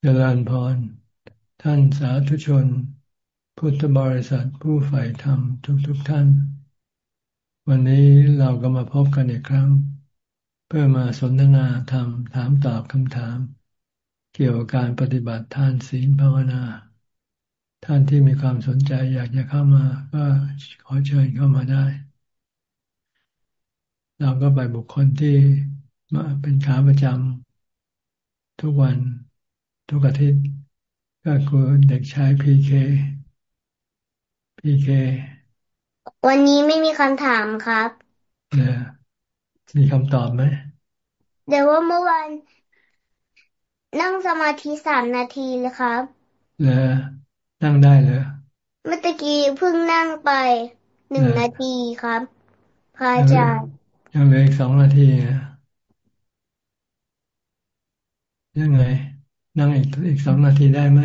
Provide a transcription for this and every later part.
เจริญพร ท่านสาธุชน พุทธบริษัทผู้ใฝ่ธรรมทุกๆทท่าน วันนี้เราก็มาพบกันอีกครั้ง เพื่อมาสนทนาธรรมถามตอบคำถาม เกี่ยวกับการปฏิบัติทานศีลภาวนา ท่านที่มีความสนใจอยากจะเข้ามา ก็ขอเชิญเข้ามาได้ เราก็ไปบุคคลที่มาเป็นขาประจำทุกวัน ทุกอาทิตย์ ก็คือเด็กชายพีเคพีเควันนี้ไม่มีคำถามครับเนี่ยมีคำตอบไหมเดี๋ยวว่าเมื่อวานนั่งสมาธิสามนาทีเลยครับเลยนั่งได้เลยเมื่อกี้เพิ่งนั่งไปหนึ่งนาทีครับพระอาจารย์ยังเหลืออีกสองนาทียังไง นั่งอีกอีกสองนาทีได้ไหม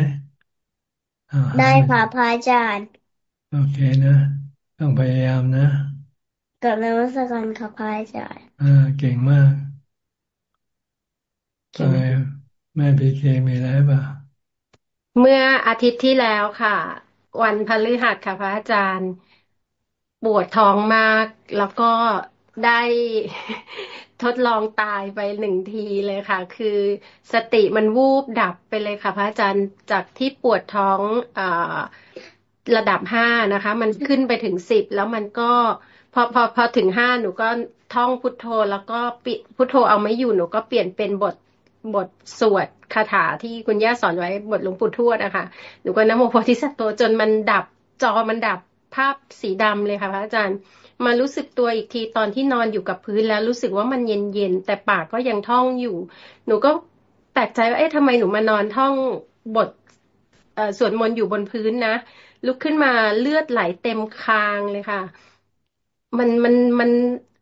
ได้ค่ะพระอาจารย์ โอเคนะ ต้องพยายามนะกับนวัตกรรมค่ะพระอาจารย์อ่าเก่งมากอะไรแม่พีเคมีอะไรป่ะเมื่ออาทิตย์ที่แล้วค่ะ วันพฤหัสค่ะพระอาจารย์ ปวดท้องมากแล้วก็ ได้ทดลองตายไปหนึ่งทีเลยค่ะ คือสติมันวูบดับไปเลยค่ะ พระอาจารย์จากที่ปวดท้องอระดับห้านะคะ มันขึ้นไปถึงสิบแล้วมันก็พอพอพอถึงห้าหนูก็ท่องพุทโธ แล้วก็ปิพุทโธเอาไม่อยู่หนูก็เปลี่ยนเป็นบทบทสวดคาถาที่คุณย่าสอนไว้บทหลวงปู่ทวดนะคะหนูก็นโมโพธิสัตว์โตจนมันดับจอมันดับภาพสีดำเลยค่ะพระอาจารย์ มารู้สึกตัวอีกทีตอนที่นอนอยู่กับพื้นแล้วรู้สึกว่ามันเย็นๆแต่ปากก็ยังท่องอยู่ หนูก็แปลกใจว่าเอ๊ะทำไมหนูมานอนท่องบทสวดมนต์อยู่บนพื้นนะลุกขึ้นมาเลือดไหลเต็มคางเลยค่ะ มันมันมัน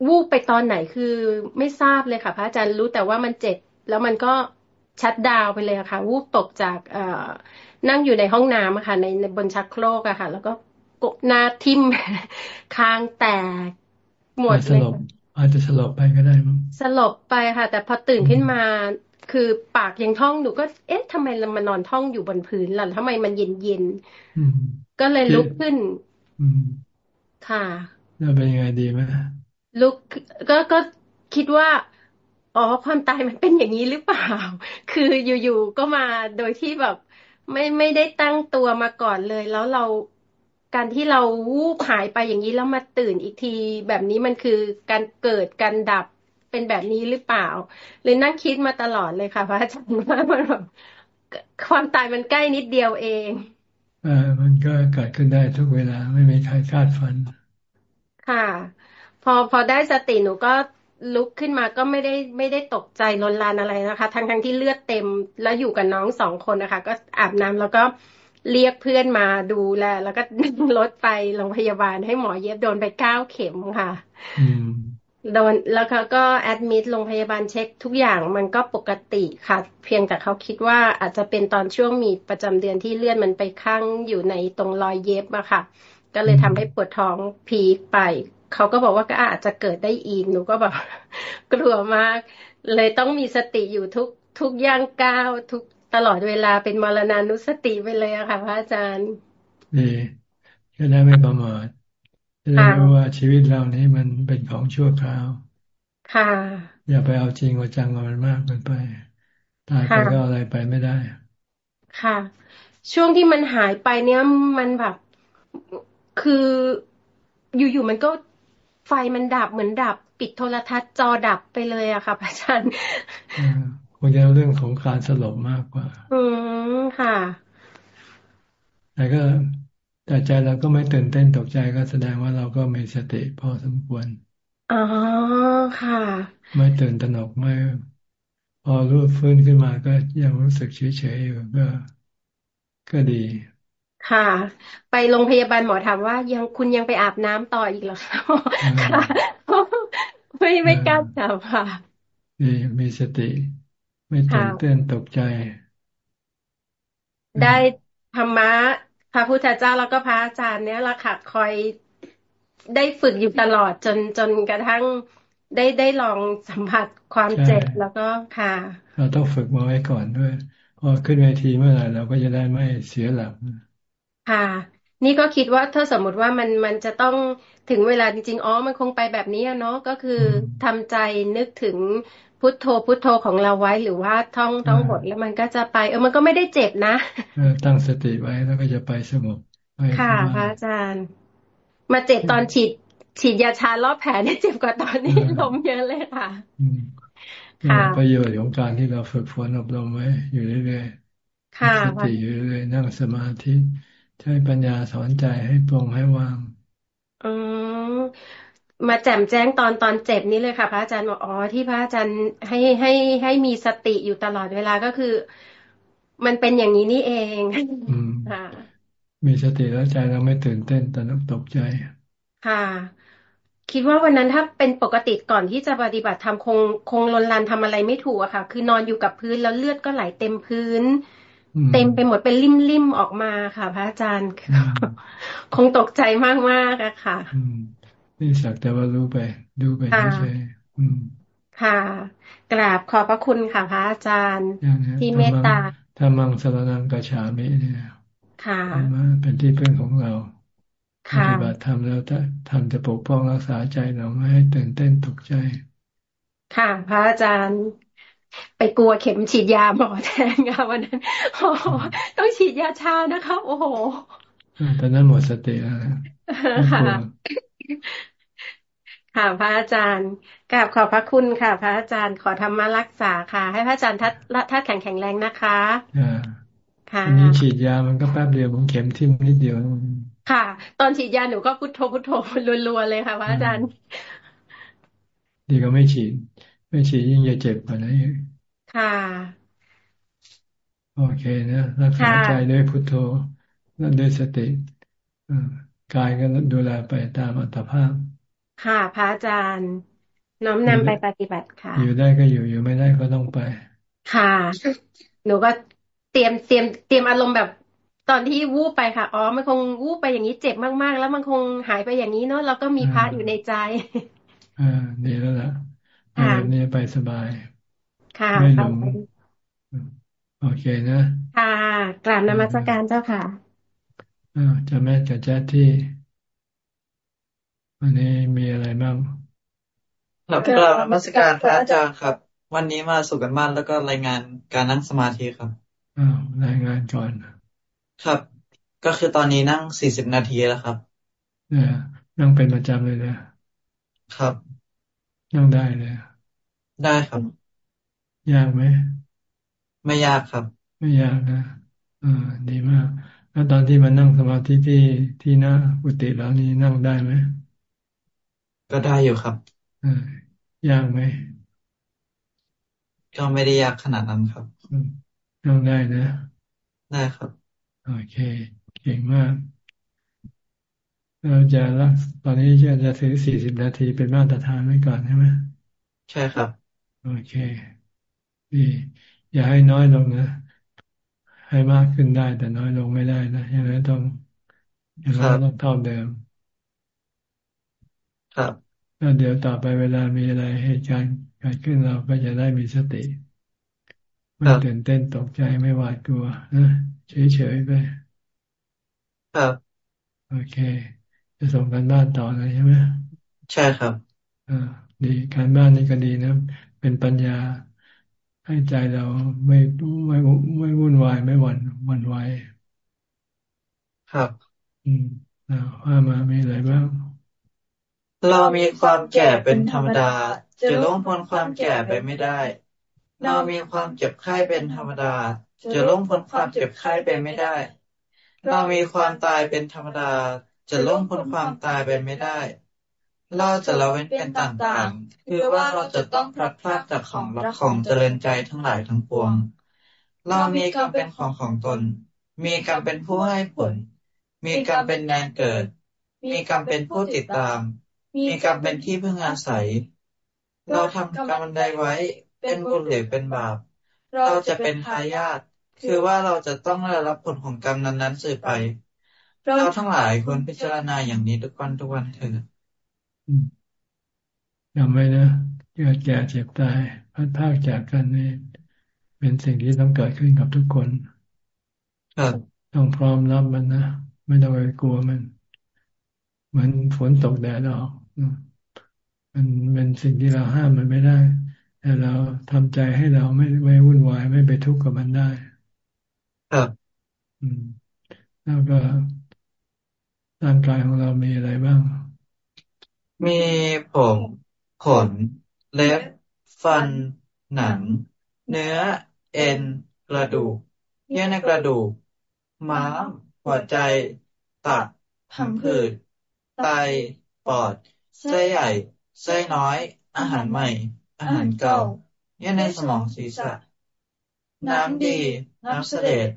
วูบไปตอนไหนคือไม่ทราบเลยค่ะพระอาจารย์รู้แต่ว่ามันเจ็บ แล้วมันก็ชัดดาวไปเลยค่ะ วูบตกจากเอนั่งอยู่ในห้องน้ำอะค่ะในบนชักโครกอะค่ะ แล้วก็ กบหน้าทิ่มคางแตก หมดเลยอาจจะสลบไปก็ได้มั้งสลบไปค่ะ แต่พอตื่นขึ้นมา คือปากยังท่องหนูก็ เอ๊ะทำไมเรามานอนท่องอยู่บนพื้นล่ะทำไมมันเย็นเย็นก็เลยลุกขึ้นค่ะแล้วเป็นยังไงดีไหมลุกก็ก็คิดว่าอ๋อความตายมันเป็นอย่างนี้หรือเปล่า คืออยู่ๆก็มาโดยที่แบบ ไม่ไม่ได้ตั้งตัวมาก่อนเลย แล้วเรา การที่เราวูบหายไปอย่างนี้แล้วมาตื่นอีกที แบบนี้มันคือการเกิดการดับเป็นแบบนี้หรือเปล่าเลยนั่งคิดมาตลอดเลยค่ะพระอาจารย์ว่ามันแบบความตายมันใกล้นิดเดียวเองอ่ามันก็เกิดขึ้นได้ทุกเวลาไม่มีใครคาดฝัน ค่ะ พอพอได้สติหนูก็ลุกขึ้นมาก็ไม่ได้ไม่ได้ตกใจลนลานอะไรนะคะ ทั้งทั้งที่เลือดเต็มแล้วอยู่กับน้องสองคนนะคะ ก็อาบน้ำแล้วก็ เรียกเพื่อนมาดูแลแล้วก็รถไปโรงพยาบาลให้หมอเย็บโดนไปเก้าเข็มค่ะโดนแล้วเขาก็ admit โรงพยาบาลเช็คทุกอย่างมันก็ปกติค่ะ เพียงแต่เขาคิดว่าอาจจะเป็นตอนช่วงมีประจำเดือนที่เลือดมันไปข้างอยู่ในตรงรอยเย็บอะค่ะ ก็เลยทำให้ปวดท้องพีคไป เขาก็บอกว่าก็อาจจะเกิดได้อีกหนูก็แบบกลัวมาก เลยต้องมีสติอยู่ทุกทุกย่างก้าวทุก ตลอดเวลาเป็นมรณานุสติไปเลยอะค่ะ พระอาจารย์ดีจะได้ไม่ประมาทจะได้รู้ว่าชีวิตเรานี้มันเป็นของชั่วคราว ค่ะ อย่าไปเอาจริงเอาจังกับมันมากเกินไปตายไปก็อะไรไปไม่ได้ ค่ะ ช่วงที่มันหายไปเนี้ยมันแบบคืออยู่ๆมันก็ไฟมันดับเหมือนดับ ปิดโทรทัศน์จอดับไปเลยอะค่ะพระอาจารย์ คงจะเรื่องของการสลบมากกว่า อืมค่ะ แต่ก็แต่ใจเราก็ไม่ตื่นเต้นตกใจก็แสดงว่าเราก็มีสติพอสมควร อ๋อค่ะ ไม่ตื่นตระหนกไม่ พอรู้ฟื้นขึ้นมาก็ยังรู้สึกเฉยๆอยู่ก็ ก็ดี ค่ะ ไปโรงพยาบาลหมอถามว่า ยังคุณยังไปอาบน้ำต่ออีกเหรอคะค่ะไม่ไม่กล้าจับค่ะมีมีสติ ไม่ตื่นเต้นตกใจ ได้ธรรมะพระพุทธเจ้าแล้วก็พระอาจารย์เนี้ยละค่ะคอยได้ฝึกอยู่ตลอดจนจนกระทั่งได้ได้ลองสัมผัสความเจ็บแล้วก็ค่ะ เราต้องฝึกมาไว้ก่อนด้วยพอขึ้นเวทีเมื่อไหร่เราก็จะได้ไม่เสียหลักค่ะ นี่ก็คิดว่าถ้าสมมติว่ามันมันจะต้องถึงเวลาจริงๆอ๋อมันคงไปแบบนี้เนาะก็คือทำใจนึกถึง พุทโธพุทโธของเราไว้หรือว่าท่องท่องบทแล้วมันก็จะไป เออมันก็ไม่ได้เจ็บนะตั้งสติไว้แล้วก็จะไปสงบค่ะพระอาจารย์ มาเจ็บตอนฉีดฉีดยาชารอบแผลเนี่ยเจ็บกว่าตอนนี้ล้มเยอะเลยค่ะค่ะประโยชน์ของการที่เราฝึกฝนอบรมไว้ อยู่เรื่อยๆค่ะสติอยู่เรื่อยๆนั่งสมาธิใช้ปัญญาสอนใจให้ปรงให้วางอืม มาแจ่มแจ้งตอนตอนเจ็บนี้เลยค่ะ พระอาจารย์บอกอ๋อที่พระอาจารย์ให้ให้ให้มีสติอยู่ตลอดเวลาก็คือ มันเป็นอย่างนี้นี่เองค่ะมีสติแล้วใจเราไม่ตื่นเต้นแต่ตกใจ ค่ะ คิดว่าวันนั้นถ้าเป็นปกติก่อนที่จะปฏิบัติทำคงคงลนลานทำอะไรไม่ถูกอะค่ะ คือนอนอยู่กับพื้นแล้วเลือดก็ไหลเต็มพื้น เต็มไปหมดเป็นริ่มๆออกมาค่ะ พระอาจารย์ คงตกใจมากๆอะค่ะ นี่สักแต่ว่ารู้ไป ดูไปเฉยๆค่ะ กราบขอบพระคุณค่ะพระอาจารย์ ที่เมตตาถ้ามังสารนังกระฉามิเนี่ยค่ะเป็นที่พึ่งของเราปฏิบัติธรรมแล้วทำจะปกป้องรักษาใจเราไม่ให้ตื่นเต้นตกใจ ค่ะ พระอาจารย์ไปกลัวเข็มฉีดยาหมอแทนค่ะวันนั้นต้องฉีดยาชานะคะ โอ้โหตอนนั้นหมดสติแล้วค่ะ ค่ะ พระอาจารย์กราบขอบพระคุณค่ะ พระอาจารย์ขอธรรมรักษาค่ะ ให้พระอาจารย์ทัดทัดแข็งแข็งแรงนะคะค่ะอันนี้ฉีดยามันก็แป๊บเดียวมันเข็มทิ่มนิดเดียว ค่ะ ตอนฉีดยาหนูก็พุทโธพุทโธรัวๆเลยค่ะ พระอาจารย์ ดีก็ไม่ฉีด ไม่ฉีดยิ่งจะเจ็บกว่านั้นค่ะโอเคนะรักษาใจด้วยพุทโธและด้วยสติกายก็ดูแลไปตามอัตภาพ ค่ะพระอาจารย์ น้อมนำไปปฏิบัติค่ะ อยู่ได้ก็อยู่อยู่ไม่ได้ก็ต้องไป ค่ะ หนูก็เตรียมเตรียมเตรียมอารมณ์แบบตอนที่วูบไปค่ะ อ๋อ มันคงวูบไปอย่างนี้เจ็บมากๆ แล้วมันคงหายไปอย่างนี้เนาะเราก็มีพระอยู่ในใจอ่าดีแล้วล่ะแบบนี้ไปสบาย ค่ะไม่หลงโอเคนะ ค่ะกราบนมัสการเจ้าค่ะอ่าจะแม่กับแจ๊ที่ วันนี้มีอะไรบ้างครับกราบนมัสการพระอาจารย์ครับ วันนี้มาสุกันบ้านแล้วก็รายงานการนั่งสมาธิครับอ้าวรายงานก่อน ครับ ก็คือตอนนี้นั่งสี่สิบนาทีแล้วครับเนี่ยนั่งเป็นประจำเลยนะครับ นั่งได้เลยได้ครับ ยากไหมไม่ยากครับ ไม่ยากนะอ่าดีมาก แล้วตอนที่มานั่งสมาธิที่ที่หน้าอุติแล้วนี้นั่งได้ไหม ก็ได้อยู่ครับอ่ายากไหมก็ไม่ได้ยากขนาดนั้นครับนั่งได้นะ ได้ครับ โอเค เก่งมาก เราจะรักตอนนี้จะจะถือสี่สิบนาทีเป็นมาตรฐานไว้ก่อนใช่ไหมใช่ครับ โอเค ดี อย่าให้น้อยลงนะ ให้มากขึ้นได้แต่น้อยลงไม่ได้นะอย่างนั้นต้องอย่างนั้นต้องเท่าเดิม ครับแล้วเดี๋ยวต่อไปเวลามีอะไรเหตุการณ์เกิดขึ้นเราก็จะได้มีสติไม่ตื่นเต้นตกใจไม่หวาดกลัวนะเฉยๆไปครับโอเค จะส่งกันบ้านต่อเลยใช่ไหมใช่ครับอ่าดีการบ้านนี้ก็ดีนะ เป็นปัญญาให้ใจเราไม่ไม่ไม่วุ่นวายไม่หวั่นหวั่นไหวครับ อืมอ่าว่ามามีอะไรบ้าง เรามีความแก่เป็นธรรมดา จะล่วงพ้นความแก่ไปไม่ได้ เรามีความเจ็บไข้เป็นธรรมดา จะล่วงพ้นความเจ็บไข้ไปไม่ได้ เรามีความตายเป็นธรรมดา จะล่วงพ้นความตายไปไม่ได้ เราจะละเว้นเป็นต่างๆ คือว่าเราจะต้องพลัดพรากจากของรักของเจริญใจทั้งหลายทั้งปวง เรามีกรรมเป็นของของตน มีกรรมเป็นผู้ให้ผล มีกรรมเป็นแดนเกิด มีกรรมเป็นผู้ติดตาม มีกรรมเป็นที่พึ่งอาศัย เราทำกรรมใดไว้ เป็นบุญหรือเป็นบาป เราจะเป็นทายาทคือว่าเราจะต้องได้รับผลของกรรมนั้นๆสืบไป เราทั้งหลายควรพิจารณาอย่างนี้ทุกวันทุกวันเถิดจำไว้นะเกิดแก่เจ็บตาย พัดพากจากกันนี่เป็นสิ่งที่ต้องเกิดขึ้นกับทุกคนครับต้องพร้อมรับมันนะ ไม่ต้องไปกลัวมัน เหมือนฝนตกแดดออก มันเป็นสิ่งที่เราห้ามมันไม่ได้ แต่เราทำใจให้เราไม่ไม่วุ่นวายไม่ไปทุกข์กับมันได้ ครับ อืม แล้วก็ร่างกายของเรามีอะไรบ้าง มีผมขนเล็บฟัน หนัง เนื้อ เอ็น กระดูกเยื่อในกระดูก ม้าม หัวใจ ตับพังผืด ไต ปอด ไส้ใหญ่ไส้น้อย อาหารใหม่ อาหารเก่าเยื่อในสมองศีรษะ น้ำดี น้ำเสลด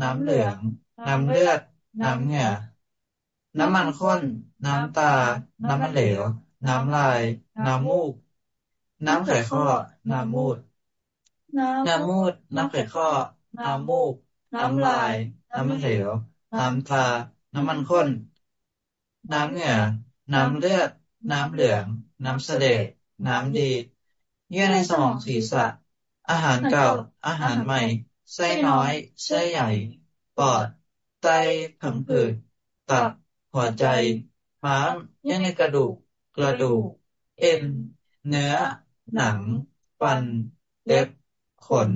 น้ำเหลือง น้ำเลือด น้ำเหงื่อ น้ำมันข้น น้ำตา น้ำมันเหลว น้ำลาย น้ำมูก น้ำไขข้อ น้ำมูด น้ำมูด น้ำไขข้อ น้ำมูก น้ำลาย น้ำมันเหลว น้ำตา น้ำมันข้น น้ำเหงื่อ น้ำเลือด น้ำเหลือง น้ำเสลดน้ำดี เยื่อในสมองศีรษะ อาหารเก่า อาหารใหม่ ไส้น้อย ไส้ใหญ่ ปอด ไตผังผืด ตับ หัวใจ ม้ามเยื่อในกระดูก กระดูก เอ็น เนื้อ หนัง ฟัน เล็บ ขน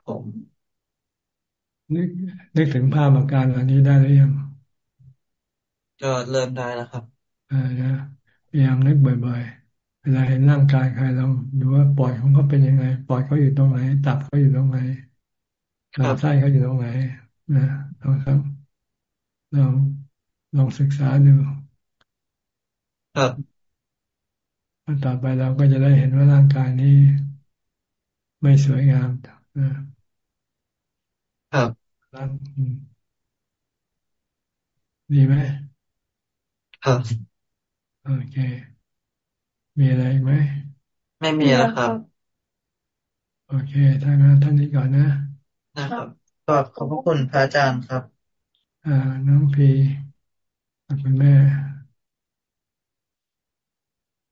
ผม นึกนึกถึงภาพอาการเหล่านี้ได้หรือยังก็เริ่มได้แล้วครับ อ่านะ พยายามนึกบ่อยๆ เวลาเห็นร่างกายใครลองดูว่าปอดของเขาเป็นยังไงปอดเขาอยู่ตรงไหน ตับเขาอยู่ตรงไหนครับลำไส้เขาอยู่ตรงไหนนะลองครับลองลองศึกษาดูครับแล้วต่อไปเราก็จะได้เห็นว่าร่างกายนี้ไม่สวยงามนะครับร่างอืมดีไหมครับ โอเค มีอะไรอีกไหม ไม่มีแล้วครับ โอเคถ้างั้นท่านนี้ก่อนนะ นะครับขอบขอบพระคุณพระอาจารย์ครับ อ่า น้องพีกับคุณแม่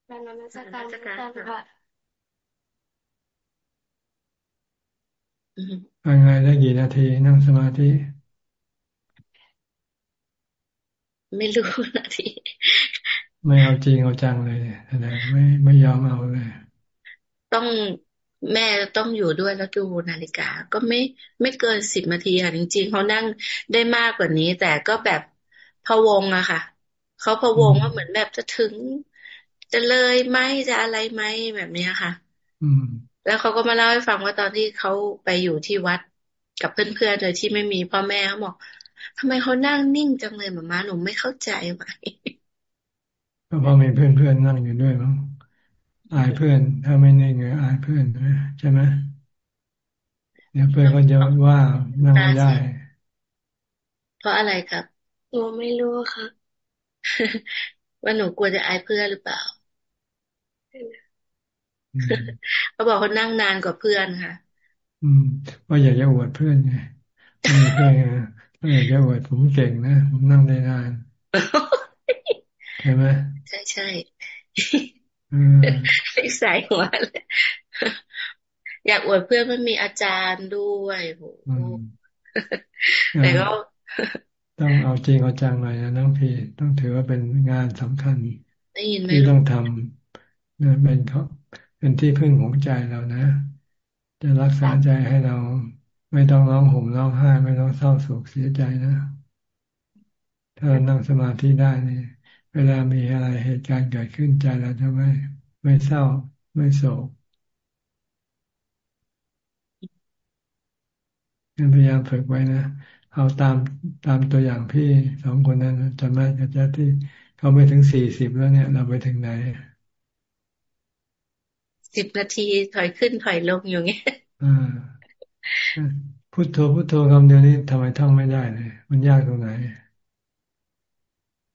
การนมัสการพระอาจารย์ค่ะว่าไงได้กี่นาทีนั่งสมาธิ ไม่รู้นาที ไม่เอาจริงเอาจังเลยแสดงไม่ไม่ยอมเอาเลย ต้องแม่ต้องอยู่ด้วยแล้วดูนาฬิกา ก็ไม่ไม่เกินสิบนาทีค่ะจริง ๆเขานั่งได้มากกว่านี้ แต่ก็แบบพะวงอะค่ะเขาพะวงว่าเหมือนแบบจะถึง จะเลยไหมจะอะไรไหมแบบเนี้ยค่ะ อืม แล้วเขาก็มาเล่าให้ฟังว่าตอนที่เขาไปอยู่ที่วัดกับเพื่อนๆโดยที่ไม่มีพ่อแม่เขาบอกทำไมเขานั่งนิ่งจังเลยหมาม่าหนูไม่เข้าใจว่ะ ก็เพราะมีเพื่อนเพื่อนนั่งอยู่ด้วยมั้งอายเพื่อน ถ้าไม่นิ่งเลยอายเพื่อนใช่ไหมเดี๋ยวเพื่อนก็จะว่านั่งไม่ได้ เพราะอะไรครับหนูไม่รู้ค่ะว่าหนูกลัวจะอายเพื่อนหรือเปล่าอืมเขาบอกเขานั่งนานกว่าเพื่อนค่ะ อืมว่าอยากจะอวดเพื่อนไงไม่มีเพื่อนไงก็อยากจะอวดผมเก่งนะผมนั่งได้นานใช่ไหม ใช่ใช่อืมใส่หัวเลยอยากอวดเพื่อนมันมีอาจารย์ด้วยโหอืมแต่ก็ต้องเอาจริงเอาจังหน่อยนะน้องพีต้องถือว่าเป็นงานสำคัญได้ยินไหมที่ลูต้อกงทำเนี่ยเป็นเขาเป็นที่พึ่งของใจเรานะ จะรักษาใจให้เรา ไม่ต้องร้องห่มร้องไห้ไม่ต้องเศร้าโศกเสียใจนะถ้าเรานั่งสมาธิได้นี่ เวลามีอะไรเหตุการณ์เกิดขึ้นใจเราจะไม่ไม่เศร้าไม่โศกงั้นพยายามฝึกไว้นะเอาตามตามตัวอย่างพี่สองคนนั้นนะจำได้กับเจ้าที่เขาไปถึงสี่สิบแล้วเนี่ย เราไปถึงไหนสิบนาทีถอยขึ้นถอยลงอยู่เงี้ยอ่าพุทโธพุทโธคำเดียวนี้ทำไมท่องไม่ได้เลย มันยากตรงไหน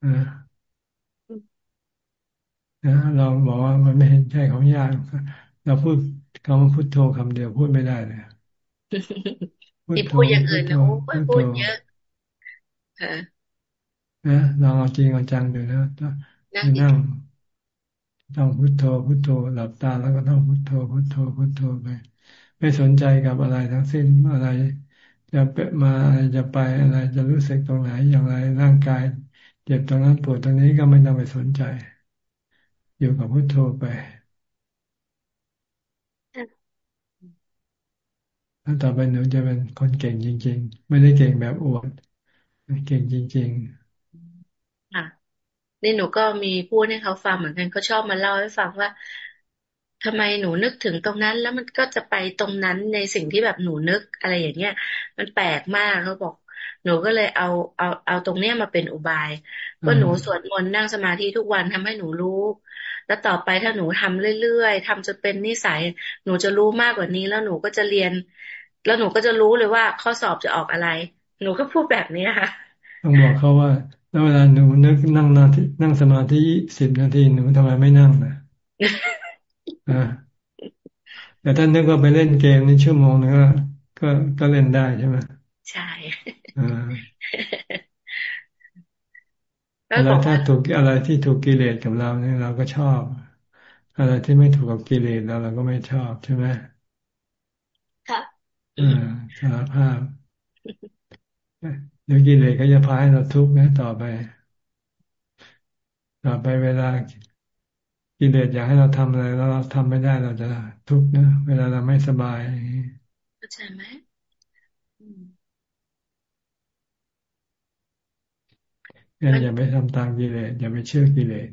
อ่า นะเราบอกว่ามันไม่เห็นใช่ของยากเราพูดคำว่าพุทโธคำเดียวพูดไม่ได้เลยพุทที่โธพูดอย่างพุอื่ทนโธนะโอ้ยพุทพูโธดเยอะค่ะนะลองเอาจริงเอาจังดูนะนั่งจะดีนั่งต้องพุทโธพุทโธหลับตาแล้วก็ต้องพุทโธพุทโธพุทโธไปไม่สนใจกับอะไรทั้งสิ้นอะไร จะเป็นมาอะไรจะไปอะไรจะรู้สึกตรงไหนอย่างไรร่างกาย เจ็บตรงนั้นปวดตรงนี้ก็ไม่ต้องไปสนใจ อยู่กับพุทโธไปแล้วต่อไปหนูจะเป็นคนเก่งจริง ๆ ไม่ได้เก่งแบบอวดเก่งจริง ๆ ค่ะนี่หนูก็มีพูดให้เขาฟังเหมือนกันเขาชอบมาเล่าให้ฟังว่าทำไมหนูนึกถึงตรงนั้น แล้วมันก็จะไปตรงนั้นในสิ่งที่แบบหนูนึกอะไรอย่างเงี้ยมันแปลกมากเขาบอกหนูก็เลยเอาเอาเอาตรงเนี้ยมาเป็นอุบาย ก็หนูสวดมนต์นั่งสมาธิทุกวันทำให้หนูรู้ แล้วต่อไปถ้าหนูทำเรื่อยๆทำจนเป็นนิสัย หนูจะรู้มากกว่านี้ แล้วหนูก็จะเรียน แล้วหนูก็จะรู้เลยว่าข้อสอบจะออกอะไร หนูก็พูดแบบนี้ค่ะต้องบอกเขาว่า แล้วเวลาหนูนึกนั่งนาทีนั่งสมาธิสิบนาทีหนูทำไมไม่นั่งนะอ่าแต่ถ้านึกว่าไปเล่นเกมนี่ชั่วโมงนึงก็ก็ก็เล่นได้ใช่ไหมใช่อ่า อะไรถ้าถูกอะไรที่ถูกกิเลสกับเราเนี่ยเราก็ชอบ อะไรที่ไม่ถูกกับกิเลสเราเราก็ไม่ชอบใช่ไหมค่ะอ่าสารภาพเดี๋ยวกิเลสก็จะพาให้เราทุกข์นะต่อไป ต่อไปเวลากิเลสอยากให้เราทำอะไรแล้วเราทำไม่ได้เราจะทุกข์นะเวลาเราไม่สบายเข้าใจไหม อย่าไปทำตามกิเลสอย่าไปเชื่อกิเลส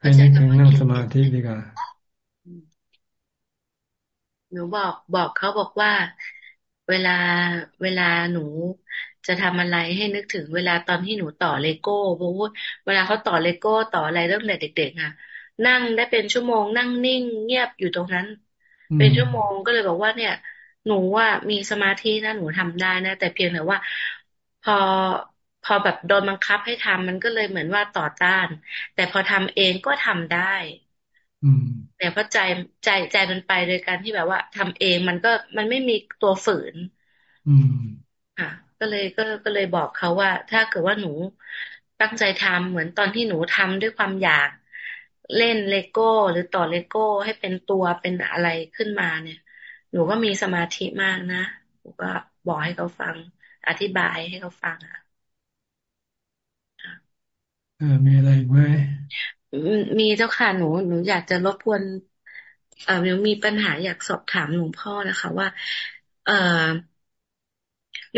ให้นึกถึงนั่งสมาธิดีกว่าหนูบอกบอกเขาบอกว่า เวลาเวลาหนูจะทำอะไรให้นึกถึงเวลาตอนที่หนูต่อเลโก้เพราะว่าเวลาเขาต่อเลโก้ต่ออะไรตั้งแต่เด็กๆอะ นั่งได้เป็นชั่วโมง นั่งนิ่ง เงียบอยู่ตรงนั้น เป็นชั่วโมงก็เลยบอกว่าเนี่ย หนูว่ามีสมาธินะหนูทำได้นะแต่เพียงแต่ว่า พอ พอแบบโดนบังคับให้ทำมันก็เลยเหมือนว่าต่อต้าน แต่พอทำเองก็ทำได้แต่เพราะใจใจใจมันไปโดยการที่แบบว่าทำเองมันก็มันไม่มีตัวฝืน อืมค่ะ ก็เลยก็ก็เลยบอกเขาว่า ถ้าเกิดว่าหนูตั้งใจทำเหมือนตอนที่หนูทำด้วยความอยากเล่นเลโก้ หรือต่อเลโก้ให้เป็นตัวเป็นอะไรขึ้นมาเนี่ย หนูก็มีสมาธิมากนะหนูก็บอกให้เขาฟัง อธิบายให้เขาฟังอะ มีอะไรไหมมีเจ้าค่ะหนูหนูอยากจะรบกวนเอ่อหนูมีปัญหาอยากสอบถามหลวงพ่อนะคะ ว่า เอ่อ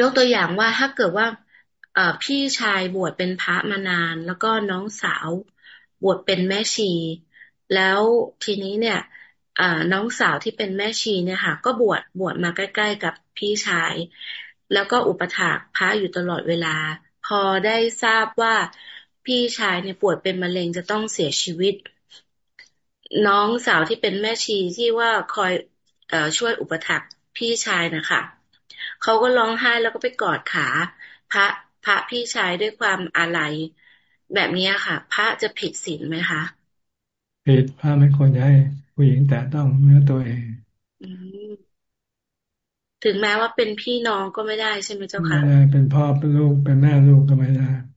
ยกตัวอย่างว่าถ้าเกิดว่า เออพี่ชายบวชเป็นพระมานาน แล้วก็น้องสาวบวชเป็นแม่ชี แล้วทีนี้เนี่ยน้องสาวที่เป็นแม่ชีเนี่ยค่ะ ก็บวชบวชมาใกล้ ๆ กับพี่ชาย แล้วก็อุปถากพระอยู่ตลอดเวลา พอได้ทราบว่า พี่ชายเนี่ยป่วยเป็นมะเร็งจะต้องเสียชีวิต น้องสาวที่เป็นแม่ชีที่ว่าคอยอช่วยอุปถัมภ์พี่ชายนะคะเขาก็ร้องไห้แล้วก็ไปกอดขา พระพระพี่ชายด้วยความอาลัยแบบนี้ค่ะ พระจะผิดศีลไหมคะผิดพระไม่ควรจะให้ผู้หญิงแต่ต้องเนื้อตัวเองถึงแม้ว่าเป็นพี่น้องก็ไม่ได้ใช่ไหมเจ้าค่ะไม่ได้เป็นพ่อเป็นลูกเป็นแม่ลูกก็ไม่ได้อืม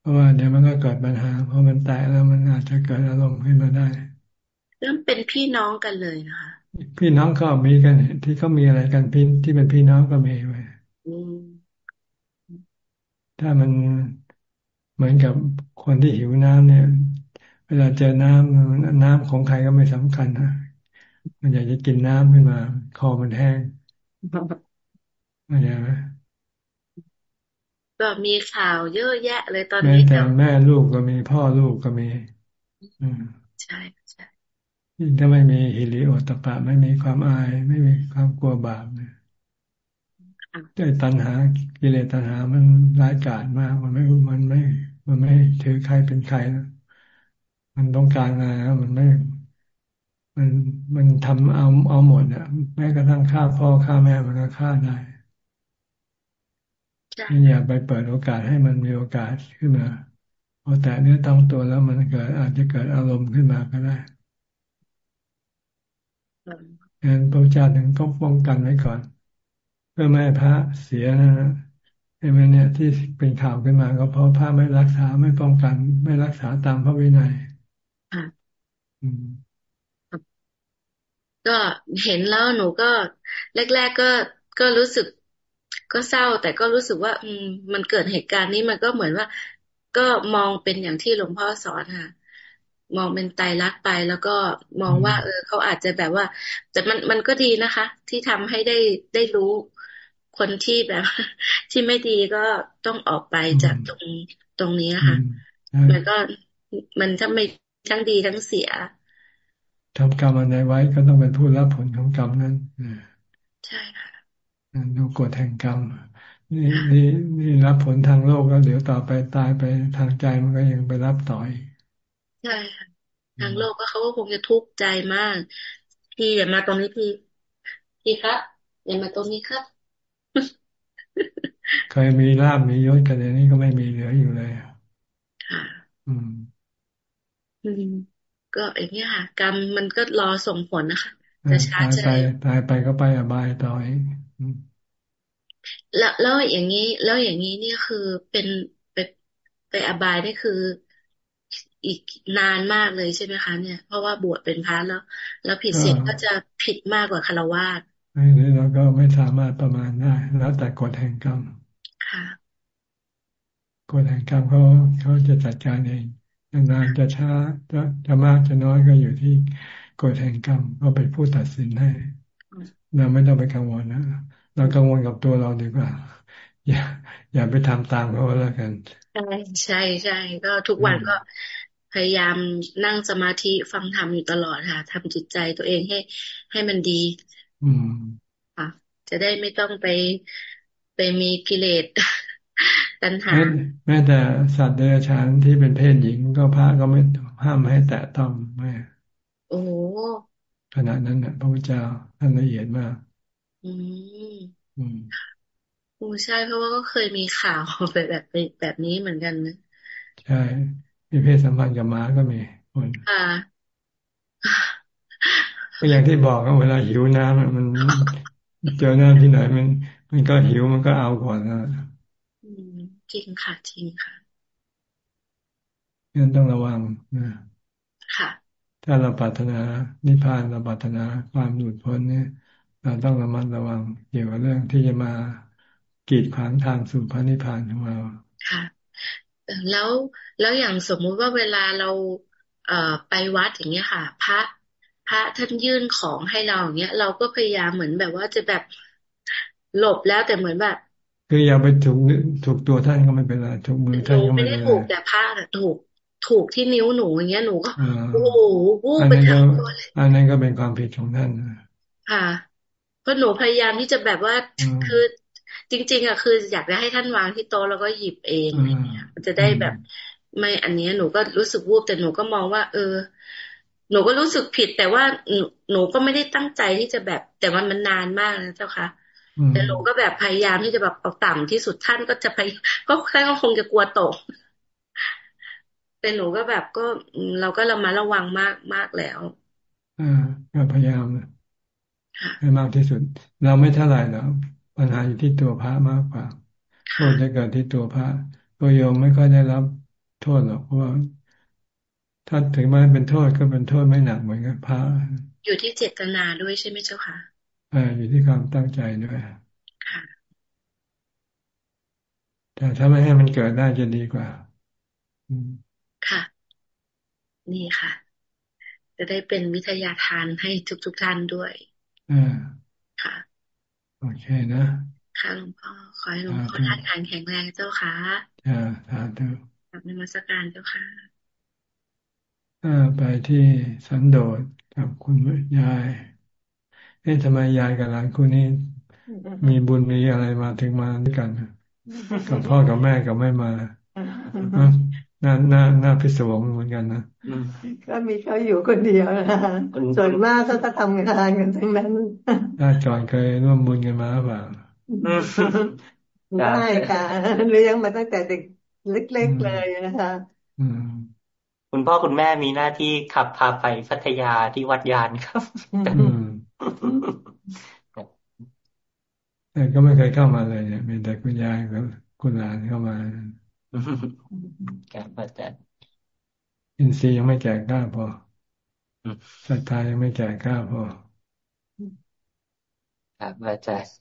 เพราะว่าเดี๋ยวมันก็เกิดปัญหาพอมันแตกแล้วมันอาจจะเกิดอารมณ์ขึ้นมาได้เริ่มเป็นพี่น้องกันเลยนะคะ พี่น้องก็มีกัน ที่เขามีอะไรกันพี่ที่เป็นพี่น้องก็มีไว้ถ้ามันเหมือนกับคนที่หิวน้ำเนี่ย เวลาเจอน้ำน้ำของใครก็ไม่สำคัญนะมันอยากจะกินน้ำขึ้นมา คอมันแห้งเข้าใจไหม ก็มีข่าวเยอะแยะเลยตอนนี้แม่แต่แม่ลูกก็มีพ่อลูกก็มี อืมใช่ใช่ถ้าไม่มีฮิริโอตปะ ไม่มีความอาย ไม่มีความกลัวบาปเนี่ยใจตัณหากิเลสตัณหามันร้ายกาจมาก มันไม่มันไม่ มันไม่ถือใครเป็นใครแล้วมันต้องการอะไรมันไม่ มันมันทำเอาเอาหมดอะแม้กระทั่งฆ่าพ่อฆ่าแม่มันก็ฆ่าได้ อย่าไปเปิดโอกาสให้มันมีโอกาสขึ้นมาพอแต่เนื้อต้องตัวแล้วมันเกิดอาจจะเกิดอารมณ์ขึ้นมาก็ได้งั้นพระเจ้าถึงต้องป้องกันไว้ก่อน เพื่อไม่ให้พระเสียนะเห็นไหมเนี่ยที่เป็นข่าวขึ้นมา ก็เพราะพระไม่รักษาไม่ป้องกัน ไม่รักษาตามพระวินัยค่ะอืมก็เห็นแล้วหนูก็แรก ๆก็ก็รู้สึก ก็เศร้า แต่ก็รู้สึกว่า อืม มันเกิดเหตุการณ์นี้มันก็เหมือนว่า ก็มองเป็นอย่างที่หลวงพ่อสอนค่ะมองเป็นไตรลักษณ์ไปแล้วก็มองว่า เออเขาอาจจะแบบว่า แต่มันมันก็ดีนะคะ ที่ทำให้ได้ได้รู้คนที่แบบ ที่ไม่ดีก็ต้องออกไปจากตรงตรงนี้ค่ะมันก็มันถ้าไม่ทั้งดีทั้งเสียทำกรรมอะไรไว้ก็ต้องเป็นผู้รับผลของกรรมนั้นใช่ค่ะ ดูกฎแห่งกรรมนี่นี่นี่รับผลทางโลกแล้วเดี๋ยวต่อไปตายไปทางใจมันก็ยังไปรับต่อยใช่ค่ะทางโลกก็เขาก็คงจะทุกข์ใจมาก พี่อย่ามาตรงนี้พี่พี่ครับอย่ามาตรงนี้ครับเคยมีลาบมียศกันเดี๋ยวนี้ก็ไม่มีเหลืออยู่เลยค่ะ อืมอืมก็อย่างนี้ค่ะ กรรมมันก็รอส่งผลนะคะจะช้าจะตายไปตายไปก็ไปอบายต่ออีก แล้วแล้วอย่างนี้ แล้วอย่างนี้นี่คือเป็นไปไปอบายนี่คืออีกนานมากเลยใช่ไหมคะเนี่ย เพราะว่าบวชเป็นพระแล้ว แล้วผิดศีลก็จะผิดมากกว่าคารวะไม่เราก็ไม่สามารถประมาณได้ แล้วแต่กฎแห่งกรรมค่ะกฎแห่งกรรมเขาเขาจะจัดการเองนานจะช้าจะจะมากจะน้อยก็อยู่ที่กฎแห่งกรรมก็เป็นผู้ตัดสินให้เราไม่ต้องไปกังวลนะ เรากังวลกับตัวเราดีกว่า อย่า อย่าไปทำตามเขาแล้วกัน ใช่ใช่ใช่ก็ทุกวันก็พยายามนั่งสมาธิฟังธรรมอยู่ตลอดค่ะทำจิตใจตัวเองให้ ให้มันดี อืมค่ะจะได้ไม่ต้องไปไปมีกิเลสตัณหาแม้แต่สัตว์เดรัจฉานที่เป็นเพศหญิงก็พระก็ไม่ห้ามให้แตะต้องไม่โอ้ขณะนั้นเนี่ยพระพุทธเจ้าท่านละเอียดมาก อืมอืมโอ้ใช่เพราะว่าก็เคยมีข่าวแบบแบบแบบนี้เหมือนกันนะใช่มีเพศสัมพันธ์กับม้าก็มีคนค่ะก็อย่างที่บอกว่าเวลาหิวน้ำมันเจอน้ำที่ไหนมัน มันก็หิวมันก็เอาก่อนนะจริงค่ะ จริงค่ะงั้นต้องระวังนะค่ะ ถ้าเราปรารถนานิพพานเราปรารถนาความหลุดพ้นเนี่ย เราต้องระมัดระวังเกี่ยวกับเรื่องที่จะมากีดขวางทางสู่พระนิพพานของเราค่ะ แล้วแล้วอย่างสมมุติว่าเวลาเราเอ่อไปวัดอย่างเงี้ยค่ะ พระพระท่านยื่นของให้เราอย่างเงี้ย เราก็พยายามเหมือนแบบว่าจะแบบหลบแล้วแต่เหมือนแบบคืออย่าไปถูกถูกตัวท่านก็ไม่เป็นไรถูกมือท่านก็ไม่เป็นไรไม่ได้ถูกแต่ผ้าถูกถูกที่นิ้วหนูอย่างเงี้ยหนูก็โอ้โหวูบไปทั้งตัวเลยอันนั้นก็เป็นความผิดของท่านค่ะ เพราะหนูพยายามที่จะแบบว่าคือจริง ๆอะคือ อยากจะให้ท่านวางที่โต๊ะแล้วก็หยิบเองอะไรเงี้ยมันจะได้แบบ ไม่อันนี้หนูก็รู้สึกวูบแต่หนูก็มองว่า เออ หนูก็รู้สึกผิด แต่ว่าหนูก็ไม่ได้ตั้งใจที่จะแบบ แต่ว่ามันนานมากนะเจ้าค่ะแต่หนูก็แบบพยายามที่จะแบบเอาต่ำที่สุดท่านก็จะไปก็ท่านก็คงจะกลัวตกแต่หนูก็แบบก็เราก็เรามาระวังมากมากแล้ว อ่าก็พยายาม ให้มากที่สุด เราไม่เท่าไหร่แล้วปัญหาอยู่ที่ตัวพระมากกว่าโทษจะเกิดที่ตัวพระตัวโยมไม่ค่อยได้รับโทษหรอกเพราะว่าถ้าถึงมันเป็นโทษก็เป็นโทษไม่หนักเหมือนกับพระ อยู่ที่เจตนาด้วยใช่ไหมเจ้าค่ะอ่าอยู่ที่ความตั้งใจด้วยค่ะแต่ถ้าไม่ให้มันเกิดได้จะดีกว่าค่ะ นี่ค่ะ จะได้เป็นวิทยาทานให้ทุกๆทท่านด้วย อ่าค่ะโอเคนะค่ะหลวงพ่อขอให้หลวงพ่อท่านแข็งแรงเจ้าค่ะอ่าสาธุกลับในมาสการเจ้าค่ะอ่าไปที่สันโดษกับคุณยายเอ๊ะทำไมยายกับหลานคู่นี้ มีบุญมีอะไรมาถึงมาด้วยกันกับพ่อกับแม่กับไม่มา น่าน่าน่าพิศวงเหมือนกันนะก็มีเขาอยู่คนเดียวนะส่วนมากเขาก็ทำงานกันทั้งนั้นถ้าก่อนเคยร่วมบุญกันมาเปล่าได้ค่ะเลี้ยงมาตั้งแต่เด็กเล็กๆเลยนะคะคุณพ่อคุณแม่มีหน้าที่ขับพาไปพัทยาที่วัดยานครับแต่ก็ไม่เคยเข้ามาเลยเนี่ยมีแต่คุณยายกับคุณหลานเข้ามา ครับอาจารย์อินทรีย์ยังไม่แก่กล้าพอศรัทธายังไม่แก่กล้าพอครับอาจารย์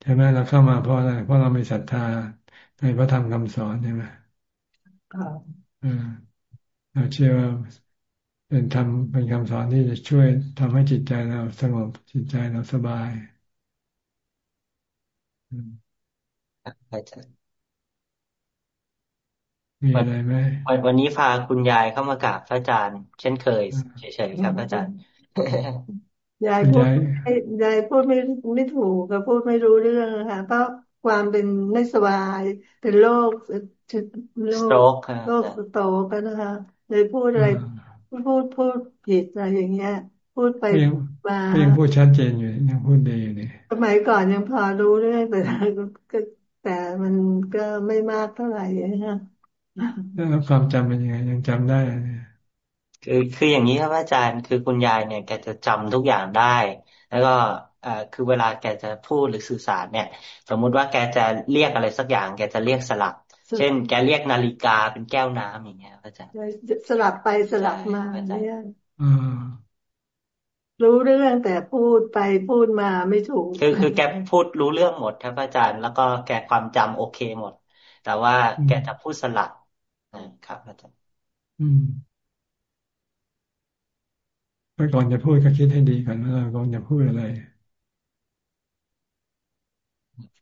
ใช่ไหมเราเข้ามาเพราะอะไรเพราะเรามีศรัทธาในพระธรรมคำสอนใช่ไหมเออเราเชื่อว่าเป็นธรรมเป็นคำสอนที่จะช่วยทำให้จิตใจเราสงบจิตใจเราสบายอืมครับอาจารย์ มีอะไรไหมวันวันนี้พาคุณยายเข้ามากราบพระอาจารย์ เช่นเคยเฉยๆครับพระอาจารย์ยายคุณพูดยายไม่ยายพูดไม่ไม่ถูกก็พูดไม่รู้เรื่องนะคะเพราะความเป็นไม่สบาย เป็นโรคโรสโตรคกครับโรคอาจารสย์โตรกอะนะคะเลยพูดอะอ่าไรพูดพูดพูดผิดอะไรอย่างเงี้ย พูดไปก็ยังมาก็ยังพูดชัดเจนอยู่ยังพูดดีอยู่นี่สมัยก่อนยังพอรู้เรื่องแต่ก็แต่มันก็ไม่มากเท่าไหร่นะคะ แล้วความจำเป็นยังไงยังจำได้เนี่ยคือคืออย่างนี้ครับอาจารย์คือคุณยายเนี่ย แกจะจำทุกอย่างได้ แล้วก็เอ่อคือเวลาแกจะพูดหรือสื่อสารเนี่ย สมมุติว่าแกจะเรียกอะไรสักอย่าง แกจะเรียกสลับ เช่น แกเรียกนาฬิกาเป็นแก้วน้ำอย่างเงี้ยครับอาจารย์สลับไปสลับมาใช่ครับอาจารย์เนี่ยอ่ารู้เรื่องแต่พูดไปพูดมาไม่ถูก คือคือแกพูดรู้เรื่องหมดครับอาจารย์ แล้วก็แกความจำโอเคหมด แต่ว่าอืมแกจะพูดสลับนะ ครับอาจารย์อืมเมื่อก่อนจะพูดก็คิดให้ดีก่อนว่าเราก่อนจะพูดอะไร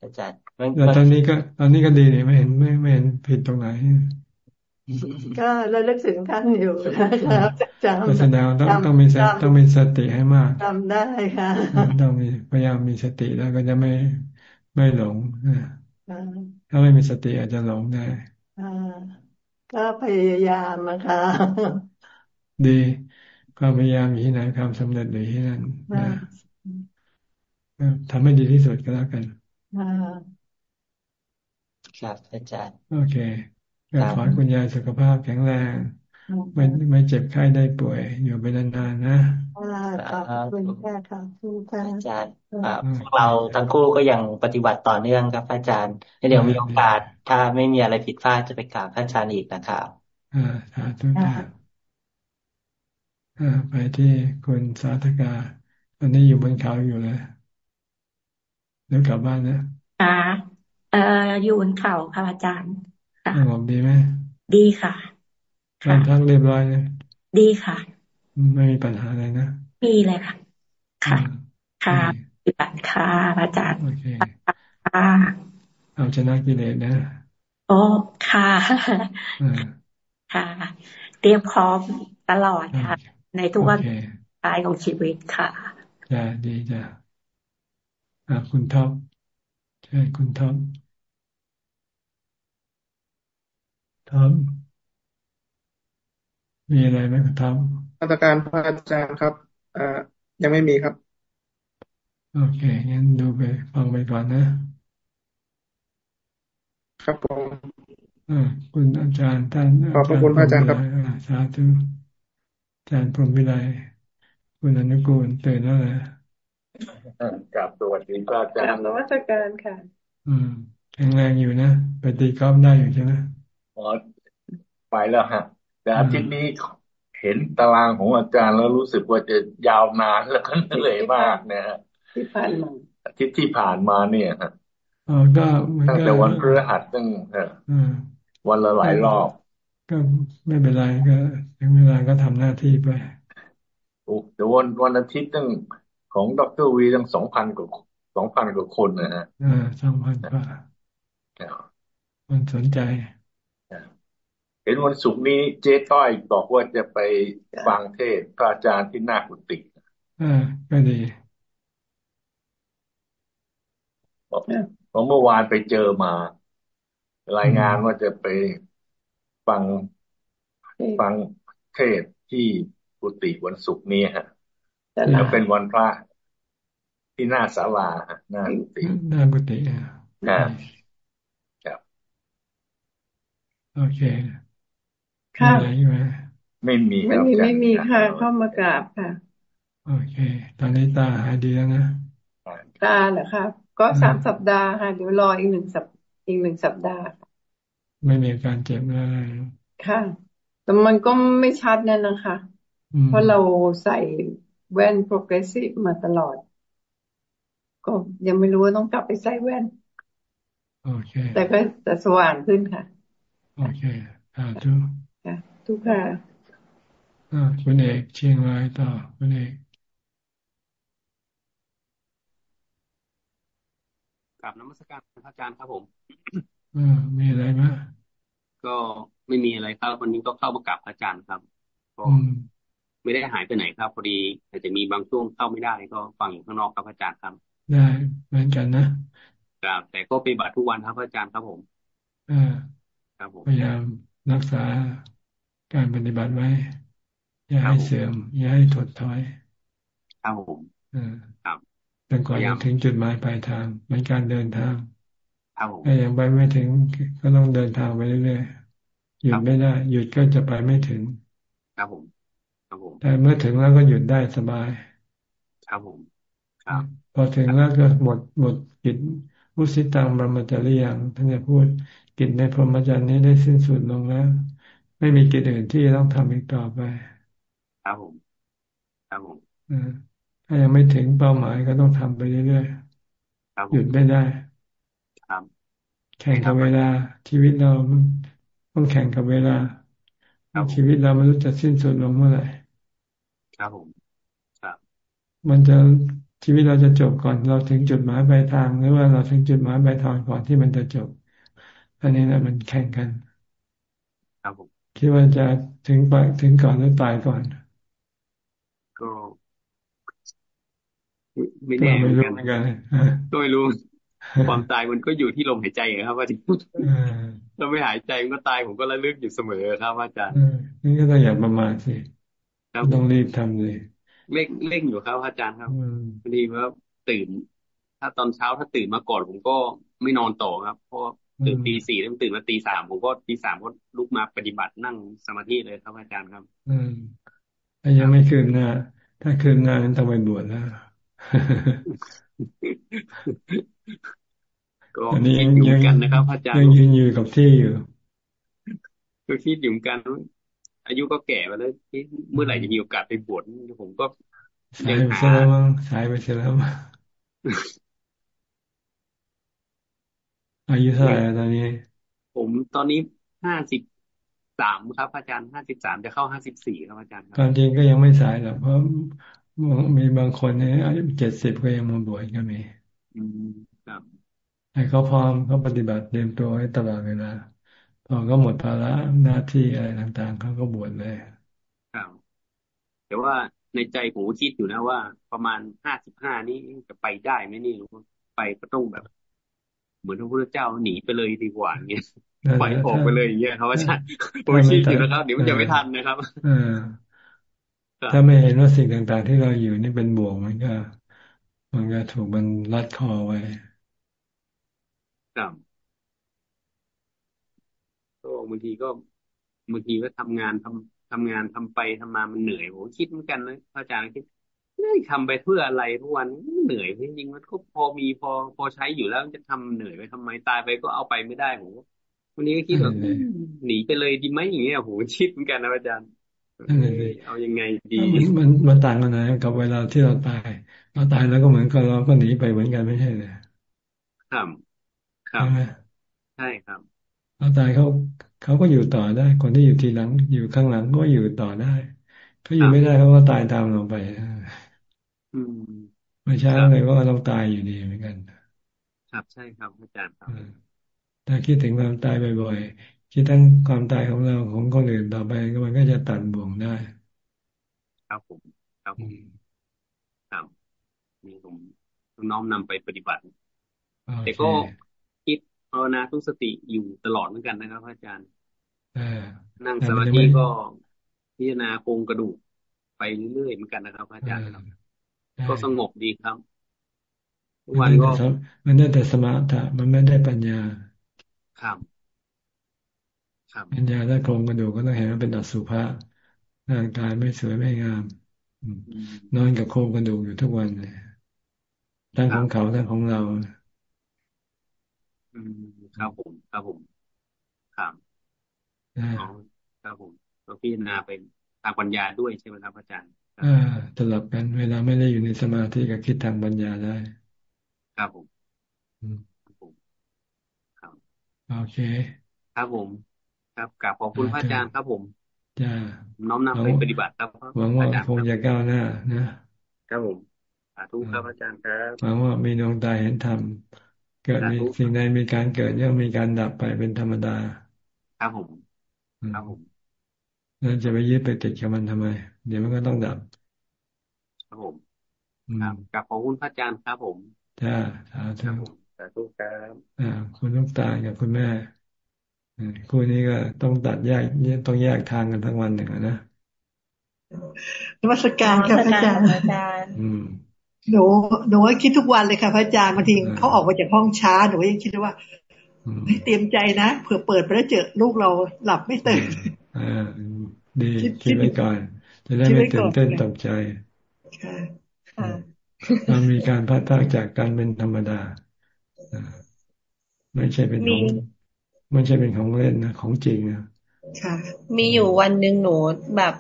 อาจารย์มันแต่มันตอนนี้ก็ ตอนนี้ก็ดีนี่ไม่เห็นไม่ไม่เห็นผิดตรงไหน ก็ระลึกถึงท่านอยู่นะครับจก็แสดงว่าต้องำต้องมีสจต้องมีสติให้มากำจำได้ค่ะต้องมีพยายามมีสติแล้วก็จะไม่ไม่หลงนะอ่าถ้าไม่มีสติอาจจะหลงได้อ่า ก็พยายามนะคะดีความพยายามอยู่ที่ไหนความสำเร็จอยู่ที่นั่นอ่านะก็ทำให้ดีที่สุดก็แล้วกันอ่าครับอาจารย์โอเคก็ครับขอให้คุณยายสุขภาพแข็งแรง ไม่ไม่เจ็บไข้ได้ป่วย อยู่ไปนานๆนะอ่าขอบคุณค่ะขอบคุณค่ะอาจารย์อืมอ่าพวกเราทั้งคู่ก็ยังปฏิบัติต่อเนื่องครับ อาจารย์แล้วเดี๋ยวมีโอกาส ถ้าไม่มีอะไรผิดพลาดจะไปกราบพระอาจารย์อีกนะครับอ่าสาธุจ้าอ่าไปที่คุณสาธกาตอนนี้อยู่บนเขาอยู่เลยเดี๋ยวกลับบ้านนะค่ะเอ่ออยู่บนเขาค่ะอาจารย์ค่ะสงบดีไหมดีค่ะ บ้าค่ะนพักเรียบร้อยนะดีค่ะ ไม่มีปัญหาอะไรนะมีเลยค่ะ ค่ะอ่าค่ะดีปฏิบัติค่ะอาจารย์โอเคค่ะเอาชนะกิเลสนะโอ้ค่ะอ่าค่ะ เตรียมพร้อมตลอดค่ะโอเคในทุกวันตายของชีวิตค่ะโอเคจ้าดีจ้าอ่าคุณท็อปใช่คุณท็อปท็อป มีอะไรไหมคุณท็อปนมัสการพระอาจารย์ครับอ่ายังไม่มีครับ โอเคงั้นดูไปฟังไปก่อนนะ ครับผมอ่าคุณอาจารย์ท่านขอบพระคุณพระอาจารย์ครับพมวิไลอ่าสาธุอาจารย์พรหมวิไลคุณอนุกูลตื่นแล้วเหรอกับสวัสดีพระอาจารย์นวัตการค่ะ อืมแข็งแรงอยู่นะ ไปตีกอล์ฟได้อยู่ใช่ไหมอ๋อไปแล้วฮะ แต่อาทิตย์นี้เห็นตารางของอาจารย์แล้วรู้สึกว่าจะยาวนานแล้วก็เหนื่อยมากนะฮะที่ผ่านมาอาทิตย์ที่ผ่านมาเนี่ยฮะอ๋อก็มันตั้งก็แต่วันพฤหัสตั้งเอ่ออ่าวันละหลายรอบ ก็ไม่เป็นไรก็ถึงเวลาก็ทำหน้าที่ไปโอ้แต่วันวันอาทิตย์ตั้งของดรวีตั้งสองพันกว่าสองพันกว่าคนนะฮะอ่าสองพันกว่ามันสนใจ เห็นวันศุกร์นี้เจ๊ต้อยบอกว่าจะไปฟังเทศน์พระอาจารย์ที่หน้ากุฏิอ่าก็ดีบอกเพราะเมื่อวานไปเจอมา รายงานว่าจะไปฟังฟังเทศน์ที่กุฏิวันศุกร์นี้ฮะแต่แล้ละวเป็นวันพระที่หน้าศาลาฮะหน้ากุฏิหน้ากุฏิอะครับครับ โอเค มีค่ะอะไรอยู่ไหมไม่มีคไม่รับมีอาจารไม่ย์มีค่ะ เข้ามากราบค่ะ โอเค ตอนนี้ตาหายดีแล้วนะตาเหรอครับก็สามสัปดาห์ค่ะเดี๋ยวรออีกหนึ่งสัปอีกหนึ่งสัปดาห์ ไม่มีอาการเจ็บอะไรค่ะ แต่มันก็ไม่ชัดนั่นนะคะอืมเพราะเราใส่แว่น progressive มาตลอด ก็ยังไม่รู้ว่าต้องกลับไปใส่แว่น โอเค แต่ก็จะสว่างขึ้นค่ะ โอเคสาธุค่ะ ทุกค่ะอ่าคุณเอกเชียงรายต่อคุณเอกกลับนมัสการพระอาจารย์ครับผมอ่ามีอะไรไหมก็ไม่มีอะไรครับ วันนี้ก็เข้ามากราบพระอาจารย์ครับก็อืมไม่ได้หายไปไหนครับ พอดี อาจจะมีบางช่วงเข้าไม่ได้ก็ฟังอยู่ข้างนอกครับพระอาจารย์ครับ ได้เหมือนกันนะครับแต่ก็ปฏิบัติทุกวันครับพระอาจารย์ครับผมอ่าครับผมพยายามรักษา การปฏิบัติไว้ อย่าครับให้ผมเสื่อม อย่าให้ถดถอยครับผมอ่าครับจนกว่าพยายาจะมถึงจุดหมายปลายทางเหมือนการเดินทางครับผมถ้ายังไปไม่ถึงก็ต้องเดินทางไปเรื่อยๆหยุดไม่ได้หยุดก็จะไปไม่ถึงครับผมครับผมแต่เมื่อถึงแล้วก็หยุดได้สบายครับผมครับพอถึงแล้วก็หมดหมดกิจมุสิตังบรมจริยังท่านจะพูดกิจในพรหมจรรย์นี้ได้สิ้นสุดลงแล้ว ไม่มีกิจอื่นที่ต้องทำอีกต่อไป ครับผม ครับผมอ่าถ้ายังไม่ถึงเป้าหมายก็ต้องทำไปเรื่อยครับๆผหยุมดไม่ได้ครับแข่งกับเวลา ชีวิตเราต้องแข่งกับเวลาครับผมชีวิตเราไม่รู้จะสิ้นสุดลงเมื่อไหร่ครับผมครับ มันจะชีวิตเราจะจบก่อนเราถึงจุดหมายปลายทาง หรือว่าเราถึงจุดหมายปลายทางก่อนที่มันจะจบ อันนี้นะมันแข่งกัน ครับผม คิดว่าจะถึงไปถึงก่อนหรือตายก่อน ก็ไม่ไม่ก็แน่เหไม่มือนรู้กันเหมือนกันฮะก็ไม่รู้ ความตายมันก็อยู่ที่ลมหายใจครับว่าที่เออเราไม่หายใจมันก็ตายผมก็ระลึกอยู่เสมอครับอาจารเอย์อนี่ก็ต้องอย่าประมาทสิครับต้องรีบทำเลยเร่งเร่งอยู่ครับอาจารย์ครับอืมพอดีว่าตื่น ถ้าตอนเช้าถ้าตื่นมาก่อนผมก็ไม่นอนต่อครับ เพราะอื ตื่นมตีสี่แล้วตื่นมาตีสามผมก็ตีสามก็ลุกมาปฏิบัตินั่งสมาธิเลยครับอาจารย์ครับ อืมถ้ายังไม่คืนหน้าถ้าคืนหน้านั้นต้องไปบวชแล้วก็ตอนนี้คิยัดงอยู่เหยังมือนกันนะครับอาจารยัย์งยืนอยู่กับที่อยู่ก็คิดอยู่เหมือนกันว่าอายุก็แก่ไปแล้วที่เมื่อไหร่จะมีโอกาสไปบวชผมก็สายัยงไปหาเสียแล้วมั้งสายไปเสียแล้วมั้ง อายุเท่าไหร่แล้วตอนนี้ ผมตอนนี้ห้าสิบสามครับอาจารย์ห้าสิบสามจะเข้าห้าสิบสี่ครับอาจารย์คตารับมจริงก็ยังไม่สายหรอกเพราะมีบางคนเนี่ยอายุเจ็ดสิบก็ยังมาบวชก็มีอืมครับให้เขาพร้อมเขาปฏิบัติเตรียมตัวไว้ตลอดเวลาพอก็หมดภาระหน้าที่อะไรต่างๆเขาก็บวชเลยครับแต่ว่าในใจผมก็คิดอยู่นะว่า ประมาณห้าสิบห้านี่จะไปได้ไหมนี่หรือว่าไปก็ต้องแบบ เหมือนพระพุทธเจ้าหนีไปเลยดีกว่าอย่างเงี้ยนั่นปล่อยแหละออกถ้าไปเลยอย่างเงี้ยครับอาจารย์ผมถ้าคิไม่ดอทัยู่นนะครับเดี๋ยวเอมันอจะไม่ทันนะครับเออครับถ้าไม่เห็นว่าสิ่งต่าง ๆ ที่เราอยู่นี่เป็นบ่วงมันก็ มันก็ถูกมันรัดคอไว้ครับก็บางทีก็บางทีก็ทำงานทำทำงานทำไปทำมามันเหนื่อยผมคิดเหมือนกันนะพระอาจารย์คิด เฮ้ยทำไปเพื่ออะไรทุกวันเหนื่อยจริงๆมันก็พอมีพอพอใช้อยู่แล้วจะทำเหนื่อยไปทำไมตายไปก็เอาไปไม่ได้ผมวันนี้ก็คิดนั่ว่านเลยหนีไปเลยดีไหมอย่างเงี้ยผมคิดเหมือนกันนะอาจารย์นั่นเลเอ้ยยเอายังไงดีมันมันมันต่างกันนะกับเวลาที่เราตายเราตายแล้วก็เหมือนกับเราก็หนีไปเหมือนกันไม่ใช่เลยครับครัใช่บไหมใช่ครับเราตายเขาเขาก็อยู่ต่อได้ คนที่อยู่ทีหลัง อยู่ข้างหลังก็อยู่ต่อได้เขาอครับยู่ไม่ได้เขาก็ตายตามเราไปอืม ไม่ช้าครับเลยก็ต้องตายอยู่ดีเหมือนกัน ครับใช่ครับอาจารย์ครับอืมถ้าคิดถึงความตายบ่อยๆคิดถึงความตายของเราของคนอื่นต่อไปก็มันก็จะตัดบ่วงได้ ครับผมครับอืผมมครับนี่ผมน้อมนำไปปฏิบัติโอแต่เคก็คิดภาวนาทุกสติอยู่ตลอดเหมือนกันนะครับ อาจารย์อ่านั่งแต่สมันมายังธิไม่ก็พิจารณาโครงกระดูกไปเรื่อยๆเหมือนกันนะครับ อาอ่าจารย์ครับได้ ก็สงบดีครับทุกมันวันได้ก็แต่สมมันได้แต่สมถะมันไม่ได้ปัญญา ครับ ครับ ปัญญาถ้าโครงกระดูกก็ต้องเห็นว่าเป็นอสุภะร่างกายไม่สวยไม่งามอืมอืมนอนกับโครงกระดูกอยู่ทุกวันเลยทั้งคขรัอบงเขาทั้งของเราอืมครับผม ครับผม ครับอ่าอ๋อครับผมก็พิจารณาเป็นทางปัญญาด้วยใช่ไหมครับอาจารย์ อ่าสลับกันเวลาไม่ได้อยู่ในสมาธิก็คิดทางปัญญาได้ครับผมอืมครับผมครับโอเค ครับผม ครับกราบขอบคุณพระอาจารย์ครับผมจ้าน้อมนำไปปฏิบัติครับหวังว่าอาจารย์คงจะก้าวหน้านะครับผมสาธุครับอาจารย์ครับหวังว่ามีดวงตาเห็นธรรมเกิดมีสาธุสิ่งใดมีการเกิดย่อมมีการดับไปเป็นธรรมดา ครับผมอืมครับผมแล้วจะไปยึดไปติดกับมันทำไม เดี๋ยวมันก็ต้องดับ ครับผมอืครัมบกราบขอบคุณพระอาจารย์ครับผมจ้าสาครัธุบผมสาธุครับอ่า คุณลูกตาลกับคุณแม่อืมคู่นี้ก็ต้องตัดแยกต้องแยกทางกันทั้งวันหนึ่งอะนะนมัสการค่ะพระอาจารย์อาจารย์อืมหนูหนูก็คิดทุกวันเลยค่ะพระอาจารย์บางทีอ่าเขาออกมาจากห้องช้าหนูก็ยังคิดว่าอืมเฮ้ยเตรียมใจนะเผื่อเปิดไปแล้วเจอลูกเราหลับไม่ตื่นอ่าดีคิดคิดไว้ก่อน จะได้คิดไม่ไว้ตื่ก่นอนเต้นค่ะตกใจค่ะค่ะเรามีการพัฒนาจากการเป็นธรรมดาอ่าไม่ใช่เป็นขมีองไม่ใช่เป็นของเล่นนะของจริงนะค่ะ มีอยู่วันหนึ่งหนูแบบ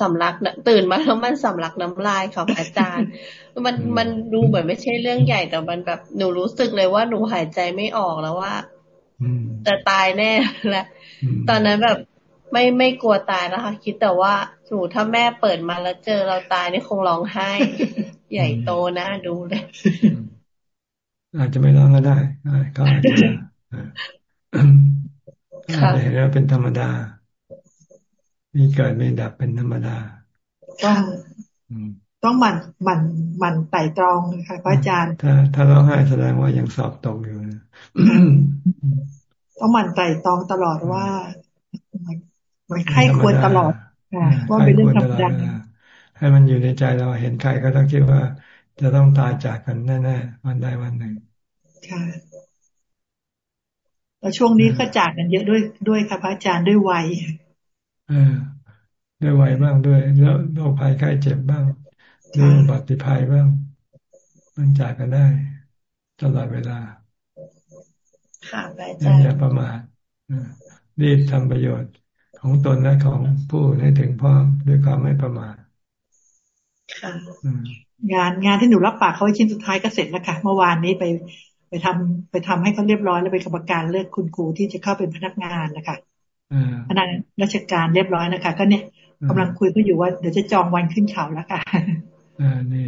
สำลักน่ะตื่นมาแล้วมันสำลักน้ำลายค่ะพระอาจารย์ มันอืมมันดูเหมือนไม่ใช่เรื่องใหญ่แต่มันแบบหนูรู้สึกเลยว่าหนูหายใจไม่ออกแล้วว่าอืมจะตายแน่แหละอืมตอนนั้นแบบ ไม่ไม่กลัวตายนะคะ คิดแต่ว่าสมมติถ้าแม่เปิดมาแล้วเจอเราตายนี่คงร้องไห้ ใหญ่โตนะดูเลยอาจจะไม่ร้องก็ได้ก็อาจจะอ่าอาจค่ะจะเห็นว่าเป็นธรรมดา มีเกิดมีดับเป็นธรรมดาต้องอืมต้องหมั่นหมั่นหมั่นไต่ตรองนะคะพระอาจารย์ ถ้า ถ้าร้องไห้แสดงว่ายังสอบตกอยู่นะต้องหมั่นไต่ตรองตลอดว่ามันมัน ใครธรรคมวรดาตลอดค่ะอ่าว่าใครเป็นคเรื่อวรงธรตรมลอดดาเวลาให้มันอยู่ในใจเราเห็นใครก็ต้องคิดว่า จะต้องตายจากกันแน่ๆวันใดวันหนึ่งค่ะแล้วช่วงนี้ก็จากกันเยอะด้วยด้วยค่ะพระอาจารย์ด้วยวัยเออด้วยวัยบ้างด้วย แล้วโรคภัยไข้เจ็บบ้างด้วยอุบัติภัยบ้าง มันจากกันได้ตลอดเวลาค่ะพระอาอย่าจารย์อย่าประมาทอ่ารีบทำประโยชน์ ของตนและของผู้อื่นให้ถึงพร้อมด้วยความไม่ประมาทค่ะอืมงานงานที่หนูรับปากเขาไว้ชิ้นสุดท้ายก็เสร็จแล้วค่ะเมื่อวานนี้ไปไปทำไปทำให้เขาเรียบร้อยแล้วเป็นกรรมการเลือกคุณครูที่จะเข้าเป็นพนักงานนะคะอ่าพนักงานราชการเรียบร้อยนะคะ ก็เนี่ยกำลังคุยก็อยู่ว่าเดี๋ยวจะจองวันขึ้นเขาแล้วค่ะอ่านี่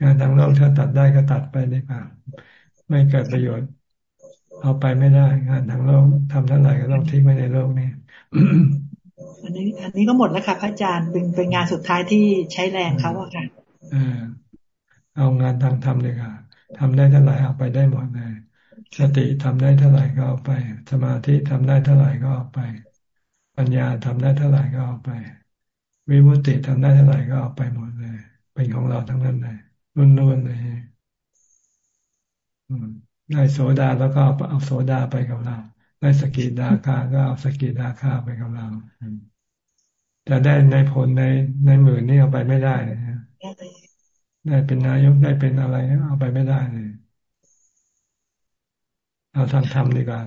งานทางโลกถ้าตัดได้ก็ตัดไปดีกว่าไม่เกิดประโยชน์ เอาไปไม่ได้ งานทางโลกทำเท่าไหร่ก็ต้องทิ้งไว้ในโลกนี้ อันนี้ อันนี้ก็หมดแล้วค่ะพระอาจารย์เป็นเป็นงานสุดท้ายที่ใช้แรงเขาอะค่ะเออเอางานทางธรรมเลยค่ะทำได้เท่าไหร่เอาไปได้หมดเลยสติทำได้เท่าไหร่ก็เอาไป สมาธิทำได้เท่าไหร่ก็เอาไป ปัญญาทำได้เท่าไหร่ก็เอาไป วิมุติทำได้เท่าไหร่ก็เอาไปหมดเลย เป็นของเราทั้งนั้นเลยล้วนๆเลยได้โสดาแล้วก็เอาโสดาไปกับเราได้สกิดาคาก็เอาสกิดาคาไปกับเรา แต่ได้ในผลในในหมื่นนี่เอาไปไม่ได้เลยนะได้เป็นนายกได้เป็นอะไร เอาไปไม่ได้เลยเอาทางธรรมดีกว่า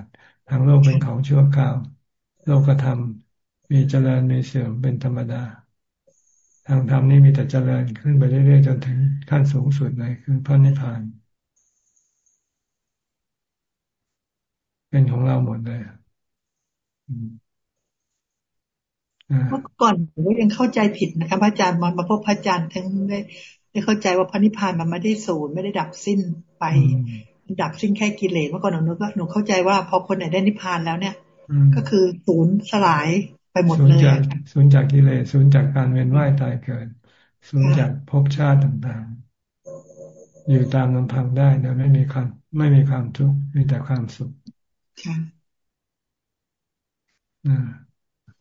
ทางโลกเป็นของชั่วคราว โลกธรรมมีเจริญมีเสื่อมเป็นธรรมดา ทางธรรมนี่มีแต่เจริญขึ้นไปเรื่อยๆจนถึงขั้นสูงสุดเลยคือพระนิพพาน เป็นของเราหมดเลยอืมอ่า เมื่อก่อนผมก็ยังเข้าใจผิดนะคะพระอาจารย์มามาพบพระอาจารย์ทั้งได้ได้เข้าใจว่าพระนิพพานมันไม่ได้สูญไม่ได้ดับสิ้นไปอืมมันดับสิ้นแค่กิเลสเมื่อก่อนหนูก็หนูเข้าใจว่าพอคนไหนได้นิพพานแล้วเนี่ยอืมก็คือศูนย์สลายไปหมดสูญเลยจากอะค่ะสูญจากกิเลสสูญจากการเวียนว่ายตายเกิดสูญจากภพชาติต่างๆ อยู่ตามลำพังได้โดยไม่มีความไม่มีความทุกข์มีแต่ความสุขค่ะอ่า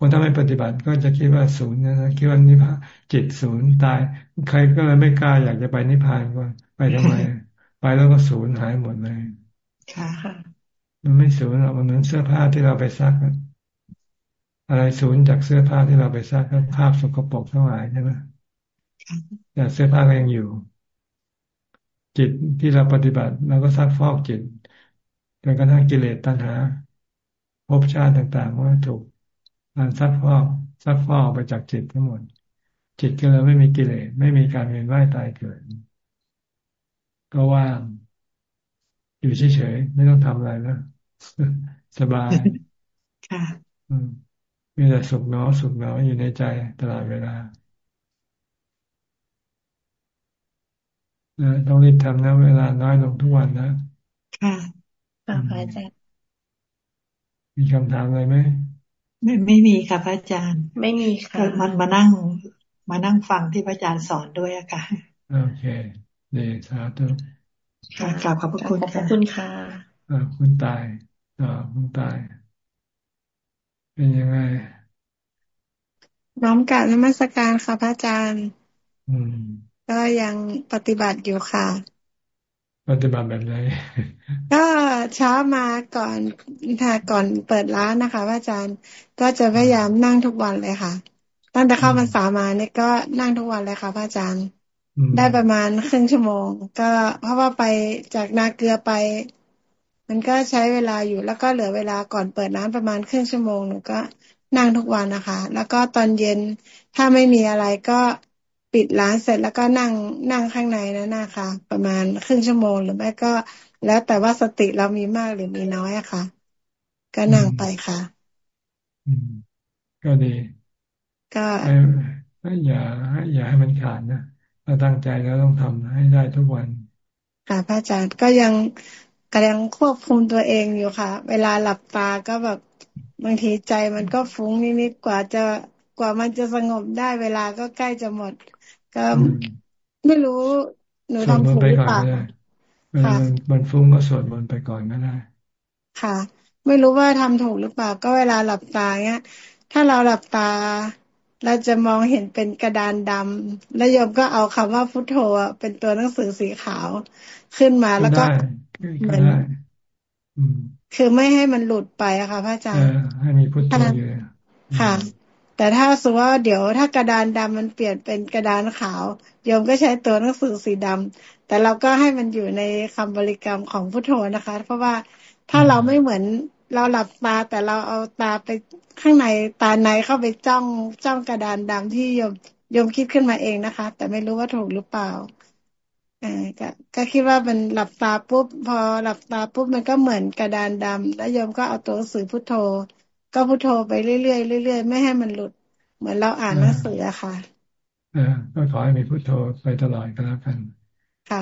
คนถ้าไม่ปฏิบัติก็จะคิดว่าศูนย์นะคิดว่านิพพานจิตศูนย์ตาย ใครก็เลยไม่กล้าอยากจะไปนิพพานก็ไปทำไม ไปแล้วก็ศูนย์หายหมดเลยค่ะมันไม่ศูนย์หรอกมันเหมือนเสื้อผ้าที่เราไปซักอะอะไรศูนย์จากเสื้อผ้าที่เราไปซักก็คราบสกปรกทั้งหลายใช่ไหมแต่เสื้อผ้าก็ยังอยู่ จิตที่เราปฏิบัติเราก็ซักฟอกจิตจนกระทั่งกิเลสตัณหาภพชาติต่างๆว่าถูก การซักฟอกซักฟอกไปจากจิตทั้งหมด จิตก็เลยไม่มีกิเลสไม่มีการเวียนว่ายตายเกิด ก็ว่าง อยู่เฉยๆไม่ต้องทำอะไรแล้วสบาย ค่ะมีแต่สุขเนาสุขเนาอยู่ในใจตลอดเวลาต้องรีบทำนะเวลาน้อยลงทุกวันนะ ค่ะค่ะพระอาจารย์มีคำถามอะไรไหม ไม่ไม่มีค่ะพระอาจารย์ ไม่มีค่ะมันมานั่ง มานั่งฟังที่พระอาจารย์สอนด้วยอะค่ะโอเคดีสาธุค่ะกราบขอบพระคุณขอบคุณค่ะคุณตายอ่าคุณตาย เป็นยังไงน้อมกราบนมัสการค่ะพระอาจารย์ อืม ก็ยังปฏิบัติอยู่ค่ะ ปฏิบัติแบบไหนก็เช้ามาก่อนถ้าก่อนเปิดร้านนะคะพระอาจารย์ก็จะพยายามนั่งทุกวันเลยค่ะ ตั้งแต่เข้าพรรษามาเนี่ยก็นั่งทุกวันเลยค่ะพระอาจารย์ ได้ประมาณครึ่งชั่วโมง ก็เพราะว่าไปจากนาเกลือไป มันก็ใช้เวลาอยู่แล้วก็เหลือเวลาก่อนเปิดร้านประมาณครึ่งชั่วโมงหนูก็นั่งทุกวันนะคะ แล้วก็ตอนเย็นถ้าไม่มีอะไรก็ ปิดร้านเสร็จแล้วก็นั่งนั่งข้างในนั่นนะคะ ประมาณครึ่งชั่วโมงหรือไม่ก็ แล้วแต่ว่าสติเรามีมากหรือมีน้อยอะค่ะ ก็นั่งไปค่ะก็ดี ก็อย่าอย่าให้มันขาดนะเราตั้งใจแล้วต้องทำให้ได้ทุกวัน ค่ะพระอาจารย์ก็ยังก็ยังควบคุมตัวเองอยู่ค่ะ เวลาหลับตาก็แบบบางทีใจมันก็ฟุ้งนิดๆกว่าจะกว่ามันจะสงบได้เวลาก็ใกล้จะหมด ก็ไม่รู้หนูทำถูกหรือเปล่าค่ะมันฟุ้งก็สวดมนต์ไปก่อนก็ได้ ค่ะ ไม่รู้ว่าทำถูกหรือเปล่า ก็เวลาหลับตาเนี้ย ถ้าเราหลับตาเราจะมองเห็นเป็นกระดานดำแล้วโยมก็เอาคำว่าพุทโธเป็นตัวหนังสือสีขาวขึ้นมาแล้วก็เหมือนคือไม่ให้มันหลุดไปอะค่ะพระอาจารย์ให้มีพุทโธอยู่ค่ะ แต่ถ้าสมว่าเดี๋ยวถ้ากระดานดำมันเปลี่ยนเป็นกระดานขาวโยมก็ใช้ตัวหนังสือสีดำแต่เราก็ให้มันอยู่ในคำบริกรรมของพุทโธนะคะ เพราะว่าถ้าเราไม่เหมือนเราหลับตาแต่เราเอาตาไปข้างในตาในเข้าไปจ้องจ้องกระดานดำที่โยมโยมคิดขึ้นมาเองนะคะ แต่ไม่รู้ว่าถูกหรือเปล่าอก็ก็คิดว่ามันหลับตาปุ๊บ พอหลับตาปุ๊บมันก็เหมือนกระดานดำแล้วโยมก็เอาตัวหนังสือพุทโธ ก็พุทโธไปเรื่อยๆเรื่อยๆไม่ให้มันหลุด เหมือนเราอ่านหนังสืออะค่ะอก็ขอให้มีพุทโธไปตลอดก็แล้วกัน ค่ะ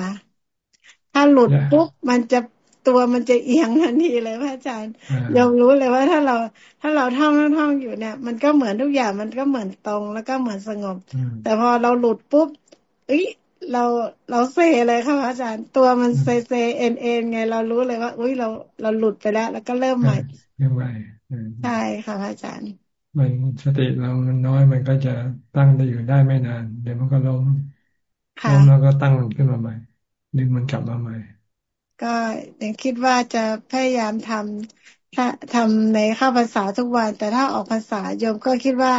ถ้าหลุดปุ๊บมันจะตัวมันจะเอียงทันทีเลยพระอาจารย์ยอมรู้เลยว่าถ้าเรา ถ้าเราท่องท่องอยู่เนี่ย มันก็เหมือนทุกอย่างมันก็เหมือนตรงแล้วก็เหมือนสงบ แต่พอเราหลุดปุ๊บเอ้ยเราเราเซเลยค่ะอาจารย์ ตัวมันเซเซเอ็นเอ็นไง เรารู้เลยว่า อุ้ยเราเราหลุดไปแล้ว แล้วก็เริ่มใหม่เริ่มใหม่ ใช่ค่ะอาจารย์ มันสติเรามันน้อยมันก็จะตั้งได้อยู่ได้ไม่นาน เดี๋ยวมันก็ล้มล้มแล้วก็ตั้งมันขึ้นมาใหม่ดึงมันกลับมาใหม่ ก็ยังคิดว่าจะพยายามทำถ้าทำในข้าภาษาทุกวัน แต่ถ้าออกภาษาโยมก็คิดว่า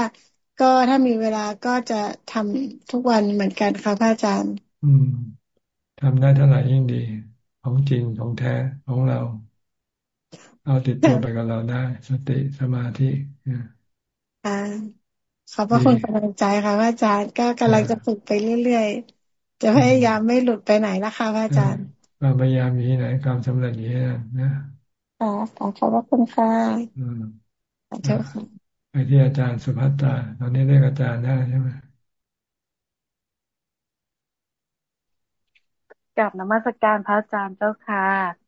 ก็ถ้ามีเวลาก็จะทำทุกวันเหมือนกันค่ะพระอาจารย์ อืมทำได้เท่าไหร่ยิ่งดี ของจริงของแท้ของเรา เอาติดตัวไปกับเราได้ สติสมาธิอ่าขอบพระคุณกำลังใจค่ะพระอาจารย์ก็กำลังจะฝึกไปเรื่อยๆ จะพยายามไม่หลุดไปไหนนะคะพระอาจารย์ความพยายามอยู่ที่ไหนความสำเร็จอยู่ที่นั่นนะค่ะขอบพระคุณค่ะอืมไปที่อาจารย์สุภัตตาตอนนี้เรียกอาจารย์ได้ใช่ไหมกับนมัสการพระอาจารย์เจ้าค่ะ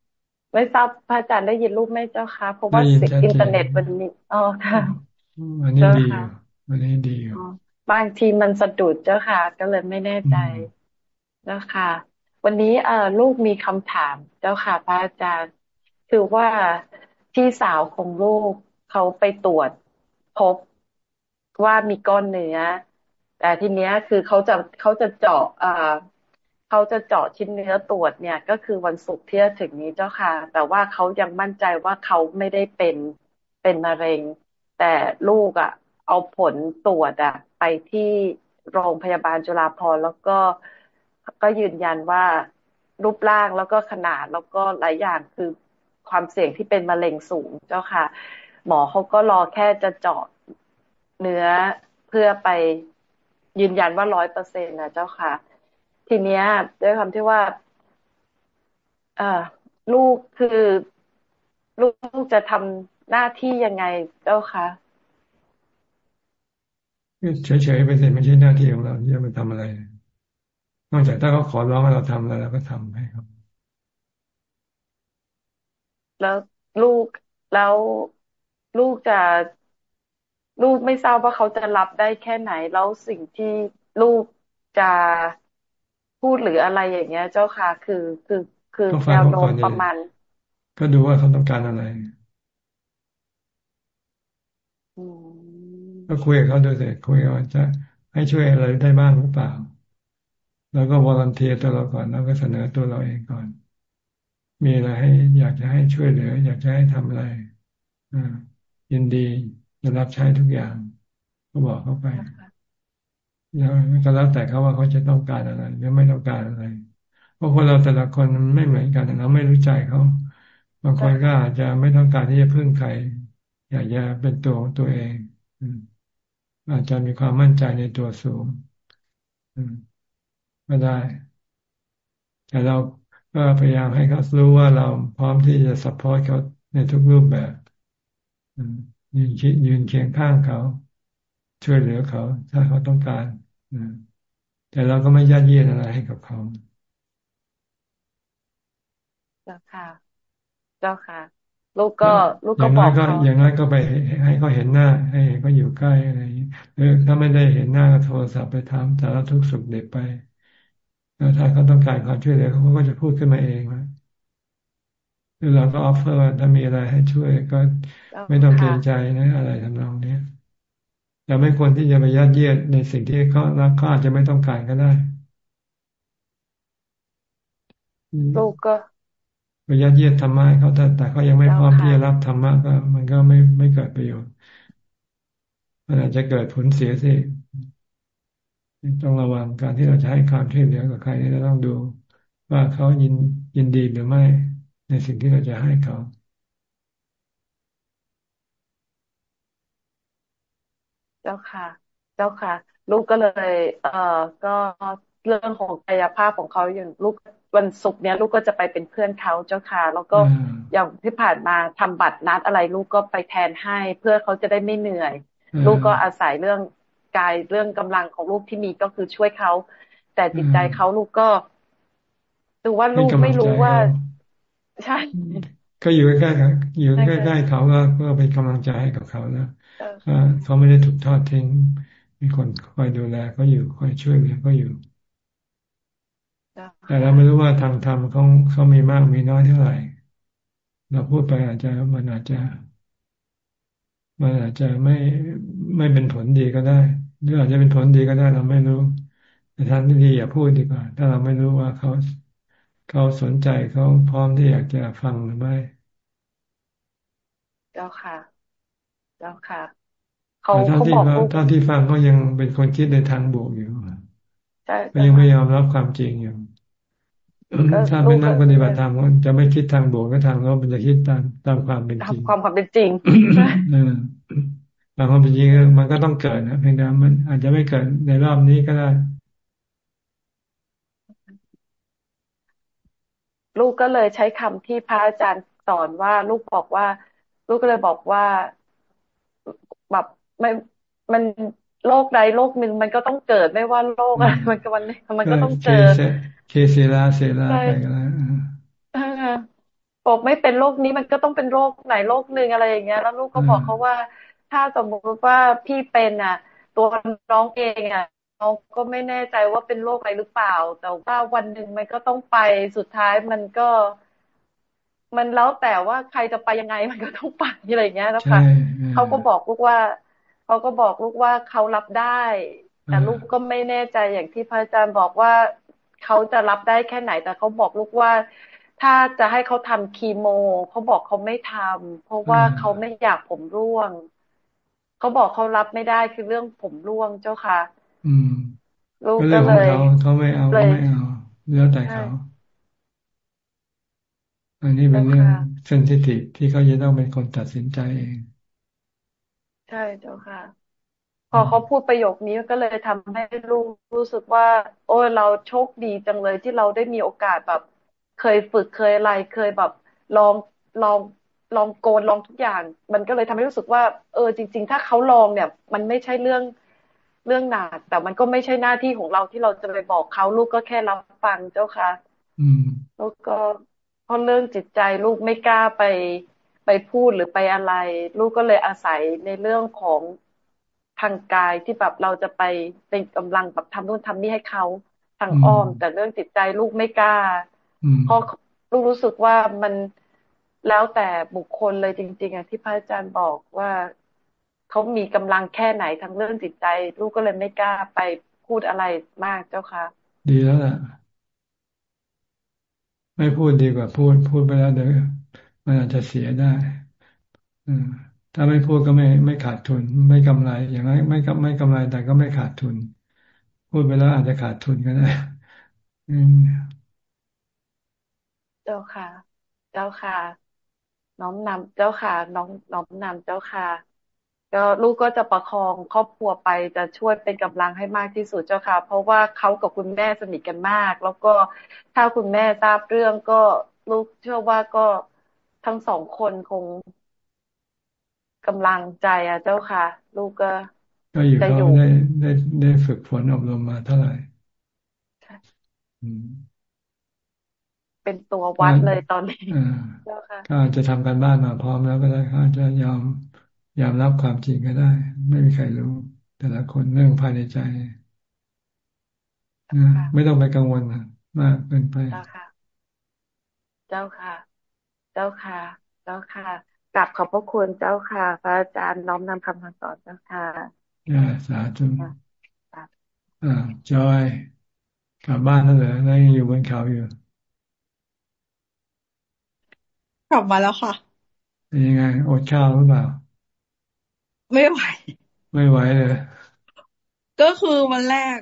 ไม่ทราบพระอาจารย์ได้ยินรูปไหมเจ้าคะเพราะว่าสิอินเทอร์เน็ตวันนี้อ๋อค่ะวันนี้ดีวันนี้ดีบางทีมันสะดุดเจ้าค่ะ ก็เลยไม่แน่ใจเจ้าค่ะ วันนี้เอ่อลูกมีคำถามเจ้าค่ะพระอาจารย์ คือว่าพี่สาวของลูกเขาไปตรวจพบว่ามีก้อนเนื้อแต่ทีเนี้ยคือเขาจะเขาจะเจาะอ่า เขาจะเจาะชิ้นเนื้อตรวจเนี่ย ก็คือวันศุกร์ที่จะถึงนี้เจ้าค่ะ แต่ว่าเขายังมั่นใจว่าเขาไม่ได้เป็นเป็นมะเร็ง แต่ลูกอะ่ะ เอาผลตรวจอะ่ะ ไปที่โรงพยาบาลจุฬาภรณ์แล้วก็ก็ยืนยันว่ารูปร่างแล้วก็ขนาดแล้วก็หลายอย่างคือความเสี่ยงที่เป็นมะเร็งสูงเจ้าค่ะ หมอเขาก็รอแค่จะเจาะเนื้อเพื่อไปยืนยันว่าร้อยเปอร์เซ็นต์นะเจ้าค่ะ ทีเนี้ยด้วยความที่ว่า เอ่อลูกคือลูกจะทำหน้าที่ยังไงเจ้าคะเฉยๆไปสิไม่ใช่หน้าที่ของเราที่จะไปทำอะไร นอกจากถ้าเขาขอร้องให้เราทำอะไรเราก็ทำให้ครับ แล้วลูกแล้วลูกจะลูกไม่ทราบว่าเขาจะรับได้แค่ไหน แล้วสิ่งที่ลูกจะ พูดหรืออะไรอย่างเงี้ย เจ้าค่ะ คือคือคือแนวโน้มประมาณ ก็ดูว่าเขาต้องการอะไรก็คุยกับเขาดูสิคุยว่าจะให้ช่วยอะไรได้บ้างหรือเปล่า แล้วก็วอลันเทียตัวเราก่อนแล้วก็เสนอตัวเราเองก่อน มีอะไรให้อยากจะให้ช่วยเหลือ อยากจะให้ทำอะไร อ่ายินดีจะรับใช้ทุกอย่าง ก็บอกเขาไป แล้วก็แล้วแต่เขาว่าเขาจะต้องการอะไรหรือไม่ต้องการอะไร เพราะคนเราแต่ละคนมันไม่เหมือนกันเราไม่รู้ใจเขาบางคนก็อาจจะไม่ต้องการที่จะพึ่งใคร อยากจะเป็นตัวของตัวเองอาจจะมีความมั่นใจในตัวสูงก็ได้ แต่เราก็พยายามให้เขารู้ว่าเราพร้อมที่จะสปอร์ตเขาในทุกรูปแบบยืนยืนเคียงข้างเขา ช่วยเหลือเขา ถ้าเขาต้องการ แต่เราก็ไม่ยัดเยียดอะไรให้กับเขาเจ้าค่ะ เจ้าค่ะ ลูกก็ลูกก็บอกเขาอย่างน้อยก็ไปให้เขาเห็นหน้า ให้เขาอยู่ใกล้อะไรอย่างนี้หรือถ้าไม่ได้เห็นหน้าก็โทรศัพท์ไปถามสารทุกข์สุขดิบไป แล้วถ้าเขาต้องการความช่วยเหลือเขาก็จะพูดขึ้นมาเองนะหรือเราก็ offer ถ้ามีอะไรให้ช่วยก็ไม่ต้องเกรงใจนะ อะไรทำนองนี้ แต่ไม่ควรที่จะไปยัดเยียดในสิ่งที่เขาเขาอาจจะไม่ต้องการก็ได้ลูกก็ไปยัดเยียดธรรมะเขาแต่แต่เขายังไม่พร้อมที่จะรับธรรมะก็ มันก็ไม่ไม่เกิดประโยชน์มันอาจจะเกิดผลเสียสิต้องระวังการที่เราจะให้ความช่วยเหลือกับใครนี่เราต้องดู ว่าเขายินยินดีหรือไม่ ในสิ่งที่เราจะให้เขา เจ้าค่ะ เจ้าค่ะ ลูกก็เลย เอ่อ ก็เรื่องของกายภาพของเขาอย่างลูกวันศุกร์เนี้ยลูกก็จะไปเป็นเพื่อนเขาเจ้าค่ะ แล้วก็อย่างที่ผ่านมาทำบัตรนัดอะไร ลูกก็ไปแทนให้เพื่อเขาจะได้ไม่เหนื่อย ลูกก็อาศัยเรื่องกายเรื่องกำลังของลูกที่มีก็คือช่วยเขา แต่จิตใจเขาลูกก็ดูว่าลูกไม่รู้ว่า ใช่ ก็อยู่ใกล้ๆอยู่ใกล้ๆเขาก็ก็เป็นกำลังใจให้กับเขาแล้ว เขาไม่ได้ถูกทอดทิ้ง มีคนคอยดูแลก็อยู่คอยช่วยเหลือก็อยู่ แต่เราไม่รู้ว่าทางธรรมเขาเขามีมากมีน้อยเท่าไหร่ เราพูดไปอาจจะมันอาจจะมันอาจจะไม่ไม่เป็นผลดีก็ได้ หรืออาจจะเป็นผลดีก็ได้ เราไม่รู้ แต่ทางที่ดีอย่าพูดดีกว่า ถ้าเราไม่รู้ว่าเขาเขาสนใจเขาพร้อมที่อยากจะฟังหรือไม่เจ้าค่ะ เจ้าค่ะเขาเขาบอกท่าที่ฟังเขายังเป็นคนคิดในทางบวกอยู่ก็ยังไม่ยอมรับความจริงอยู่ถ้าเป็นนักปฏิบัติธรรมจะไม่คิดทางบวกก็ทางลบมันจะคิดตามตามความเป็นจริงความความเป็นจริงตามความเป็นจริงมันก็ต้องเกิดนะเพียงแต่มัน อาจจะไม่เกิดในรอบนี้ก็ได้ ลูกก็เลยใช้คำที่พระอาจารย์สอนว่า ลูกบอกว่า ลูกก็เลยบอกว่า แบบไม่มันโลกใดโลกหนึ่งมันก็ต้องเกิดไม่ว่าโลกอะไรมันก็มันมันก็ต้องเจอเคเซลาเซลาไปกันแล้วบอกไม่เป็นโรคนี้มันก็ต้องเป็นโรคไหนโรคหนึ่งอะไรอย่างเงี้ย แล้วลูกก็บอกเขาว่า ถ้าสมมติว่าพี่เป็นอะ ตัวน้องเองอะน้องก็ไม่แน่ใจว่าเป็นโรคอะไรหรือเปล่า แต่ว่าวันหนึ่งมันก็ต้องไปสุดท้ายมันก็ มันแล้วแต่ว่าใครจะไปยังไงมันก็ต้องไปอะไรเงี้ยนะคะเขาก็บอกลูกว่าเขาก็บอกลูกว่าเขารับได้ แต่ลูกก็ไม่แน่ใจอย่างที่พระอาจารย์บอกว่าเขาจะรับได้แค่ไหน แต่เขาบอกลูกว่า ถ้าจะให้เขาทำคีโมเขาบอกเขาไม่ทำเพราะว่าเขาไม่อยากผมร่วงเขาบอกเขารับไม่ได้คือเรื่องผมร่วงเจ้าค่ะ อืมลูกก็เลยเขาไม่เอาเขาไม่เอาแล้วแต่เขา อันนี้เป็นเรื่องเซนซิทีฟที่เขาจะต้องเป็นคนตัดสินใจเอง ใช่เจ้าค่ะ พอเขาพูดประโยคนี้ก็เลยทำให้ลูกรู้สึกว่า โอ้ยเราโชคดีจังเลยที่เราได้มีโอกาสแบบ เคยฝึกเคยอะไรเคยแบบลองลองลองโกนลองทุกอย่าง มันก็เลยทำให้รู้สึกว่า เออ จริง ๆ ถ้าเขาลองเนี่ย มันไม่ใช่เรื่องเรื่องหนักแต่มันก็ไม่ใช่หน้าที่ของเราที่เราจะไปบอกเขาลูกก็แค่รับฟังเจ้าค่ะ อืม แล้วก็เพ ราะเรื่องจิตใจลูกไม่กล้าไปไปพูดหรือไปอะไร ลูกก็เลยอาศัยในเรื่องของทางกายที่แบบเราจะไปเป็นกำลังแบบทำนู่นทำนี่ให้เขาทางอ้อม แต่เรื่องจิตใจลูกไม่กล้าอืมเพราะลูกรู้สึกว่ามันแล้วแต่บุคคลเลยจริง ๆอะที่พระอาจารย์บอกว่าเขามีกำลังแค่ไหนทางเรื่องจิตใจ ลูกก็เลยไม่กล้าไปพูดอะไรมากเจ้าค่ะ ดีแล้วล่ะ ไม่พูดดีกว่าพูด พูดไปแล้วเดี๋ยวมันอาจจะเสียได้อถ้าไม่พูดก็ไม่ไม่ขาดทุน ไม่กำไร อย่างไรไม่กำไม่กำไรแต่ก็ไม่ขาดทุน พูดไปแล้วอาจจะขาดทุนก็ได้เจ้าค่ะ เจ้าค่ะ น้อมนำเจ้าค่ะ น้องน้อมนำเจ้าค่ะ ก็ลูกก็จะประคองครอบครัวไปจะช่วยเป็นกำลังให้มากที่สุดเจ้าค่ะ เพราะว่าเขากับคุณแม่สนิทกันมาก แล้วก็ถ้าคุณแม่ทราบเรื่องก็ลูกเชื่อว่าก็ทั้งสองคนคงกำลังใจอะเจ้าค่ะ ลูกก็ก็อยู่จะก็อยู่ได้ได้ได้ฝึกฝนอบรมมาเท่าไหร่อืมเป็นตัววัดเลยตอนนี้อ่าเจ้าค่ะก็อาจจะทำการบ้านมาพร้อมแล้วก็ได้เขาอาจจะยอม ยอมรับความจริงก็ได้ ไม่มีใครรู้ แต่ละคนเรื่องภายในใจนะไม่ต้องไปกังวลนะมากเกินไปเจ้าค่ะ เจ้าค่ะ เจ้าค่ะ เจ้าค่ะกลับขอบพระคุณเจ้าค่ะ พระอาจารย์น้อมนำคำสอนเจ้าค่ะอ่าสาธุอ่าจอยกลับบ้านแล้วเหรอแล้วยังอยู่บนเขาอยู่ กลับมาแล้วค่ะ เป็นยังไง อดข้าวหรือเปล่า ไม่ไหว ไม่ไหวเลยก็คือวันแรก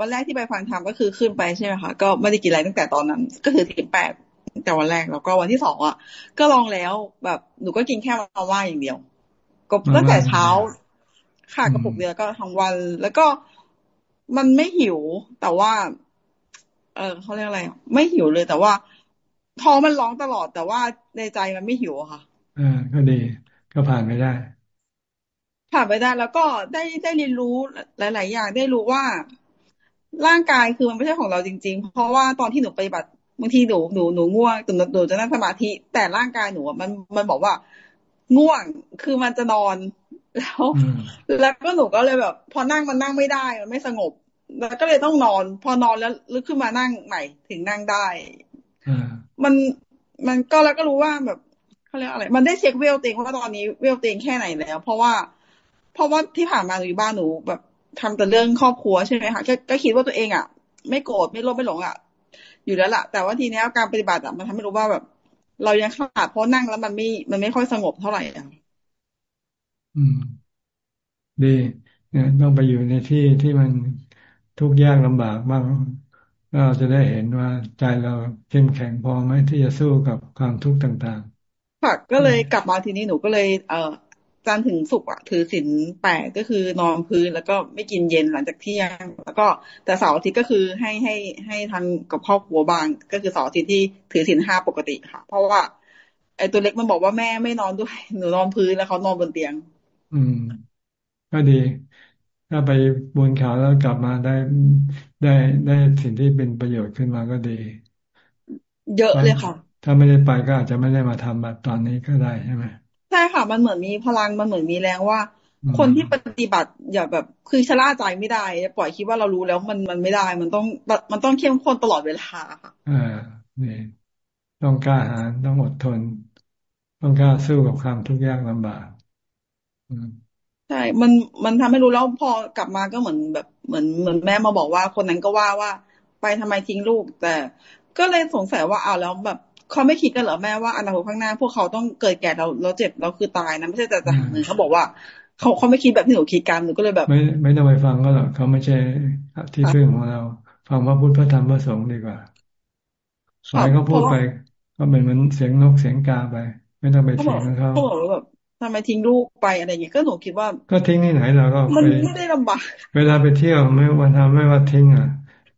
วันแรกที่ไปฟังธรรมก็คือขึ้นไปใช่ไหมคะก็ไม่ได้กินอะไรตั้งแต่ตอนนั้น ก็คือสิบแปดตั้งแต่วันแรกแล้วก็วันที่สองอะ ก็ลองแล้วแบบหนูก็กินแค่มาม่าอย่างเดียวก็ตั้งแต่เช้าค่ะกระปุกเดียวก็ทั้งวัน แล้วก็มันไม่หิว แต่ว่า เออเขาเรียกอะไรอะไม่หิวเลย แต่ว่าท้องมันร้องตลอดแต่ว่าในใจมันไม่หิวอะค่ะอ่าก็ดี ก็ผ่านไม่ได้ ผ่านไปได้แล้วก็ได้ได้เรียนรู้หลาย ๆ อย่างได้รู้ว่า ร่างกายคือมันไม่ใช่ของเราจริง ๆ เพราะว่าตอนที่หนูปฏิบัติบางทีหนูหนูหนูง่วงหนูหนูจะนั่งสมาธิ แต่ร่างกายหนูอะมันมันบอกว่าง่วงคือมันจะนอน แล้ว แล้วก็หนูก็เลยแบบ พอนั่งมันนั่งไม่ได้มันไม่สงบ แล้วก็เลยต้องนอน พอนอนแล้วลุกขึ้นมานั่งใหม่ถึงนั่งได้อ่ามันมันก็แล้วก็รู้ว่าแบบเขาเรียกอะไร มันได้เช็คเวลตัวเองว่าตอนนี้เวลตัวเองแค่ไหนแล้ว เพราะว่า เพราะว่าที่ผ่านมาหนูอยู่บ้านหนูแบบทำแต่เรื่องครอบครัวใช่ไหมคะก็ก็คิดว่าตัวเองอะ ไม่โกรธไม่โลภไม่หลงอะ อยู่แล้วล่ะ แต่ว่าทีเนี้ยการปฏิบัติอะมันทำให้รู้ว่าแบบ เรายังขาดเพราะนั่งแล้วมันไม่มันไม่ค่อยสงบเท่าไหร่อะอืม ดีเนี่ยต้องไปอยู่ในที่ที่มันทุกข์ยากลำบากบ้างแล้วเราจะได้เห็นว่าใจเราเข้มแข็งพอไหมที่จะสู้กับความทุกข์ต่างค่ะก็เลยกลับมาทีนี้หนูก็เลยเอ่อ จันทร์ถึงศุกร์อะถือศีลแปดก็คือนอนพื้นแล้วก็ไม่กินเย็นหลังจากเที่ยง แล้วก็แต่เสาร์อาทิตย์ก็คือให้ให้ให้ทางกับครอบครัวบาง ก็คือเสาร์อาทิตย์ที่ถือศีลห้าปกติค่ะ เพราะว่าไอ้ตัวเล็กมันบอกว่าแม่ไม่นอนด้วย หนูนอนพื้นแล้วเขานอนบนเตียงๆอืม ก็ดี ถ้าไปบนเขาแล้วกลับมาได้ได้ได้สิ่งที่เป็นประโยชน์ขึ้นมาก็ดี เยอะเลยค่ะ ถ้าไม่ได้ไปก็อาจจะไม่ได้มาทำแบบตอนนี้ก็ได้ใช่ไหมใช่ค่ะ มันเหมือนมีพลังมันเหมือนมีแรงว่าอืมคนที่ปฏิบัติอย่าแบบคือชะล่าใจไม่ได้อย่าปล่อยคิดว่าเรารู้แล้วมันมันไม่ได้ มันต้องมันต้องเข้มข้นตลอดเวลาค่ะอ่านี่ต้องกล้าหาญต้องอดทน ต้องกล้าสู้กับความทุกข์ยากลำบากอืมใช่มันมันทำให้รู้แล้วพอกลับมาก็เหมือนแบบเหมือนเหมือนแม่มาบอกว่าคนนั้นก็ว่าว่า ไปทำไมทิ้งลูก แต่ก็เลยสงสัยว่าเอาวแล้วแบบ เขาไม่คิดกันเหรอแม่ว่าอนาคตข้างหน้า พวกเขาต้องเกิดแก่เราเราเจ็บเราคือตายนะไม่ใช่แต่แต่เหมือนเขาบอกว่าเขาเขาไม่คิดแบบที่หนูคิดกันหนูก็เลยแบบ ไม่ไม่ต้องไปฟังก็หรอกเขาไม่ใช่ที่พึ่งของเรา ฟังพระพุทธพระธรรมพระสงฆ์ดีกว่าปล่อยเขาพูดไป ก็เป็นเหมือนเสียงนกเสียงกาไป ไม่ต้องไปเขาบเถีอยกงกับเขาเขาบอกว่าแบบทำไมทิ้งลูกไปอะไรอย่างเงี้ยก็หนูคิดว่า ก็ทิ้งที่ไหนเราก็มันไปไม่ได้ลำบาก เวลาไปเที่ยวไม่วันทำไม่ว่าทิ้งอะ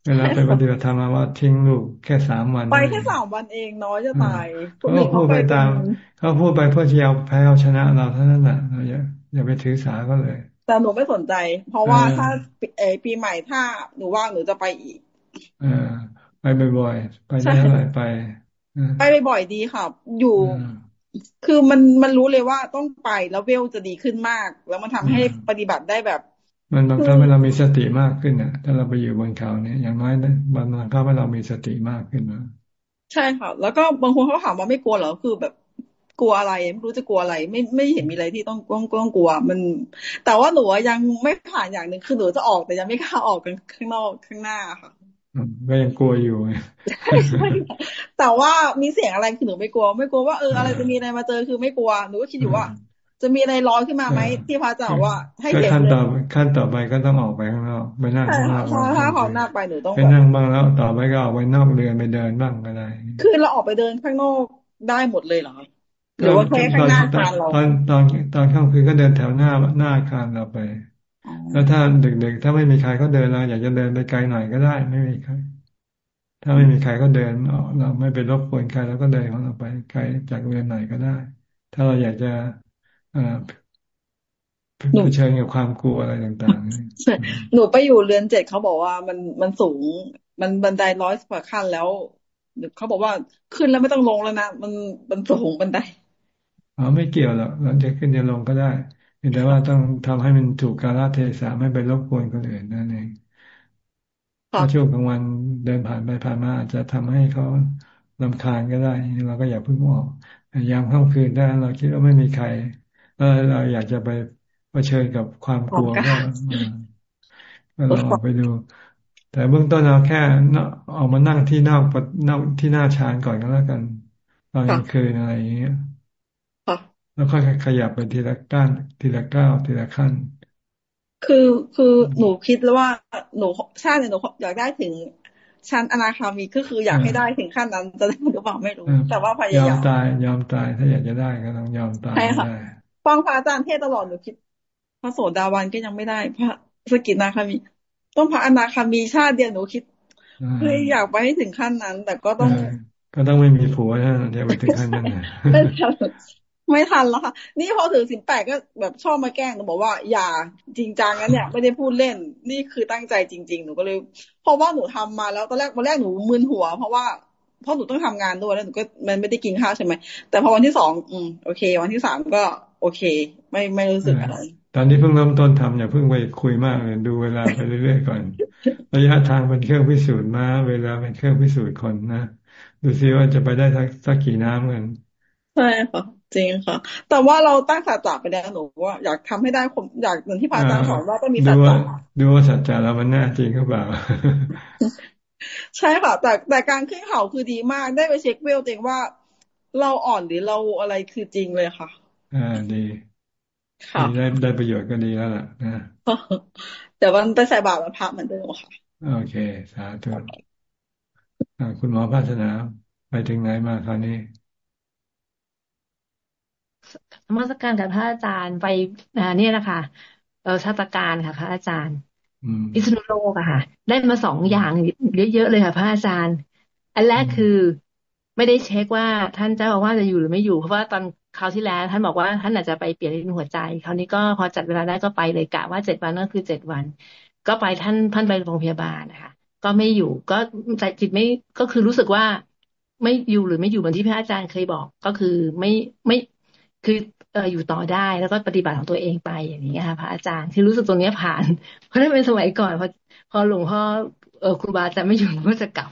เวลาไปปฏิบัติธรรมว่าทิ้งลูกแค่สามวัน ไปแค่สามวันเองน้อยจะตายคเขานก็อื่นพูเขาดไปไปเป็ตามนเขาพูดไปเพื่อที่เอาแพ้เอาชนะเราเท่านั้นแหละเราอย่าอย่าไปถือสาก็เลย แต่หนูไม่สนใจ เพราะเอว่าอถ้าปีเออปีใหม่ถ้าหนูว่างหนูจะไปอีกเออไปบ่อยๆ ไปใช่ได้เท่าไหร่ไปเออไปบ่อยๆดีค่ะ อยู่เออคือมันมันรู้เลยว่าต้องไปแล้วเวลจะดีขึ้นมาก แล้วมันทำให้ปฏิบัติได้แบบ มันบังคือคับให้เรามีสติมากขึ้นอะ ถ้าเราไปอยู่บนเขาเนี่ย อย่างน้อยนะมันบังคับให้เรามีสติมากขึ้นนะใช่ค่ะ แล้วก็บางคนเขาถามว่าไม่กลัวเหรอคือแบบกลัวอะไรไม่รู้จะกลัวอะไร ไม่ไม่เห็นมีอะไรที่ต้องต้องต้องกลัว มัน แต่ว่าหนูอะยังไม่ผ่านอย่างหนึ่งคือหนูจะออกแต่ยังไม่กล้าออกกันข้างนอกข้างหน้าค่ะอืมก็ยังกลัวอยู่ไงแต่ว่ามีเสียงอะไรคือหนูไม่กลัว ไม่กลัวว่าเอออะไรจะมีอะไรมาเจอคือไม่กลัวหนูก็คิดอยู่ว่า จะมีอะไรลอยขึ้นมาไหมที่พระอาจารย์บอกว่า ให้ก็เห็นขั้นเลต่อยขั้นต่อไปก็ต้องออกไปข้างนอกไปนั่งใช่ข้างนค่ะอกถ้าบ้างถ้าเขาหน้าไปหนูต้องไปแบบนั่งบ้างแล้ว ต่อไปก็ออกไปนอกเรือนไปเดินบ้างก็ได้ คือเราออกไปเดินข้างนอกได้หมดเลยเหรอคะหรืก็อว่าแค่ตข้าองนหน้าตอคานนเราตอนตอนตอนค่ำคืนก็เดินแถวหน้าหน้าอาคารเราไป แล้วถ้าดึกๆถ้าไม่มีใครก็เดินเราอยากจะเดินไปไกลหน่อยก็ได้ไม่มีใครถ้าไม่มีใครก็เดินเอาเราไม่ไปรบกวนใครเราก็เดินของเราไปไกลจากเรือนไหนก็ได้ ถ้าเราอยากจะ เอ่อหนูเผชิญกับความกลัวอะไรต่างๆเนี่ยหนูไปอยู่เรือนเจ็ดเขาบอกว่ามันมันสูง มันบันไดร้อยกว่าขั้นแล้วเขาบอกว่าขึ้นแล้วไม่ต้องลงแล้วนะมันมันสูงบันไดอ๋อไม่เกี่ยวหรอกเราจะขึ้นจะลงก็ได้เพียงแต่ว่าต้องทำให้มันถูกกาลเทศะไม่ไปรบกวนคนอื่นนั่นเองเพค่ะราะช่วงกลางวันเดินผ่านไปผ่านมาอาจจะทำให้เขารำคาญก็ได้เราก็อย่าเพิ่งออกยามค่ำคืนถ้าเราคิดว่าไม่มีใคร แล้วเราอยากจะไปเผชิญกับความขกองลัวกาก็รเออก็ลองออกไปดู แต่เบื้องต้นเราแค่นออกมานั่งที่นอกประนอกที่หน้าชานก่อนก็แล้วกัน ตอนกค่ะลางคืนอะไรอย่างเงี้ยค่ะแล้วค่อยขยับไปทีละก้านทีละก้าวทีละขั้น คือคือหนูคิดแล้วว่าหนูชาติเนี่ยหนูอยากได้ถึงชั้นอนาคามีก็คืออยากให้ได้ถึงขั้นนั้นจะได้หรือเปล่าไม่รู้เออแต่ว่าพยอยามยามตาย ยอมตายถ้าอยากจะได้ก็ต้องยอมตายใช่ให้ค่ะได้ ฟังพระอาจารย์เทศน์ตลอดหนูคิด พระโสดาบันก็ยังไม่ได้ พระสกิทาคามี ต้องพระอนาคามีชาติเดียวหนูคิดอ่าเฮ้ยอยากไปให้ถึงขั้นนั้น แต่ก็เอต้องอก็ต้องไม่มีผัวนะเดี๋ยวไปถึงขั้นนั้นนะไม่ทันไม่ทันแล้วค่ะ นี่พอถึงสิบแปดก็แบบชอบมาแกล้งหนูบอกว่า อย่าจริงจังนะเนี่ยไม่ได้พูดเล่น นี่คือตั้งใจจริง ๆ หนูก็เลยเพราะว่าหนูทำมาแล้วตอนแรกวันแรกหนูมึนหัว เพราะว่าเพราะหนูต้องทำงานด้วยแล้วหนูก็มันไม่ได้กินข้าวใช่ไหมแต่พอวันที่สองอืมโอเค วันที่สามก็ โอเค ไม่ไม่รู้สึกอะไร ตอนที่เพิ่งเริ่มต้นทำอย่าเพิ่งไปคุยมากเลยดูเวลาไปเรื่อยๆก่อน ระยะทางเป็นเครื่องพิสูจน์ม้าเวลาเป็นเครื่องพิสูจน์คนนะดูซิว่าจะไปได้สักสักกี่น้ำกันใช่ค่ะจริงค่ะ แต่ว่าเราตั้งสัจจะไปแล้วหนูว่าอยากทำให้ได้ผมอยากเหมือนที่พระอาจารย์สอนว่าต้องมีดูสัจว่าจะดูว่าสัจจะเรามันแน่จริงหรือเปล่าใช่ค่ะ แต่แต่การขึ้นเขาคือดีมากได้ไปเช็คเวลตัวเองว่า เราอ่อนหรือเราอะไรคือจริงเลยค่ะ อ่าดีค่ะดีได้ได้ประโยชน์ก็ดีแล้วล่ะนะแต่วันไปใส่บาตรวันพระเหมือนเดิมค่ะ โอเค สาธุอ่าคุณหมอภาสนาไปถึงไหนมาคราวนี้นมัสการกับพระอาจารย์ไปอ่าเนี่ยนะคะเออชาตการค่ะ พระอาจารย์อืมพิษณุโลกอะค่ะ ได้มาสองอย่างเยอะๆเลยค่ะ พระอาจารย์ อันแรกคือไม่ได้เช็คว่าท่านเจ้าอาวาสจะอยู่หรือไม่อยู่เพราะว่าตอน คราวที่แล้ว ท่านบอกว่าท่านอาจจะไปเปลี่ยนลิ้นหัวใจ คราวนี้ก็พอจัดเวลาได้ก็ไปเลยกะว่าเจ็ดวันก็คือเจ็ดวัน ก็ไปท่านท่านไปโรงพยาบาลนะคะก็ไม่อยู่ก็ใจจิตไม่ก็คือรู้สึกว่าไม่อยู่หรือไม่อยู่เหมือนที่พระอาจารย์เคยบอก ก็คือไม่ไม่คือเอออยู่ต่อได้แล้วก็ปฏิบัติของตัวเองไปอย่างนี้ค่ะพระอาจารย์ที่รู้สึกตรงนี้ผ่าน เพราะถ้าเป็นสมัยก่อนพอพอหลวงพ่อเออครูบาอาจารย์ไม่อยู่ก็จะกลับ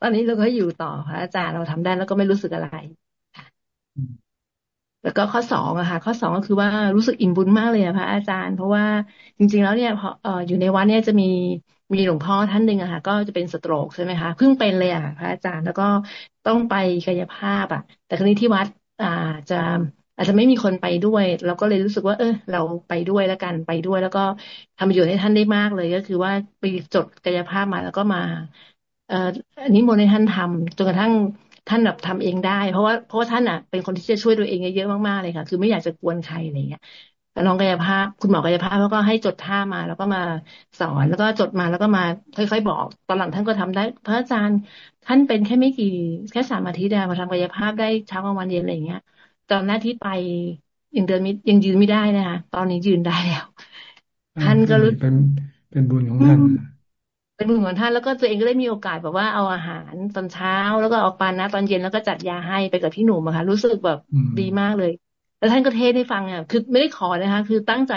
ตอนนี้เราก็อยู่ต่อพระอาจารย์เราทำได้แล้วก็ไม่รู้สึกอะไร แล้วก็ข้อสองอะค่ะข้อสองก็คือว่ารู้สึกอิ่มบุญมากเลยอะพระอาจารย์ เพราะว่าจริง ๆ แล้วเนี่ยพออยู่ในวัดเนี่ยจะมีมีหลวงพ่อท่านหนึ่งอะค่ะ ก็จะเป็นสโตรกใช่ไหมคะเพิ่งเป็นเลยอะพระอาจารย์แล้วก็ต้องไปกายภาพอะแต่ครั้นี้ที่วัดอ่าจะอาจจะไม่มีคนไปด้วย เราก็เลยรู้สึกว่า เออเราไปด้วยแล้วกันไปด้วย แล้วก็ทำประโยชน์ให้ท่านได้มากเลย ก็คือว่าไปจดกายภาพมาแล้วก็มา เอ่ออันนี้โมให้ท่านทำจนกระทั่ง ท่านแบบทำเองได้ เพราะว่าเพราะว่าท่านอะเป็นคนที่จะช่วยตัวเองเยอะๆมากๆเลยค่ะ คือไม่อยากจะกวนใครอะไรเงี้ยน้องกายภาพ คุณหมอกายภาพแล้วก็ให้จดท่ามา แล้วก็มาสอนแล้วก็จดมาแล้วก็มาค่อยๆบอก ตอนหลังท่านก็ทำได้ พระอาจารย์ท่านเป็นแค่ไม่กี่แค่สามอาทิตย์มาทำกายภาพได้เช้ากลางวันเย็นอะไรเงี้ย ตอนแรกที่ไปยังเดินไม่ยังยืนไม่ได้นะคะตอนนี้ยืนได้แล้วท่านก็รู้เป็นเป็นบุญของท่าน เป็นบุญของท่านแล้วก็ตัวเองก็ได้มีโอกาสแบบว่าเอาอาหารตอนเช้า แล้วก็เอาปานนะตอนเย็นแล้วก็จัดยาให้ไปกับพี่หนุ่มอะค่ะ รู้สึกแบบดีมากเลย แล้วท่านก็เทศให้ฟังอะคือไม่ได้ขอนะคะ คือตั้งใจ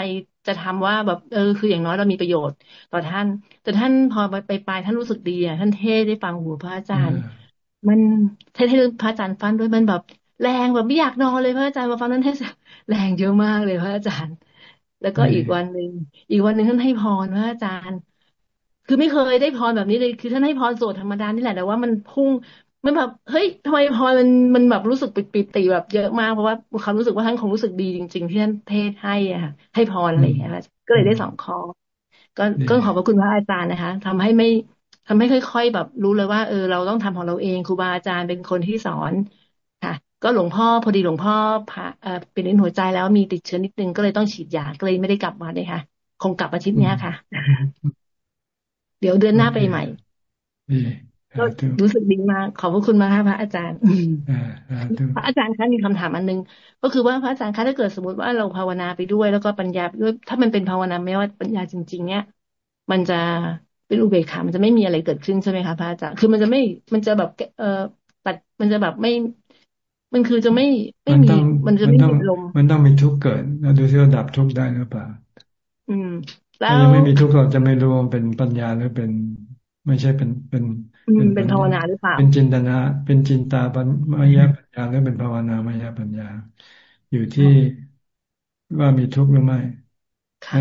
จะทำว่าแบบเออ คืออย่างน้อยเรามีประโยชน์ต่อท่าน แต่ท่านพอไปไปท่านรู้สึกดีอะท่านเทศได้ฟังหูพระอาจารย์ มันเทศให้พระอาจารย์ฟังด้วยมันแบบ แรงแบบไม่อยากนอนเลยพระอาจารย์มาฟังนั้นเทศแรงเยอะมากเลยพระอาจารย์ แล้วก็อีกวันหนึ่งอีกวันหนึ่งท่านให้พรพระอาจารย์ คือไม่เคยได้พรแบบนี้เลย คือท่านให้พรสวดธรรมดานี่แหละแต่ว่ามันพุ่งมันแบบเฮ้ยทำไมพรมันมันแบบรู้สึกปิดปิติแบบเยอะมากเพราะว่าความรู้สึกว่าท่านคงรู้สึกดีจริง ๆ ที่ท่านเทศให้อะให้พรอะไรอย่างเงี้ยก็เลยได้สองข้อก็ก็ขอบพระคุณพระอาจารย์นะคะทำให้ไม่ทำให้ค่อย ๆ แบบรู้เลยว่าเออเราต้องทำของเราเองครูบาอาจารย์เป็นคนที่สอนค่ะ ก็หลวงพ่อพอดีหลวงพ่อผ่าเอ่อเป็นลิ้นหัวใจแล้วมีติดเชื้อนิดนึงก็เลยต้องฉีดยาก็เลยไม่ได้กลับมาเลยค่ะ คงกลับอาทิตย์นี้ค่ะ เดี๋ยวเดือนหน้าไปใหม่ก็รู้สึกดีมากขอบพระคุณมากค่ะพระอาจารย์พระอาจารย์คะมีคำถามอันนึง ก็คือว่าพระอาจารย์คะถ้าเกิดสมมติว่าเราภาวนาไปด้วย แล้วก็ปัญญาไปด้วย ถ้ามันเป็นภาวนาไม่ว่าปัญญาจริง ๆ เนี้ยมันจะเป็นอุเบกขา มันจะไม่มีอะไรเกิดขึ้นใช่ไหมคะพระอาจารย์ คือมันจะไม่ มันจะแบบเออตัด มันจะแบบไม่ มันคือจะไม่ไม่มี มันจะไม่มีลมมันต้องมีทุกข์เกิดเราดูที่เราดับทุกข์ได้หรือเปล่า อืม แล้ถ้าวยังไม่มีทุกข์เราจะไม่รู้ว่าเป็นปัญญาหรือเป็น ไม่ใช่เป็นเป็นเป็นภาวนาหรือเปล่าเป็นจินตนา เป็นจินตาปัญมายาปัญญาหรือเป็นภาวนามายาปัญญา อยู่ที่ว่ามีทุกข์หรือไม่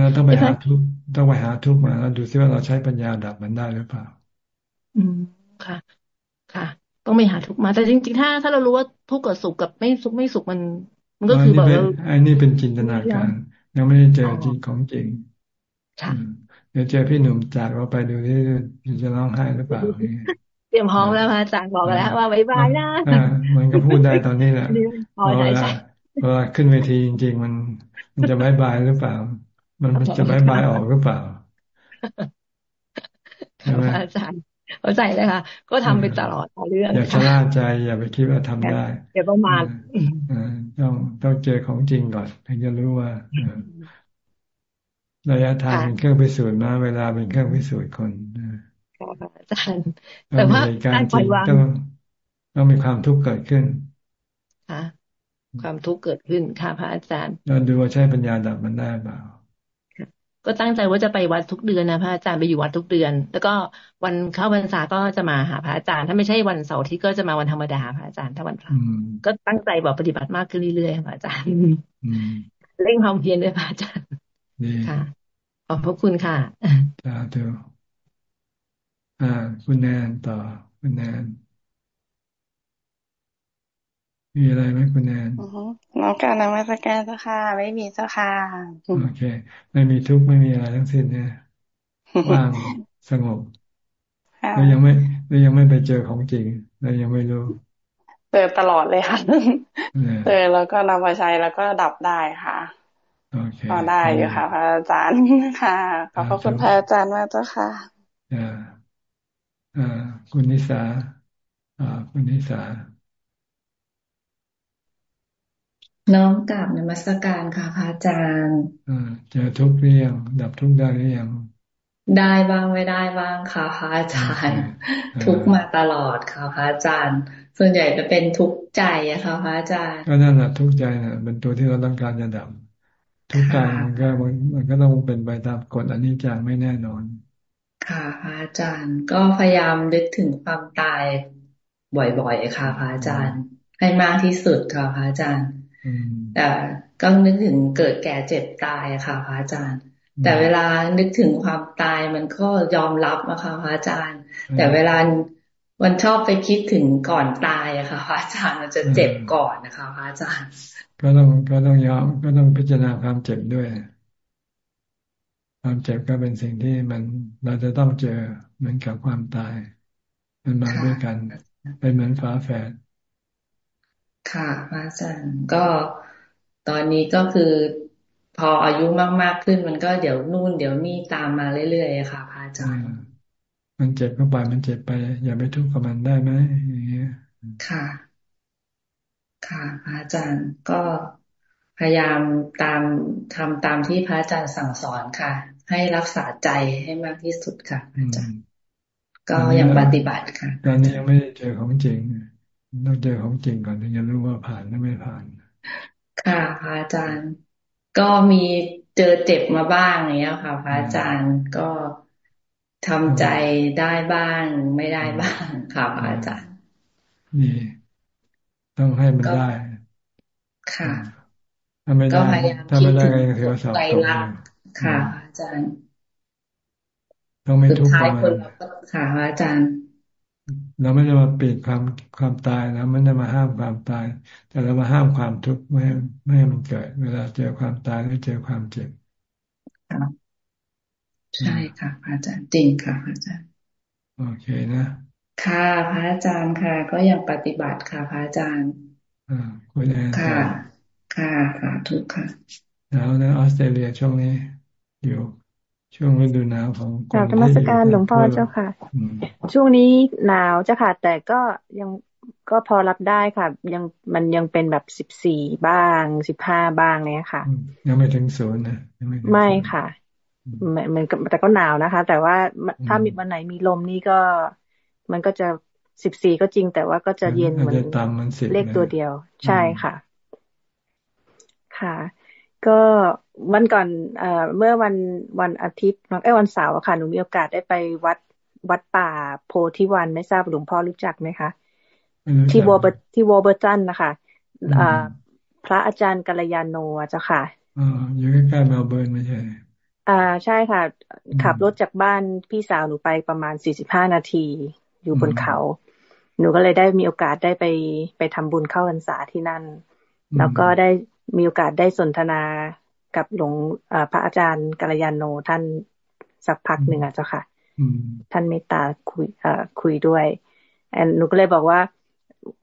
เราต้องไปหาทุกข์ต้องไปหาทุกข์มาแล้วดูซิว่าเราใช้ปัญญาดับมันได้หรือเปล่า อืมค่ะ ค่ะ ต้องไปหาทุกข์มา แต่จริงๆถ้าถ้าเรารู้ว่าทุกข์กับสุขกับไม่สุขไม่สุขมัน มันก็คือแบบเราอันนี้เป็นจินตนาการ ยังไม่ได้เจอจริงของจริงค่ะ เดี๋ยวเจอพี่หนุ่มจากเราไปดูที่จะร้องไห้หรือเปล่าเตรียมพร้อมแล้วพระอาจารย์บอกแล้วว่าบายบายนะมันก็พูดได้ตอนนี้แหละพอใจใช่เวลาขึ้นเวทีจริง ๆ มันมันจะบายบายหรือเปล่า มันจะบายบายออกหรือเปล่าใช่ไหมอาจารย์เข้าใจเลยค่ะก็ทำไปตลอดต่อเรื่องอย่าชะล่าใจอย่าไปคิดว่าทำได้อย่าประมาทต้องต้องเจอของจริงก่อนถึงจะรู้ว่า ระยะทางเป็นเครื่องพิสูจน์นะเวลาเป็นเครื่องพิสูจน์คนอาจารย์ แต่ว่าการจริงต้องต้องมีความทุกข์เกิดขึ้นค่ะความทุกข์เกิดขึ้นค่ะพระอาจารย์เราดูว่าใช้ปัญญาดับมันได้เปล่าก็ตั้งใจว่าจะไปวัดทุกเดือนนะพระอาจารย์ไปอยู่วัดทุกเดือน แล้วก็วันเข้าพรรษาก็จะมาหาพระอาจารย์ ถ้าไม่ใช่วันเสาร์ที่ก็จะมาวันธรรมดาพระอาจารย์ถ้าวันพระก็ตั้งใจแบบปฏิบัติมากขึ้นเรื่อยๆพระอาจารย์เร่งความเพียรด้วยพระอาจารย์ ค่ะขอบพระคุณค่ะสาธุอ่า คุณแนนต่อ คุณแนนมีอะไรไหมคุณแนนน้องการนมัสการเจ้าค่ะ ไม่มีเจ้าค่ะ โอเค ไม่มีทุกข์ไม่มีอะไรทั้งสิ้นเนี่ยว่างสงบเรายังไม่เรายังไม่ไปเจอของจริงเรายังไม่รู้เจอตลอดเลยค่ะเจอแล้วก็นำมาใช้แล้วก็ดับได้ค่ะ ก็ได้อยู่ค่ะ พระอาจารย์ค่ะ ขอบพระคุณพระอาจารย์มากเจ้าค่ะอ่าอ่าคุณนิสาอ่าคุณนิสา น้อมกราบนมัสการค่ะพระอาจารย์เจอทุกเรื่องดับทุกได้หรือยังได้บ้างไม่ได้บ้างค่ะพระอาจารย์ ทุกมาตลอดค่ะพระอาจารย์ ส่วนใหญ่จะเป็นทุกใจอะค่ะพระอาจารย์ก็นั่นแหละทุกใจน่ะเป็นตัวที่เราต้องการจะดับ ทุกกายมันก็มันก็ต้องเป็นไปตามกฎอนิจจังไม่แน่นอน ค่ะพระอาจารย์ก็พยายามนึกถึงความตายบ่อยๆค่ะพระอาจารย์ ให้มากที่สุดค่ะพระอาจารย์แต่ก็นึกถึงเกิดแก่เจ็บตายค่ะพระอาจารย์ แต่เวลานึกถึงความตายมันก็ยอมรับนะคะพระอาจารย์ แต่เวลา มันชอบไปคิดถึงก่อนตายอะค่ะพระอาจารย์มันจะเจ็บก่อนนะคะพระอาจารย์ ก็ต้องก็ต้องยอมก็ต้องพิจารณาความเจ็บด้วย ความเจ็บก็เป็นสิ่งที่มันเราจะต้องเจอเหมือนกับความตาย มันมาด้วยกัน เป็นเหมือนฝาแฝดค่ะพระอาจารย์ก็ตอนนี้ก็คือพออายุมากๆขึ้นมันก็เดี๋ยวนู่นเดี๋ยวนี่ตามมาเรื่อยๆค่ะพระอาจารย์ มันเจ็บก็ปล่อยมันเจ็บไป อย่าไปทุกข์กับมันได้ไหมอย่างเงี้ยค่ะ ค่ะพระอาจารย์ก็พยายามตามทำตามที่พระอาจารย์สั่งสอนค่ะ ให้รักษาใจให้มากที่สุดค่ะอาจารย์ ก็ยังปฏิบัติค่ะตอนนี้ยังไม่ได้เจอของจริงต้องเจอของจริงก่อนถึงจะรู้ว่าผ่านหรือไม่ผ่าน ค่ะพระอาจารย์ ก็มีเจอเจ็บมาบ้างอย่างเงี้ยค่ะพระอาจารย์ก็ ทำใจได้บ้าง ไม่ได้บ้างค่ะพระอาจารย์นี่ต้องให้มันได้ ค่ะถ้าไม่ได้ถ้าไม่ได้ก็ถือว่าสอบตกค่ะ อาจารย์ ต้องไม่ทุกข์กับมันค่ะอาจารย์ เราไม่ได้มาปิดความความตายแล้วไม่ได้มาห้ามความตาย แต่เรามาห้ามความทุกข์ไม่ไม่ให้มันเกิด เวลาเจอความตายหรือเจอความเจ็บ ใช่ค่ะอาจารย์จริงค่ะอาจารย์โอเคนะ ค่ะพระอาจารย์ค่ะ ก็ยังปฏิบัติค่ะพระอาจารย์อ่าคุยแอนค่ะ ค่ะสาธุค่ะหนาวนะออสเตรเลียช่วงนี้อยู่ช่วงฤดูหนาวของกราบธรรมสการหลวงพ่อเจ้าค่ะ ช่วงนี้หนาวเจ้าค่ะ แต่ก็ยังก็พอรับได้ค่ะ ยังมันยังเป็นแบบสิบสี่บ้างสิบห้าบ้างเนี่ยค่ะ ยังไม่ถึงศูนย์นะไม่ค่ะ มันแต่ก็หนาวนะคะ แต่ว่าถ้ามีวันไหนมีลมนี่ก็ มันก็จะสิบสี่ก็จริง แต่ว่าก็จะเย็นเหมือนเลขตัวเดียว ใช่ค่ะ ค่ะ ก็วันก่อนเอ่อเมื่อวันวันอาทิตย์ไอ้วันเสาร์ค่ะหนูมีโอกาสได้ไปวัดวัดป่าโพธิวันไม่ทราบหลวงพ่อรู้จักไหมคะที่วอเบที่วอเบอร์ตันนะคะพระอาจารย์กัลยาโนเจ้าค่ะอ่าอยู่ใกล้ๆเมลเบิร์นไม่ใช่ อ่าใช่ค่ะ ขับรถจากบ้านพี่สาวหนูไปประมาณสี่สิบห้านาที อยู่บนเขา หนูก็เลยได้มีโอกาสได้ไปไปทำบุญเข้าพรรษาที่นั่น แล้วก็ได้มีโอกาสได้สนทนากับหลวงพระอาจารย์กัลยาณโนท่านสักพักหนึ่งอะเจ้าค่ะท่านเมตตาคุยคุยด้วยแอนหนูก็เลยบอกว่า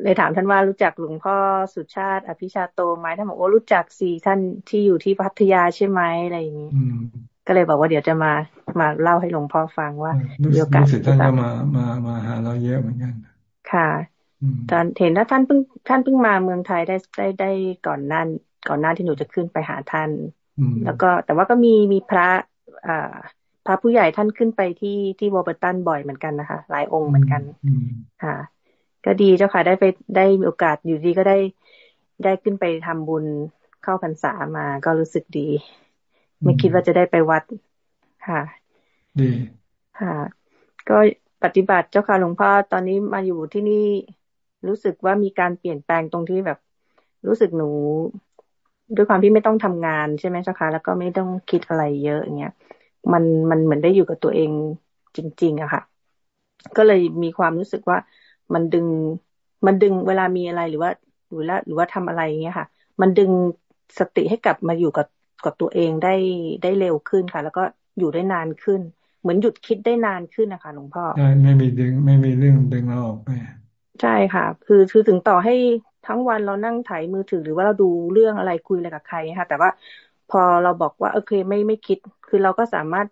เลยถามท่านว่ารู้จักหลวงพ่อสุชาติ อภิชาโตไหมท่านบอกว่ารู้จักสี่ท่านที่อยู่ที่พัทยาใช่ไหมอะไรอย่างนี้ ก็เลยบอกว่าเดี๋ยวจะมามาเล่าให้หลวงพ่อฟังว่ามีโอกาสท่านก็มามามาหาเราเยอะเหมือนกันค่ะตอนเห็นว่าท่านเพิ่งท่านเพิ่งมาเมืองไทยได้ได้ได้ก่อนนั้นก่อนหน้าที่หนูจะขึ้นไปหาท่าน แล้วก็แต่ว่าก็มีมีพระอ่าพระผู้ใหญ่ท่านขึ้นไปที่ที่วอเบอร์ตันบ่อยเหมือนกันนะคะ หลายองค์เหมือนกันค่ะ ก็ดีเจ้าค่ะได้ไปได้มีโอกาสอยู่ดีก็ได้ได้ขึ้นไปทำบุญเข้าพรรษามาก็รู้สึกดี ไม่คิดว่าจะได้ไปวัดค่ะดีค่ะ ก็ปฏิบัติเจ้าค่ะหลวงพ่อตอนนี้มาอยู่ที่นี่รู้สึกว่ามีการเปลี่ยนแปลงตรงที่แบบ รู้สึกหนู ด้วยความที่ไม่ต้องทำงานใช่ไหมเจ้าค่ะแล้วก็ไม่ต้องคิดอะไรเยอะอย่างเงี้ยมันมันเหมือนได้อยู่กับตัวเองจริง ๆอะค่ะ ก็เลยมีความรู้สึกว่ามันดึง มันดึงเวลามีอะไรหรือว่าหรือว่าหรือว่าทำอะไรเงี้ยค่ะ มันดึงสติให้กลับมาอยู่กับ กับตัวเองได้ได้เร็วขึ้นค่ะ แล้วก็อยู่ได้นานขึ้น เหมือนหยุดคิดได้นานขึ้นนะคะหลวงพ่อใช่ไม่มีดึง ไม่มีเรื่องดึงเราออกไปใช่ค่ะ คือคือถึงต่อให้ทั้งวันเรานั่งถ่ายมือถือหรือว่าเราดูเรื่องอะไรคุยอะไรกับใครค่ะแต่ว่าพอเราบอกว่าโอเคไม่ไม่คิด คือเราก็สามารถ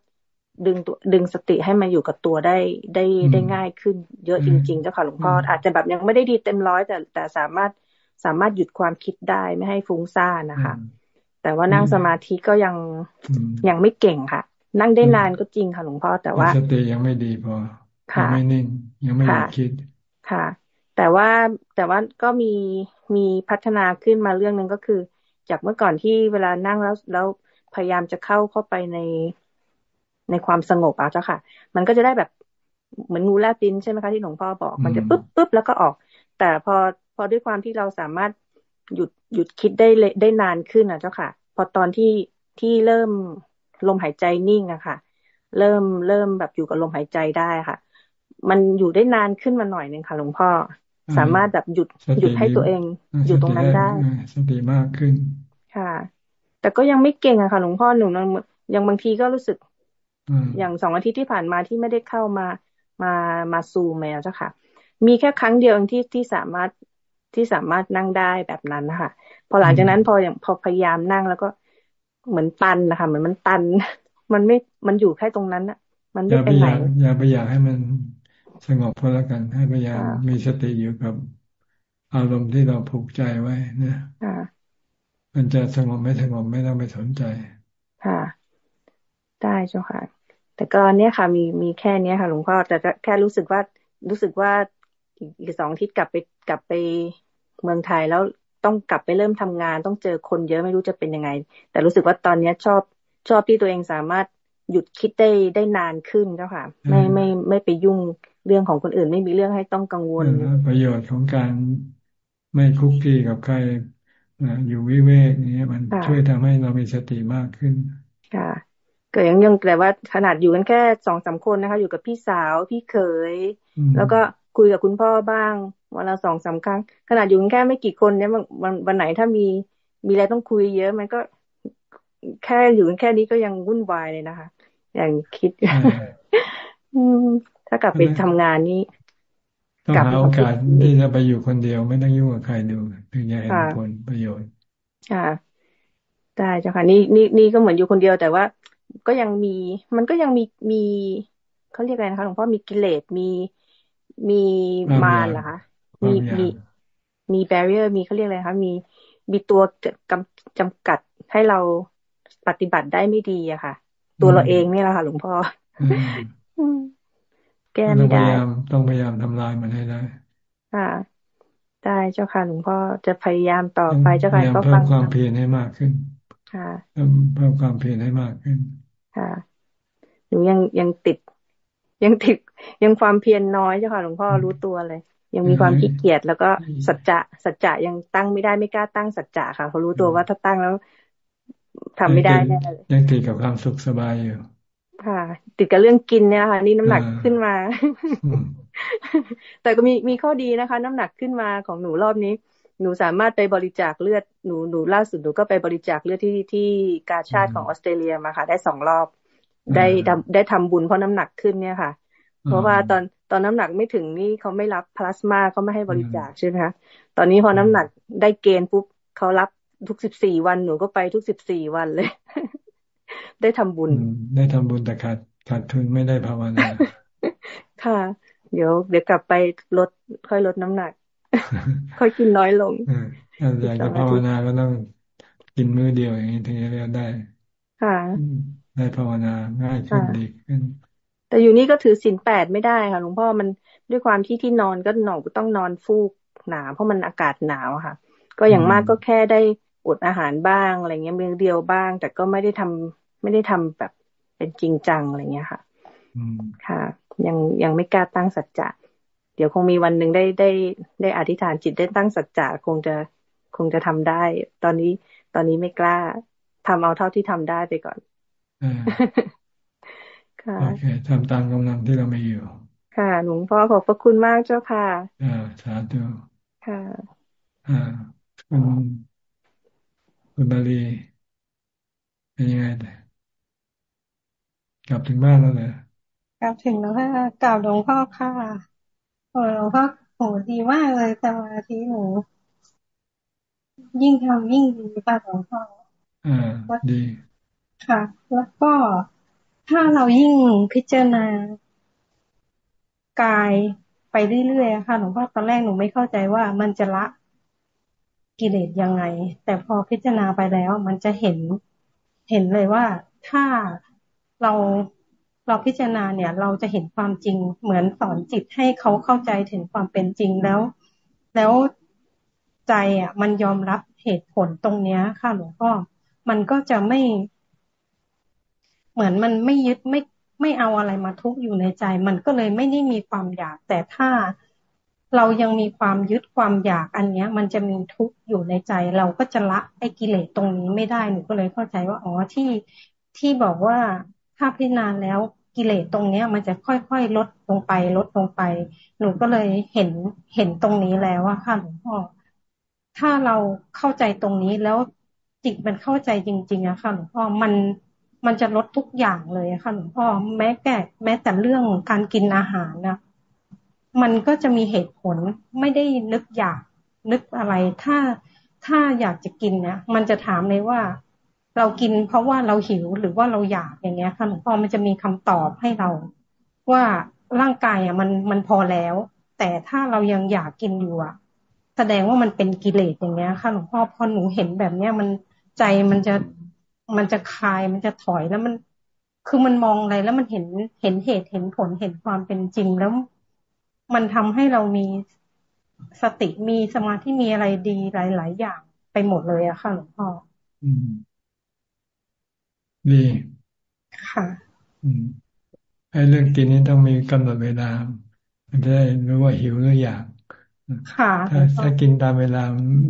ดึงตัวดึงสติให้มาอยู่กับตัวได้ได้ได้ง่ายขึ้น เยอะจริงๆเจ้าค่ะหลวงพ่ออาจจะแบบยังไม่ได้ดีเต็มร้อยแต่แต่สามารถสามารถหยุดความคิดได้ไม่ให้ฟุ้งซ่านนะคะ แต่ว่านั่งสมาธิก็ยังยังไม่เก่งค่ะ นั่งได้นานก็จริงค่ะหลวงพ่อแต่ว่าสติยังไม่ดีพอยังไม่นิ่งยังไม่คิดค่ะ แต่ว่าแต่ว่าก็มีมีพัฒนาขึ้นมาเรื่องหนึ่งก็คือ จากเมื่อก่อนที่เวลานั่งแล้วแล้วพยายามจะเข้าเข้าไปในในความสงบอะเจ้าค่ะ มันก็จะได้แบบเหมือนงูแลบดินใช่ไหมคะที่หลวงพ่อบอก มันจะปุ๊บปุ๊บแล้วก็ออก แต่พอพอด้วยความที่เราสามารถ หยุดหยุดคิดได้ได้นานขึ้นอะเจ้าค่ะ พอตอนที่ที่เริ่มลมหายใจนิ่งอะค่ะ เริ่มเริ่มแบบอยู่กับลมหายใจได้ค่ะ มันอยู่ได้นานขึ้นมาหน่อยหนึ่งค่ะหลวงพ่อสามารถแบบหยุดหยุดให้ตัวเอง อยู่ตรงนั้นได้สติมากขึ้น ค่ะ แต่ก็ยังไม่เก่งอะค่ะหลวงพ่อหนูยังบางทีก็รู้สึกอย่างสองอาทิตย์ที่ผ่านมาที่ไม่ได้เข้ามามามาซูมแมวเจ้าค่ะ มีแค่ครั้งเดียวที่ที่สามารถ ที่สามารถนั่งได้แบบนั้นนะคะพอหลังจากนั้นพออย่างพอพยายามนั่งแล้วก็เหมือนตันนะคะเหมือนมันตัน มันไม่มันอยู่แค่ตรงนั้นอะมันไม่ไปไหนอย่าไปอยากให้มันสงบพอแล้วกัน ให้พยายามมีสติอยู่กับอารมณ์ที่เราผูกใจไว้นะมันจะสงบไม่สงบไม่ต้องไปสนใจ ค่ะ ได้เจ้าค่ะ แต่ก็เนี้ยค่ะ มีมีแค่เนี้ยค่ะหลวงพ่อแต่แค่รู้สึกว่ารู้สึกว่าอีกสองทิศกลับไปกลับไป เมืองไทยแล้วต้องกลับไปเริ่มทำงาน ต้องเจอคนเยอะไม่รู้จะเป็นยังไง แต่รู้สึกว่าตอนเนี้ยชอบชอบที่ตัวเองสามารถหยุดคิดได้ได้นานขึ้นเจ้าค่ะ ไม่ไม่ไม่ไปยุ่งเรื่องของคนอื่น ไม่มีเรื่องให้ต้องกังวล ประโยชน์ของการไม่คุกคีกับใครอยู่วิเวกนี้มันช่วยทำให้เรามีสติมากขึ้น ค่ะเกิดยังยังแต่ว่าขนาดอยู่กันแค่สองสาคนนะคะ อยู่กับพี่สาวพี่เขย แล้วก็คุยกับคุณพ่อบ้าง วันละสองสาครั้ง ขนาดอยู่กันแค่ไม่กี่คนเนี่ยวันวันไหนถ้ามีมีอะไรต้องคุยเยอะ มันก็แค่อยู่กันแค่นี้ก็ยังวุ่นวายเลยนะคะ อย่างคิด ถ้ากลับไปทำงานนี้ต้องหาโอกาสที่จะไปอยู่คนเดียวไม่ต้องยุ่งกับใครดูถึงจะเห็นผลประโยชน์ค่ะได้เจ้าค่ะนี่นี่นี่ก็เหมือนอยู่คนเดียวแต่ว่าก็ยังมี มันก็ยังมีมีเขาเรียกอะไรนะคะหลวงพ่อมีกิเลสมีมีมารเหรอคะ มีมีมีแบเรียร์มีเขาเรียกอะไรคะมีมีตัวกำจำกัดให้เราปฏิบัติได้ไม่ดีอะค่ะ ตัวเราเองนี่แหละค่ะ หลวงพ่อแก้ไม่ได้ต้องพยายามทำลายมันให้ได้ค่ะได้เจ้าค่ะหลวงพ่อจะพยายามต่อไปเจ้าค่ะก็ฟังเพิ่มความเพียรให้มากขึ้น ค่ะเพิ่มเพิ่มความเพียรให้มากขึ้น ค่ะหนูยังยังติด ยังติดยังความเพียรน้อยเจ้าค่ะหลวงพ่อรู้ตัวเลย ยังมีความขี้เกียจแล้วก็สัจจะสัจจะยังตั้งไม่ได้ไม่กล้าตั้งสัจจะค่ะเขารู้ตัวว่าถ้าตั้งแล้วทำไม่ได้แน่เลยยังติดกับความสุขสบายอยู่ค่ะ ติดกับเรื่องกินเนี่ยค่ะ นี่น้ำหนักขึ้นมา แต่ก็มีมีข้อดีนะคะ น้ำหนักขึ้นมาของหนูรอบนี้ หนูสามารถไปบริจาคเลือดหนูหนูล่าสุดหนูก็ไปบริจาคเลือดที่ที่กาชาติของออสเตรเลียมาค่ะ ได้สองรอบ ได้ได้ทำบุญเพราะน้ำหนักขึ้นเนี่ยค่ะ เพราะว่าตอนตอนน้ำหนักไม่ถึงนี่เขาไม่รับพลาสมาเขาไม่ให้บริจาคใช่ไหมคะตอนนี้พอน้ำหนักได้เกณฑ์ปุ๊บเขารับทุกสิบสี่วันหนูก็ไปทุกสิบสี่วันเลย ได้ทำบุญ ได้ทำบุญแต่ขาดขาดทุนไม่ได้ภาวนาค่ะ เดี๋ยว เดี๋ยวกลับไปลดค่อยลดน้ำหนัก ค่อยกินน้อยลงถ้าอยากจะภาวนาก็ต้องกินมื้อเดียวอย่างนี้ถึงจะเรียกได้ ค่ะ ได้ภาวนาง่ายขึ้นดีขึ้น แต่อยู่นี่ก็ถือศีลแปดไม่ได้ค่ะหลวงพ่อมันด้วยความที่ที่นอนก็หนก็ต้องนอนฟูกหนาเพราะมันอากาศหนาวค่ะ ก็อย่างมากก็แค่ได้อดอาหารบ้างอะไรเงี้ยมือเดียวบ้าง แต่ก็ไม่ได้ทำไม่ได้ทำแบบเป็นจริงจังอะไรเงี้ยค่ะค่ะ ยังยังไม่กล้าตั้งสัจจะเดี๋ยวคงมีวันหนึ่งได้ได้ได้อธิษฐานจิตได้ตั้งสัจจะคงจะคงจะทำได้ ตอนนี้ตอนนี้ไม่กล้าทำเอาเท่าที่ทำได้ไปก่อน ค่ะโอเคทำตามกำลังที่เราไม่อยู่ ค่ะ หลวงพ่อขอบพระคุณมากเจ้าค่ะ อ่าสาธุค่ะ อ่าคุณคุณบาลีเป็นยังไงกลับถึงบ้านแล้วเลยกลับถึงแล้วค่ะกลับหลวงพ่อค่ะโอ้หลวงพ่อโหดีมากเลยสมาธิหนูยิ่งทำยิ่งดีค่ะหลวงพ่ออ่าดี ค่ะ แล้วก็ ถ้าเรายิ่งพิจารณากายไปเรื่อยๆค่ะหลวงพ่อตอนแรกหนูไม่เข้าใจว่ามันจะละกิเลสยังไง แต่พอพิจารณาไปแล้ว มันจะเห็นเห็นเลยว่าถ้าเราเราพิจารณาเนี่ย เราจะเห็นความจริงเหมือนสอนจิตให้เขาเข้าใจถึงความเป็นจริงแล้ว แล้วใจอะ มันยอมรับเหตุผลตรงเนี้ยค่ะหลวงพ่อมันก็จะไม่ เหมือนมันไม่ยึดไม่ไม่เอาอะไรมาทุกอยู่ในใจ มันก็เลยไม่ได้มีความอยาก แต่ถ้าเรายังมีความยึดความอยากอันเนี้ย มันจะมีทุกข์อยู่ในใจ เราก็จะละไอ้กิเลสตรงนี้ไม่ได้หนูก็เลยเข้าใจว่าอ๋อที่ที่บอกว่าถ้าพิจารณาแล้วกิเลสตรงเนี้ย มันจะค่อยๆลดลงไป ลดลงไป หนูก็เลยเห็นเห็นตรงนี้แล้วว่าค่ะหลวงพ่อถ้าเราเข้าใจตรงนี้แล้วจิตมันเข้าใจจริง ๆอะค่ะหลวงพ่อมัน มันจะลดทุกอย่างเลยค่ะหลวงพ่อแม้แต่แม้แต่เรื่องการกินอาหารนะมันก็จะมีเหตุผลไม่ได้นึกอยากนึกอะไร ถ้าถ้าอยากจะกินเนี่ยมันจะถามเลยว่า เรากินเพราะว่าเราหิวหรือว่าเราอยากอย่างเงี้ยค่ะหลวงพ่อมันจะมีคำตอบให้เรา ว่าร่างกายอะมันมันพอแล้ว แต่ถ้าเรายังอยากกินอยู่อะ แสดงว่ามันเป็นกิเลสอย่างเงี้ยค่ะหลวงพ่อพอหนูเห็นแบบเนี้ยมันใจมันจะ มันจะคลายมันจะถอยแล้วมัน คือมันมองอะไรแล้วมันเห็นเห็นเหตุเห็นผลเห็นความเป็นจริง แล้วมันทำให้เรามีสติมีสมาธิมีอะไรดีหลาย ๆ อย่างไปหมดเลยอะค่ะหลวงพ่ออืมดีค่ะอืมไอ้เรื่องกินนี้ต้องมีกำหนดเวลามันจะได้รู้ว่าหิวหรืออยากค่ะถ้าถ้ากินตามเวลา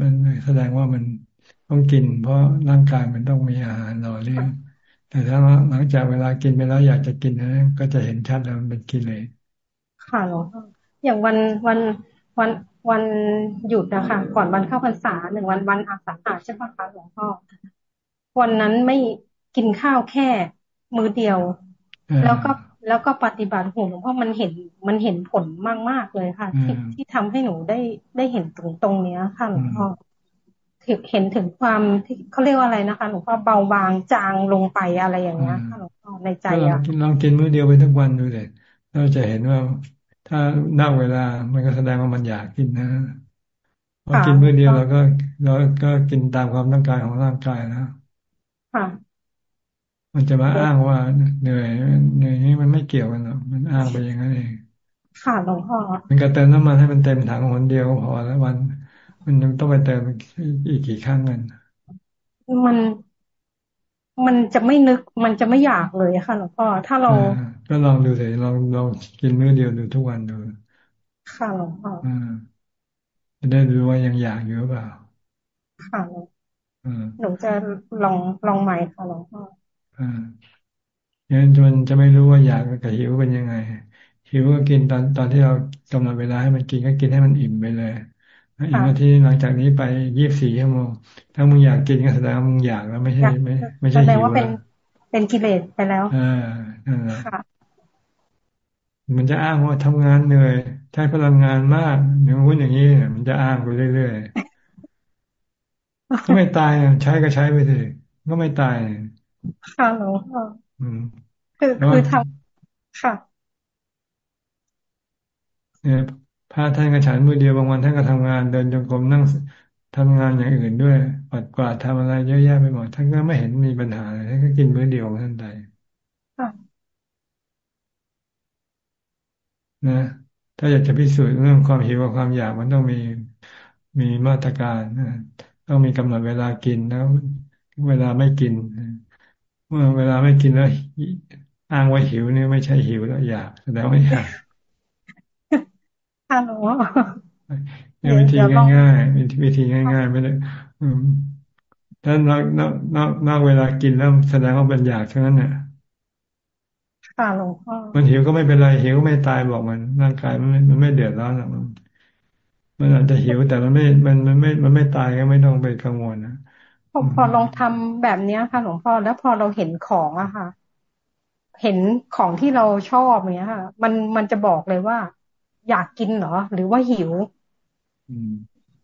มันแสดงว่ามัน ต้องกิน เพราะร่างกายมันต้องมีอาหารหล่อเลี้ยงแต่ถ้าหลังจากเวลากินไปแล้วอยากจะกินนะก็จะเห็นชัดแล้วมันเป็นกิเลสค่ะหลวงพ่ออย่างวันวันวันวันหยุดนะคะก่อนวันเข้าพรรษาหนึ่งวันวันอาสาฬหใช่ปะคะหลวงพ่อวันนั้นไม่กินข้าวแค่มื้อเดียว แล้วก็แล้วก็ปฏิบัติโหหลวงพ่อมันเห็นมันเห็นผลมากมากเลยค่ะ ที่ที่ทำให้หนูได้ได้เห็นตรงตรงเนี้ยค่ะหลวงพ่อ เห็นถึงความที่เขาเรียกว่าอะไรนะคะหลวงพ่อเบาบางจางลงไปอะไรอย่างเงี้ยค่ะหลวงพ่อในใจอะลองกินมื้อเดียวไปทุกวันดูเลยเราจะเห็นว่าถ้านั่งเวลา มันก็แสดงว่ามันอยากกินนะพอกินมื้อเดียวเราก็เราก็กินตามความต้องการของร่างกายแล้วค่ะมันจะมาอ้างว่าเหนื่อยเหนื่อยนี้มันไม่เกี่ยวกันหรอกมันอ้างไปอย่างนั้นเองค่ะหลวงพ่อมันก็เติมน้ำมันให้มันเต็มถังหนเดียวก็พอแล้ววัน มันยังต้องไปเติมอีกกี่ครั้งกันมันมันจะไม่นึกมันจะไม่อยากเลยค่ะหลวงพ่อถ้าเรา ก็ลองดูสิลองลองกินมื้อเดียวดูทุกวันดูค่ะหลวงพ่อจะได้รู้ว่ายังอยากอยู่หรือเปล่าค่ะหนูจะลองลองใหม่ค่ะหลวงพ่ออ่างั้นจนจะไม่รู้ว่าอยากกับหิวเป็นยังไงหิวก็กินตอนตอนที่เรากำหนดเวลาให้มันกินก็กินให้มันอิ่มไปเลย อีกนาทีหลังจากนี้ไปยี่สิบสี่ชั่วโมง ถ้ามึงอยากกินก็แสดงว่ามึงอยากแล้วไม่ใช่ไม่ไม่ใช่หิวแสดงว่าเป็นเป็นกิเลสไปแล้วอ่านั่นแหละมันจะอ้างว่าทำงานเหนื่อยใช้พลังงานมากอย่างนู้นอย่างนี้มันจะอ้างไปเรื่อยๆก็ไม่ตายใช้ก็ใช้ไปสิก็ไม่ตายค่ะหลวงพ่ออืมคือคือทำค่ะเนี่ย พระท่านก็ฉันมือเดียวบางวันท่านก็ทำงานเดินจงกรมนั่งทำงานอย่างอื่นด้วยปัดกวาดทำอะไรเยอะแยะไปหมดท่านก็ไม่เห็นมีปัญหาเลยท่านก็กินมื้อเดียวของท่านใดนะ ถ้าอยากจะพิสูจน์เรื่องความหิวกับความอยากมันต้องมีมีมาตรการนะต้องมีกำหนดเวลากินแล้ว เวลาไม่กินเมื่อเวลาไม่กินแล้วอ้างว่าหิวเนี่ยไม่ใช่หิวแล้วอยากแสดงว่าอยาก ฮัลโหลเนี่ยวิธีง่ายๆวิธีง่ายๆ ไม่ได้ถ้านอกนอกนอกนอกเวลากินแล้วแสดงว่าเป็นอยากเท่านั้นเนี่ยค่ะหลวงพ่อมันหิวก็ไม่เป็นไรหิวไม่ตายบอกมันร่างกายมันไม่มันไม่เดือดร้อนหรอกมันมันอาจจะหิวแต่มันไม่ มันมันไม่ มันไม่ตายก็ไม่ต้องไปกังวลนะพอพอลองทำแบบเนี้ยค่ะหลวงพ่อแล้วพอเราเห็นของอะค่ะ เห็นของที่เราชอบเนี้ยค่ะ มันมันจะบอกเลยว่า อยากกินเหรอ หรือว่าหิว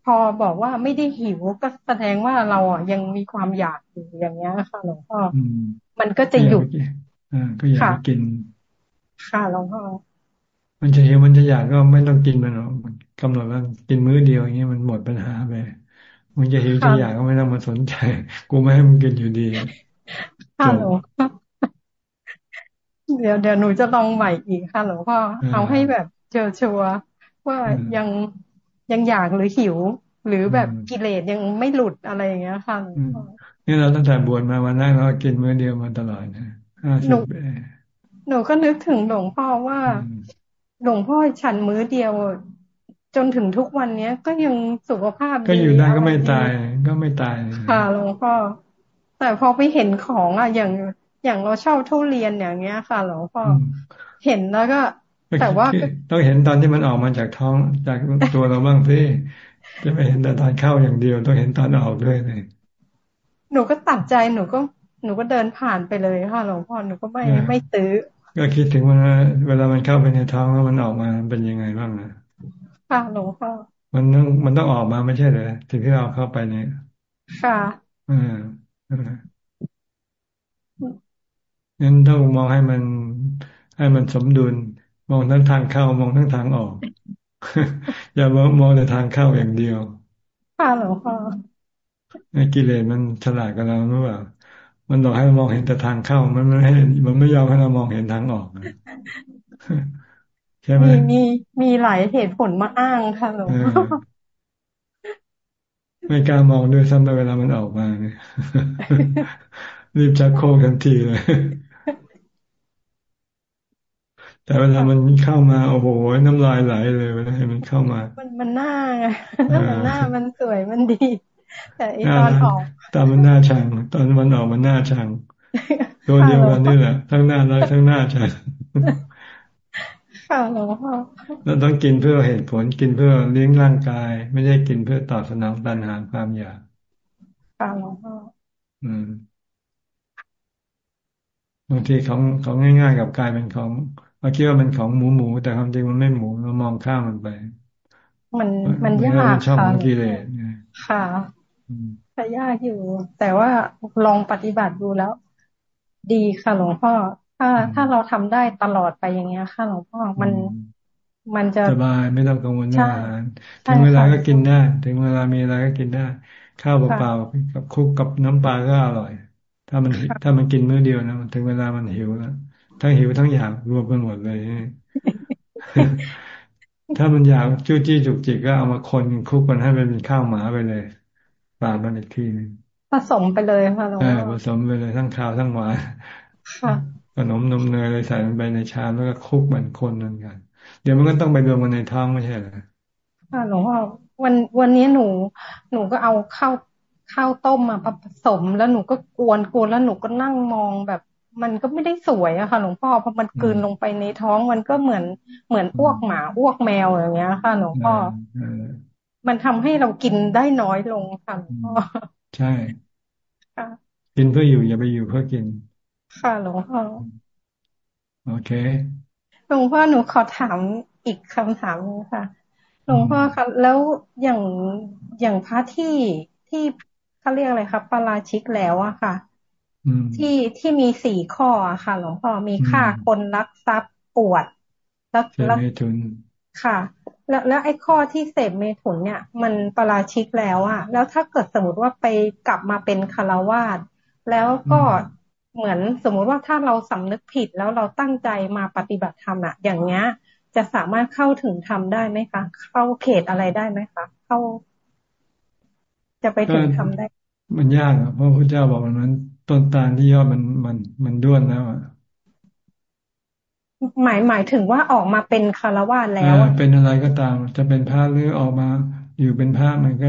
พอบอกว่าไม่ได้หิวก็แสดงว่าเราอะยังมีความอยากอยู่อย่างเงี้ยค่ะหลวงพ่อมันก็จะหยุดอ่าก็อยากกิน ค่ะหลวงพ่อมันจะหิวมันจะอยากก็ไม่ต้องกินมันหรอกกำหนดว่ากินมื้อเดียวอย่างเงี้ยมันหมดปัญหาไปมึงจะหิวจะอยากก็ไม่ต้องมาสนใจ กูไม่ให้มึงกินอยู่ดีค่ะหลวงเดี๋ยวเดี๋ยวหนูจะลองใหม่อีกค่ะหลวงพ่อเอาให้แบบ เจอชัวว่ายังยังอยากหรือหิว หรือแบบกิเลสยังไม่หลุดอะไรอย่างเงี้ยค่ะนี่เราตั้งแต่บวชมาวันแรกเรากินมื้อเดียวมาตลอดนะหนูหนูก็นึกถึงหลวงพ่อว่าหลวงพ่อฉันมื้อเดียว จนถึงทุกวันเนี้ยก็ยังสุขภาพดีก็อยู่ได้ก็ไม่ตายก็ไม่ตายค่ะหลวงพ่อแต่พอไปเห็นของอะอย่างอย่างเราเช่าทุเรียนอย่างเงี้ยค่ะหลวงพ่อเห็นแล้วก็ แต่ว่าต้องเห็นตอนที่มันออกมาจากท้องจากตัวเราบ้างพี่จะไม่เห็นแต่ตอนเข้าอย่างเดียว ต้องเห็นตอนออกด้วยเลยหนูก็ตัดใจหนูก็หนูก็เดินผ่านไปเลยค่ะหลวงพ่อหนูก็ไม่ไม่ตื้อ ก็คิดถึงว่าเวลามันเข้าไปในท้องแล้วมันออกมาเป็นยังไงบ้างนะค่ะหลวงพ่อมันต้องมันต้องออกมาไม่ใช่เหรอถึงที่เราเข้าไปเนี่ย ค่ะอ่างั้นต้องมองให้มันให้มันสมดุล มองทั้งทางเข้ามองทั้งทางออก อย่ามองมองแต่ทางเข้าอย่างเดียวค่ะหลวงพ่อไอ้กิเลสมันฉลาดกับเราหรือเปล่ามันบอกให้เรามองเห็นแต่ทางเข้า มันไม่ให้มันไม่ยอมให้เรามองเห็นทางออกใช่ไหมมีมีมีหลายเหตุผลมาอ้างค่ะหลวงพ่อไม่กล้ามองด้วยซ้ำเวลามันออกมาเนี่ยรีบจักโคกทันทีเลย แต่เวลามันเข้ามาโอ้โหน้ำลายไหลเลยเวลาให้มันเข้ามา มันมันหน้าไงมันหน้ามันสวยมันดี แต่อีตอนออกตอนมันหน้าชัง ตอนมันออกมันหน้าชังตัวเดียวกันนี่แหละ ทั้งหน้ารักทั้งหน้าชังค่ะหลวงพ่อเราต้องกินเพื่อเหตุผลกินเพื่อเลี้ยงร่างกาย ไม่ใช่กินเพื่อตอบสนองตัณหาความอยากค่ะหลวงพ่ออืมบางทีของของง่าย ๆ กับกลายเป็นของ เราคิดว่าเป็นของหมูหมูแต่ความจริงมันไม่หมูเรามองข้ามมันไป มันมันยากค่ะกิเลสค่ะแต่ยากอยู่ แต่ว่าลองปฏิบัติดูแล้ว ดีค่ะหลวงพ่อ ถ้าถ้าเราทำได้ตลอดไปอย่างเงี้ย ค่ะหลวงพ่อมันมันจะสบายไม่ต้องกังวลเรื่องอาหารถึงเวลาก็กินได้ ถึงเวลามีอะไรก็กินได้ ข้าวเปล่าๆกับคุกกับน้ำปลาก็อร่อย ถ้ามันถ้ามันกินมื้อเดียวนะถึงเวลามันหิวแล้ว ทั้งหิวทั้งอยากรวมกันหมดเลยถ้ามันอยากจู้จี้จุกจิกก็เอามาคนคุกกันให้มันเป็นข้าวหมาไปเลยปามันอีกทีนึงผสมไปเลยค่ะหลวงพ่อผสมไปเลยทั้งข้าวทั้งหวานค่ะขนมนมเนยอะไรใส่ลงไปในชามแล้วก็คลุกเหมือนคนนั่นกัน เดี๋ยวมันก็ต้องไปรวมกันในท้องไม่ใช่เหรอค่ะหลวงพ่อวันวันนี้หนู หนูก็เอาข้าวข้าวต้มมาผสมแล้วหนูก็กวนกวนแล้วหนูก็นั่งมองแบบ มันก็ไม่ได้สวยอะค่ะหลวงพ่อพอมันกืนลงไปในท้องมันก็เหมือนเหมือนอ้วกหมาอ้วกแมวอย่างเงี้ยค่ะหลวงพ่อมันทำให้เรากินได้น้อยลงค่ะหลวงพ่อใช่กินเพื่ออยู่อย่าไปอยู่เพื่อกิน ค่ะหลวงพ่อโอเคหลวงพ่อหนูขอถามอีกคำถามนึงค่ะหลวงพ่อคะแล้วอย่างอย่างพระที่ที่เขาเรียกอะไรครับปาราชิกแล้วอะค่ะ ที่ที่มีสี่ข้ออะค่ะ หลวงพ่อมีฆ่าคนรักทรัพย์ปวด แล้วแล้วค่ะ แล้วแล้วไอ้ข้อที่เสพเมถุนเนี่ย มันปราชิกแล้วอะแล้วถ้าเกิดสมมติว่าไปกลับมาเป็นคารวาสแล้วก็เหมือนสมมุติว่าถ้าเราสำนึกผิดแล้วเราตั้งใจมาปฏิบัติธรรมอะอย่างเงี้ย จะสามารถเข้าถึงธรรมได้ไหมคะ เข้าเขตอะไรได้ไหมคะเข้า จะไปถึงธรรมได้ มันยากเพราะพระเจ้าบอกมันมัน ต้นตาลที่ยอดมันมันมันด้วนแล้วอะหมายหมายถึงว่าออกมาเป็นคารวะแล้วเป็นอะไรก็ตาม จะเป็นพระหรือออกมาอยู่เป็นพระมันก็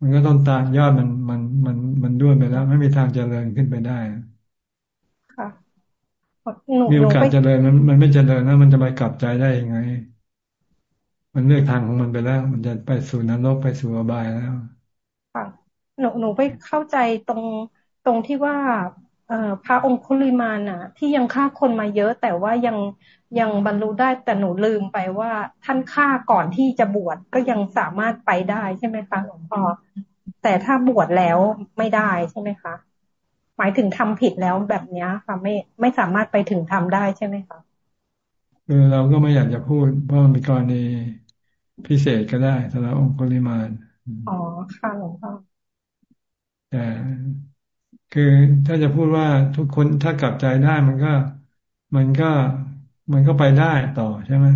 มันก็ต้นตาลยอดมันมันมันมันด้วนไปแล้ว ไม่มีทางเจริญขึ้นไปได้มีโอกาสเจริญมันมันไม่เจริญนะมันจะไปกลับใจได้ยังไง มันเลือกทางของมันไปแล้ว มันจะไปสู่นรกไปสู่อบายแล้วค่ะหนูหนูไปเข้าใจตรง ตรงที่ว่าเอ่อพระองคุลิมานอะ ที่ยังฆ่าคนมาเยอะ แต่ว่ายังยังบรรลุได้แต่หนูลืมไปว่าท่านฆ่าก่อนที่จะบวชก็ยังสามารถไปได้ใช่ไหมคะหลวงพ่อแต่ถ้าบวชแล้วไม่ได้ใช่ไหมคะ หมายถึงทำผิดแล้วแบบเนี้ยค่ะ ไม่ไม่สามารถไปถึงทำได้ใช่ไหมคะคือเราก็ไม่อยากจะพูดเพราะมันเป็นกรณีพิเศษก็ได้สำหรับองค์ปริมาณอ๋อค่ะหลวงพ่อแต่ คือถ้าจะพูดว่าทุกคนถ้ากลับใจได้มันก็มันก็มันก็ไปได้ต่อใช่ไหม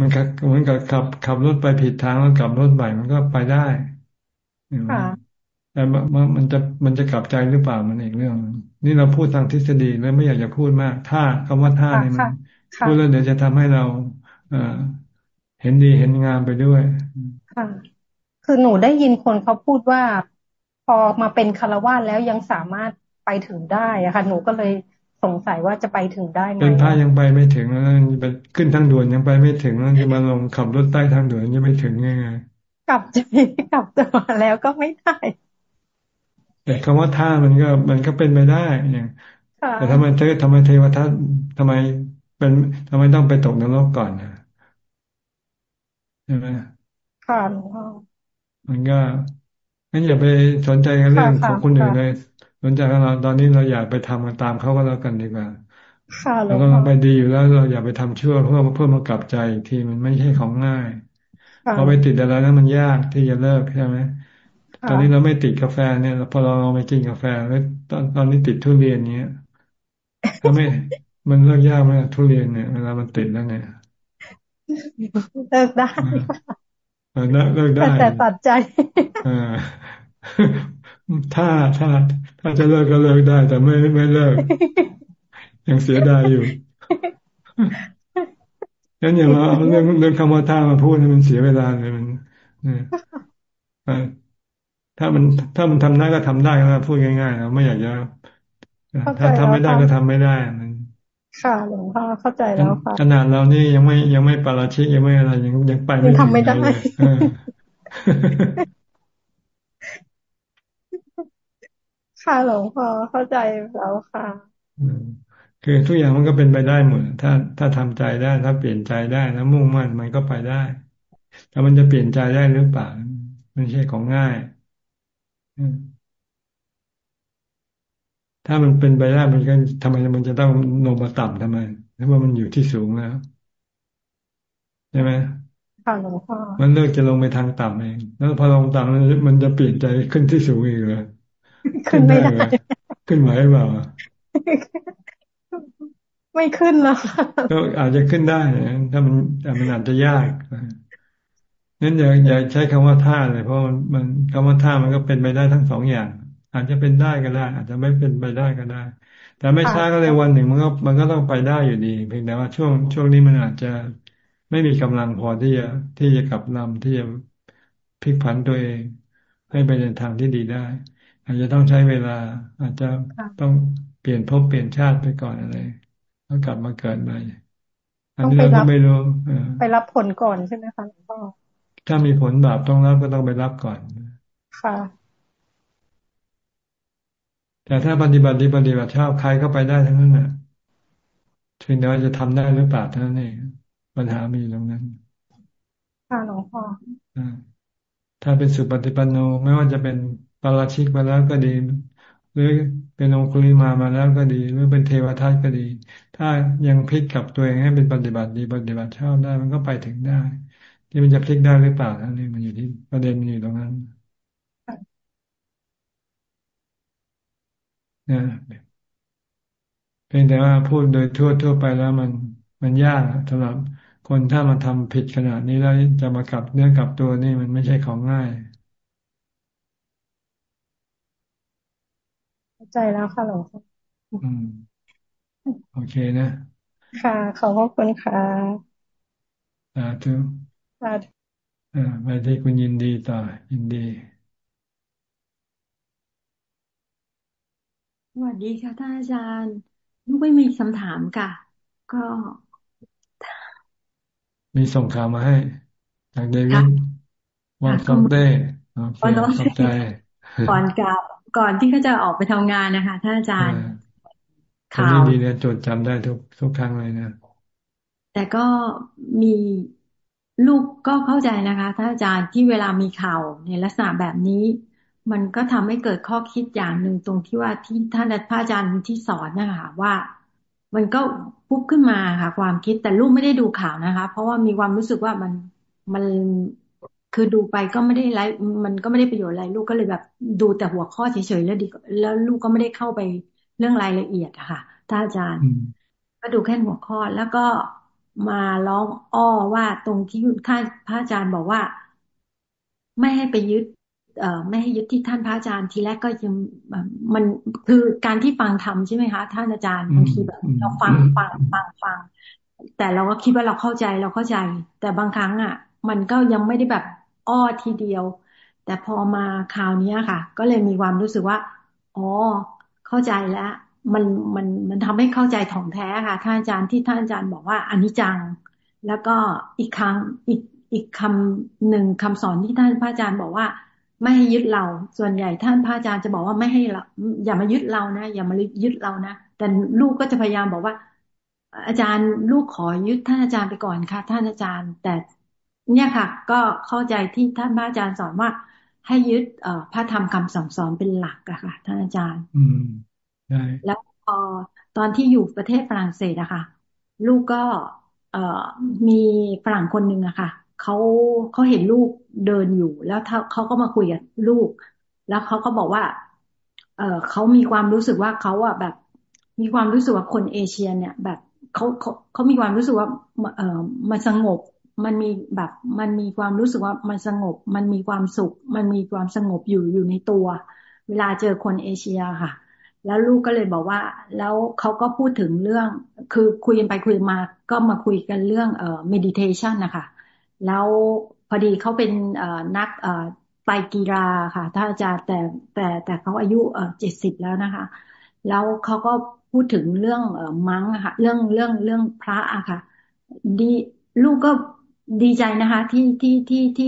มันเหมือนกับขับขับรถไปผิดทางแล้วกลับรถใหม่มันก็ไปได้ค่ะแต่มันจะมันจะกลับใจหรือเปล่ามันอีกเรื่อง นี่เราพูดทางทฤษฎีแล้วไม่อยากจะพูดมาก ถ้าคำว่าท่านี่มันพูดแล้วเดี๋ยวจะทำให้เราเอเห็นดีเห็นงามไปด้วยค่ะคือหนูได้ยินคนเขาพูดว่า พอมาเป็นคารวะแล้วยังสามารถไปถึงได้อะค่ะ หนูก็เลยสงสัยว่าจะไปถึงได้ไหมเป็นพระยังไปไม่ถึงแล้วไปขึ้นทางด่วนยังไปไม่ถึงแล้วจะมาลงขับรถใต้ทางด่วนยังไม่ถึงยังไงกลับจะกลับตัวแล้วก็ไม่ได้แต่คำว่าท่ามันก็มันก็เป็นไปได้อย่างแต่ทำไมเธอทำไมเทวทัตทำไมเป็นทำไมต้องไปตกนรกก่อนนะใช่ไหมค่ะหลวงพ่อมันก็ งั้นอย่าไปสนใจกับเรื่องของคนอื่นเลย สนใจกับเราตอนนี้เราอย่าไปทำกันตามเขาก็แล้วกันดีกว่าเราก็เราไปดีอยู่แล้วเราอย่าไปทำชั่วเพื่อเพื่อมากลับใจอีกทีมันไม่ใช่ของง่ายพอไปติดอะไรแล้วมันยากที่จะเลิกใช่ไหมตอนนี้เราไม่ติดกาแฟเนี่ยพอเราลองไปกินกาแฟแล้วตอนตอนนี้ติดทุเรียนเนี้ยก็ไม่ มันเลิกยากไหมทุเรียนเนี่ยเวลามันติดแล้วเนี่ยเลิกได้ เลิกเลิกได้แต่ตัดใจถ้าถ้าถ้าจะเลิกก็เลิกได้ แต่ไม่ไม่เลิก ยังเสียดายอยู่งั้นอย่ามาเรื่องเรื่องคำว่าท่ามาพูดให้มันเสียเวลาเลยมันถ้ามันถ้ามันทำได้ก็ทำได้ก็พูดง่ายๆนะไม่อยากจะถ้าทำไม่ได้ก็ทำไม่ได้มัน ค่ะหลวงพ่อเข้าใจแล้วค่ะขนาดเรานี่ยังไม่ยังไม่ปาราชิกยังไม่อะไรยังยังไปไม่ทำไม่ได้ค่ะหลวงพ่อเข้าใจแล้วค่ะคือทุกอย่างมันก็เป็นไปได้หมดถ้าถ้าทำใจได้ถ้าเปลี่ยนใจได้แล้วมุ่งมั่นมันก็ไปได้แต่มันจะเปลี่ยนใจได้หรือเปล่าไม่ใช่ของง่าย ถ้ามันเป็นไปได้มันก็ทำไมมันจะต้องลงมาต่ำทำไมเพราะว่ามันอยู่ที่สูงแล้วใช่ไหมค่ะหลวงพ่อมันเลิกจะลงไปทางต่ำเองแล้วพอลงต่ำมันจะเปลี่ยนใจขึ้นที่สูงอีกเลยขึ้นไม่ได้ขึ้นไหวเปล่าไม่ขึ้นหรอกก็อาจจะขึ้นได้ถ้ามันแต่มันอาจจะยากนั้นอย่าอย่าใช้คำว่าท่าเลยเพราะมันมันคำว่าท่ามันก็เป็นไปได้ทั้งสองอย่าง อาจจะเป็นได้ก็ได้ อาจจะไม่เป็นไปได้ก็ได้ แต่ไม่ช้าก็เลยวันหนึ่งมันก็มันก็ต้องไปได้อยู่ดี เพียงแต่ว่าช่วงช่วงนี้มันอาจจะไม่มีกำลังพอที่จะที่จะกลับนำที่จะพลิกผันตัวเอง ให้ไปในทางที่ดีได้ อาจจะต้องใช้เวลา อาจจะต้องเปลี่ยนภพเปลี่ยนชาติไปก่อนอะไรแล้วกลับมาเกิดใหม่อันนี้เราก็ไม่รู้ไปรับผลก่อนใช่ไหมคะหลวงพ่อถ้ามีผลบาปต้องรับก็ต้องไปรับก่อน ค่ะ แต่ถ้าปฏิบัติดีปฏิบัติชอบใครก็ไปได้ทั้งนั้นน่ะถึงแต่ว่าจะทำได้หรือเปล่าเท่านั้นเองปัญหามีตรงนั้นค่ะหลวงพ่อถ้าเป็นสุปฏิปันโนไม่ว่าจะเป็นปาราชิกมาแล้วก็ดี หรือเป็นองคุลิมามาแล้วก็ดี หรือเป็นเทวทัตก็ดี ถ้ายังพลิกกับตัวเองให้เป็นปฏิบัติดีปฏิบัติชอบได้มันก็ไปถึงได้ ที่มันจะพลิกได้หรือเปล่านั่นเองมันอยู่ที่ประเด็นมันอยู่ตรงนั้น นะเพียงแต่ว่าพูดโดยทั่วทั่วไปแล้วมันมันยากสำหรับคนถ้ามันทำผิดขนาดนี้แล้วจะมากลับเนื้อกลับตัวนี่มันไม่ใช่ของง่ายเข้าใจแล้วค่ะหลวงพ่ออืม โอเคนะ ค่ะ ขอบพระคุณค่ะสาธุสาธุอ่าไปที่คุณยินดีต่อยินดี สวัสดีค่ะท่านอาจารย์ลูกไม่มีคำถามค่ะ ก็ มีส่งข่าวมาให้จากเดวิดวันซองเต้โอเคขอบใจก่อนกับก่อนที่เขาจะออกไปทำงานนะคะท่านอาจารย์ข่าวดีเนี่ยจดจำได้ทุกทุกครั้งเลยนะแต่ก็มีลูกก็เข้าใจนะคะท่านอาจารย์ที่เวลามีข่าวในลักษณะแบบนี้ มันก็ทำให้เกิดข้อคิดอย่างหนึ่งตรงที่ว่าที่ท่านพระอาจารย์ที่สอนนะคะว่า มันก็ปุ๊บขึ้นมาค่ะ ความคิดแต่ลูกไม่ได้ดูข่าวนะคะ เพราะว่ามีความรู้สึกว่ามันมันคือดูไปก็ไม่ได้ไรมันก็ไม่ได้ประโยชน์อะไรลูกก็เลยแบบดูแต่หัวข้อเฉยๆแล้วดีแล้วลูกก็ไม่ได้เข้าไปเรื่องรายละเอียดอะค่ะท่านอาจารย์ ก็ดูแค่หัวข้อแล้วก็มาร้องอ้อว่าตรงที่ท่านพระอาจารย์บอกว่า ไม่ให้ไปยึด ไม่ให้ยึดที่ท่านพระอาจารย์ทีแรกก็ยังมันคือการที่ฟังธรรมใช่ไหมคะ ท่านอาจารย์บางทีแบบเราฟังฟังฟังฟัง แต่เราก็คิดว่าเราเข้าใจเราเข้าใจ แต่บางครั้งอะ มันก็ยังไม่ได้แบบอ้อทีเดียว แต่พอมาคราวนี้ค่ะ ก็เลยมีความรู้สึกว่าอ๋อเข้าใจแล้วมันมันมันทำให้เข้าใจถ่องแท้ค่ะท่านอาจารย์ที่ท่านอาจารย์บอกว่าอนิจจัง แล้วก็อีกครั้งอีกอีกคำหนึ่งคำสอนที่ท่านพระอาจารย์บอกว่า ไม่ให้ยึดเรา ส่วนใหญ่ท่านพระอาจารย์จะบอกว่าไม่ให้เราอย่ามายึดเรานะอย่ามายึดเรานะแต่ลูกก็จะพยายามบอกว่า อาจารย์ลูกขอยึดท่านอาจารย์ไปก่อนค่ะ ท่านอาจารย์ แต่เนี่ยค่ะ ก็เข้าใจที่ท่านพระอาจารย์สอนว่า ให้ยึดเอ่อพระธรรมคำสั่งสอนเป็นหลักอะค่ะ ท่านอาจารย์ อืมได้แล้วพอตอนที่อยู่ประเทศฝรั่งเศสอะค่ะ ลูกก็เอ่อมีฝรั่งคนหนึ่งอะค่ะ เขาเขาเห็นลูกเดินอยู่ แล้วเขาก็มาคุยกับลูก แล้วเขาก็บอกว่า เออเขามีความรู้สึกว่าเขาอะแบบ มีความรู้สึกว่าคนเอเชีย เนี่ย แบบเขาเขาเขามีความรู้สึกว่าเออมันสงบ มันมีแบบ มันมีความรู้สึกว่ามันสงบ มันมีความสุข มันมีความสงบอยู่อยู่ในตัว เวลาเจอคนเอเชียค่ะแล้วลูกก็เลยบอกว่า แล้วเขาก็พูดถึงเรื่อง คือคุยกันไปคุยมา ก็มาคุยกันเรื่องเอ่อ meditation นะคะ แล้วพอดีเขาเป็นนักไตกีฬาค่ะท่านอาจารย์แต่แต่แต่เขาอายุเจ็ดสิบแล้วนะคะ แล้วเขาก็พูดถึงเรื่องอมังค่ะ เรื่องเรื่องเรื่องพระอะค่ะ ดีลูกก็ดีใจนะคะ ที่ที่ที่ที่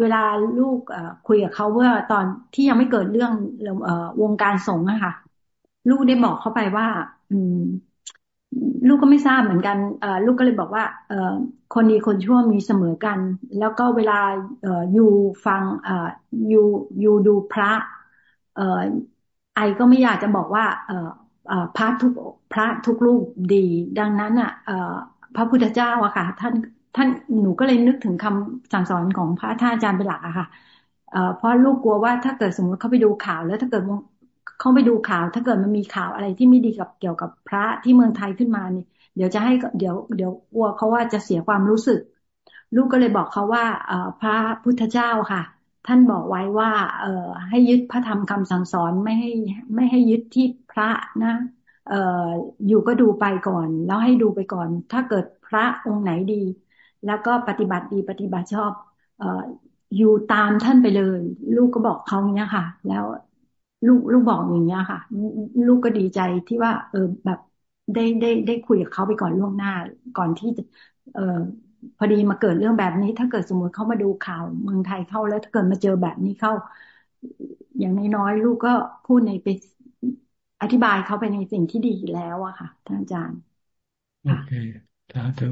เวลาลูกคุยกับเขาเมื่อตอนที่ยังไม่เกิดเรื่องอวงการสงฆ์อะค่ะลูกได้บอกเขาไปว่า อืม ลูกก็ไม่ทราบเหมือนกันเอลูกก็เลยบอกว่าเอคนดีคนชั่วมีเสมอกัน แล้วก็เวลาเออยู่ฟังเออยู่อยู่ดูพระเออไอก็ไม่อยากจะบอกว่าเออเออพระทุกพระทุกรูปดี ดังนั้นอะเออพระพุทธเจ้าอะค่ะ ท่านท่านหนูก็เลยนึกถึงคำสั่งสอนของพระท่านอาจารย์เป็นหลักอะค่ะเพราะลูกกลัวว่าถ้าเกิดสมมติเขาไปดูข่าว แล้วถ้าเกิด เขาไปดูข่าว ถ้าเกิดมันมีข่าวอะไรที่ไม่ดีกับเกี่ยวกับพระที่เมืองไทยขึ้นมาเนี่ยเดี๋ยวจะให้เดี๋ยวเดี๋ยวกลัวเขาว่าจะเสียความรู้สึก ลูกก็เลยบอกเขาว่าเอพระพุทธเจ้าค่ะ ท่านบอกไว้ว่า เออให้ยึดพระธรรมคำสั่งสอนไม่ให้ไม่ให้ยึดที่พระนะเอออยู่ก็ดูไปก่อน แล้วให้ดูไปก่อน ถ้าเกิดพระองค์ไหนดี แล้วก็ปฏิบัติดีปฏิบัติชอบ เอออยู่ตามท่านไปเลย ลูกก็บอกเขาเนี้ยค่ะ แล้ว ลูกลูกบอกอย่างเงี้ยค่ะ ลูกก็ดีใจที่ว่า เออแบบได้ได้ได้คุยกับเขาไปก่อนล่วงหน้า ก่อนที่จะเออพอดีมาเกิดเรื่องแบบนี้ ถ้าเกิดสมมติเขามาดูข่าวเมืองไทยเข้าแล้วถ้าเกิดมาเจอแบบนี้เข้า อย่างน้อยๆลูกก็พูดในไปอธิบายเขาไปในสิ่งที่ดีแล้วอะค่ะท่านอาจารย์โอเคสาธุ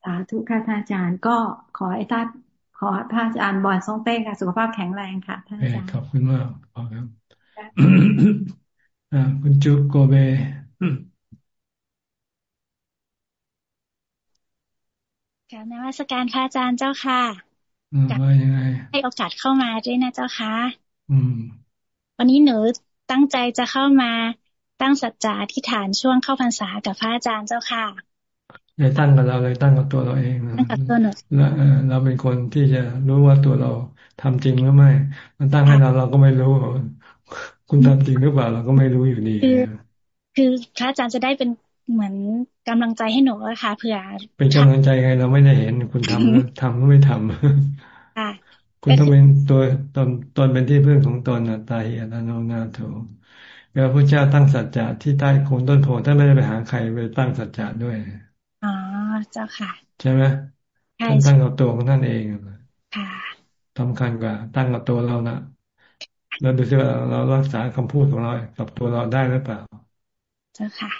สาธุค่ะท่านอาจารย์ก็ขอให้ท่านขอท่านอาจารย์บอลซ่องเต้ค่ะ สุขภาพแข็งแรงค่ะท่านอาจารย์ขอบคุณมากขอบครับ คุณจุ๊บโกเบกราบนมัสการพระอาจารย์เจ้าค่ะว่ายังไงให้โอกาสเข้ามาด้วยนะเจ้าค่ะอืมวันนี้หนูตั้งใจจะเข้ามาตั้งสัจจะที่ฐานช่วงเข้าพรรษากับพระอาจารย์เจ้าค่ะเลยตั้งกับเราเลยตั้งกับตัวเราเองตั้งกับตัวหนูแล้วเราเป็นคนที่จะรู้ว่าตัวเราทำจริงหรือไม่ มันตั้งให้เราเราก็ไม่รู้ คุณทำจริงหรือเปล่าเราก็ไม่รู้อยู่ดีคือคือพระอาจารย์จะได้เป็นเหมือนกำลังใจให้หนูอะค่ะเผื่อ เป็นกำลังใจไงเราไม่ได้เห็น คุณทำทำก็ไม่ทำค่ะคุณต้องเป็นตัวตนตนเป็นที่พึ่งของตนนะตาเหียตโนนาโถเวลาพระเจ้าตั้งสัจจะที่ใต้โคนต้นโพท่านไม่ได้ไปหาใครไปตั้งสัจจะด้วยอ๋อเจ้าค่ะ ใช่ไหมใช่ท่านตั้งกับตัวของท่านเองค่ะสำคัญกว่า ตั้งกับตัวเรานะ เราดูซิว่าเรารักษาคำพูดของเรากับตัวเราได้หรือเปล่า เจ้าค่ะ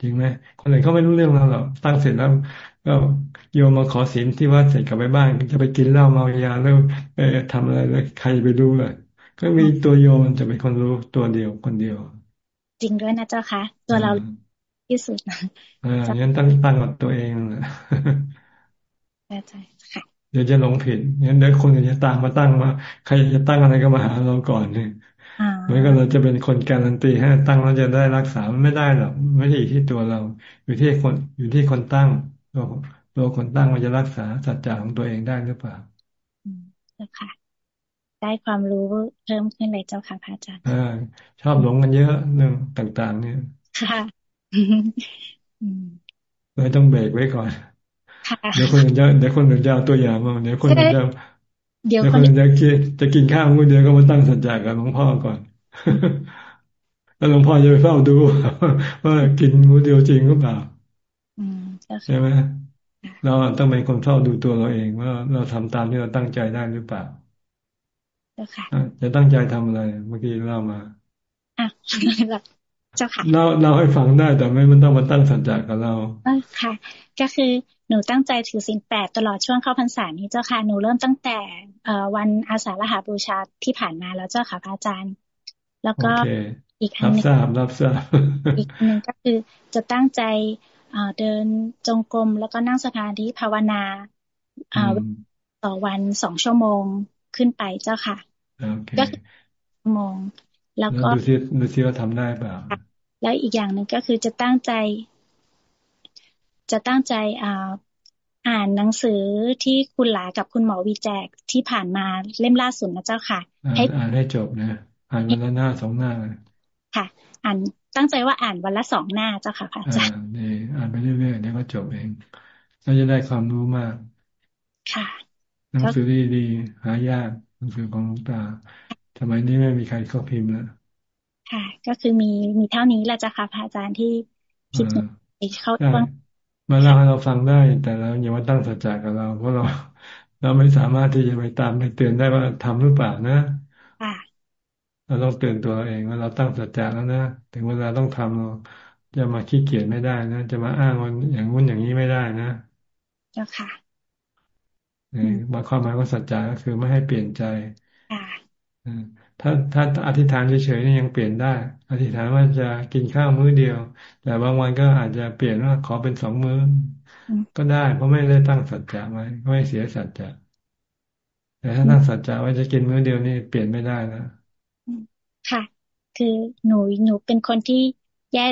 จริงไหมคนอื่นเขาไม่รู้เรื่องเราหรอกตั้งเสร็จแล้วก็โยมมาขอศีลที่วัดเสร็จกลับไปบ้านจะไปกินเหล้าเมายาแล้วไปทำอะไรแล้วใครไปรู้ล่ะก็มีตัวโยมมันจะเป็นคนรู้ตัวเดียวคนเดียว จริงด้วยนะเจ้าค่ะ ตัวเราที่สุดนะอ่างั้นตั้งตั้งกับตัวเองนะใช่ใช่ค่ะ เดี๋ยวจะหลงผิดงั้นเดี๋ยวคนอื่นจะตามมาตั้งมา ใครจะตั้งอะไรก็มาหาเราก่อนเนี่ยเหมือนกับเราจะเป็นคนการันตีให้ตั้งแล้วจะได้รักษามันไม่ได้หรอกไม่ใช่อยู่ที่ตัวเรา อยู่ที่คนอยู่ที่คนตั้งตัวตัวคนตั้งมันจะรักษาสัจจะของตัวเองได้หรือเปล่าเจ้าค่ะได้ความรู้เพิ่มขึ้นเลยเจ้าค่ะพระอาจารย์อ่าชอบหลงกันเยอะเรื่องต่าง ๆ เนี่ย ค่ะเลยต้องเบรกไว้ก่อน เดี๋ยวคนอื่นจะเดี๋ยวคนอื่นจะเอาตัวอย่างมาเดี๋ยวคนอื่นจะเดี๋ยวเดี๋ยวคคนนอื่นจะกินจะกินข้าวมื้อเดียวก็มาตั้งสัจจะกับหลวงพ่อก่อน แล้วหลวงพ่อจะไปเฝ้าดูว่ากินมื้อเดียวจริงหรือเปล่าอืมเจ้าใช่ค่ะไหมเราต้องเป็นคนเฝ้าดูตัวเราเองว่าเราทำตามที่เราตั้งใจได้หรือเปล่าเจ้าค่ะอะจะตั้งใจทำอะไร เมื่อกี้เล่ามาอะหลัก เจ้าค่ะเราเราให้ฟังได้แต่ไม่มันต้องมาตั้งสัจจะกับเราเออค่ะ ก็คือหนูตั้งใจถือศีลแปดตลอดช่วงเข้าพรรษานี้เจ้าค่ะหนูเริ่มตั้งแต่เอ่อวันอาสาฬหาบูชาที่ผ่านมาแล้วเจ้าค่ะพระอาจารย์ แล้วก็อีกอันหนึ่งรับทราบรับทราบอีกหนึ่งก็คือจะตั้งใจเดินจงกรมแล้วก็นั่งสมาธิภาวนาต่อวันสองชั่วโมงขึ้นไปเจ้าค่ะก็ชั่วโมง แล้วก็ดูซิดูซิว่าทำได้เปล่า แล้วอีกอย่างหนึ่งก็คือจะตั้งใจ จะตั้งใจอ่าอ่านหนังสือที่คุณหลากับคุณหมอวิแจกที่ผ่านมาเล่มล่าสุดนะเจ้าค่ะให้อ่านให้จบนะอ่านวันละหน้าสองหน้าค่ะ อ่านตั้งใจว่าอ่านวันละสองหน้าเจ้าค่ะพระอาจารย์นี่อ่านไปเรื่อยๆเดี๋ยวก็จบเองก็จะได้ความรู้มาก ค่ะหนังสือดีๆหายากหนังสือของหลวงตาทำไมนี่ไม่มีใครเข้าพิมพ์แล้ว ค่ะ ก็คือมีมีเท่านี้แหละจ้ะค่ะพระอาจารย์ที่คิดเขาต้องมาเล่าให้เราฟังได้ แต่เราอย่ามาตั้งสัจจะกับเรา เพราะเรา เราไม่สามารถที่จะไปตามไปเตือนได้ว่าทำหรือเปล่านะเราต้องเตือนตัวเองว่าเราตั้งสัจจะแล้วนะถึงเวลาต้องทำเราจะมาขี้เกียจไม่ได้นะจะมาอ้างวันอย่างงู้นอย่างนี้ไม่ได้นะ เจ้าค่ะมาความหมายของสัจจะก็คือไม่ให้เปลี่ยนใจ ถ้าถ้าอธิษฐานเฉยๆนี่ยังเปลี่ยนได้ อธิษฐานว่าจะกินข้าวมื้อเดียว แต่บางวันก็อาจจะเปลี่ยนว่าขอเป็นสองมื้อ ก็ได้ เพราะไม่ได้ตั้งสัจจะไว้ไม่เสียสัจจะแต่ถ้าตั้งสัจจะไว้จะกินมื้อเดียวนี่เปลี่ยนไม่ได้นะค่ะ คือหนูหนูเป็นคนที่แย่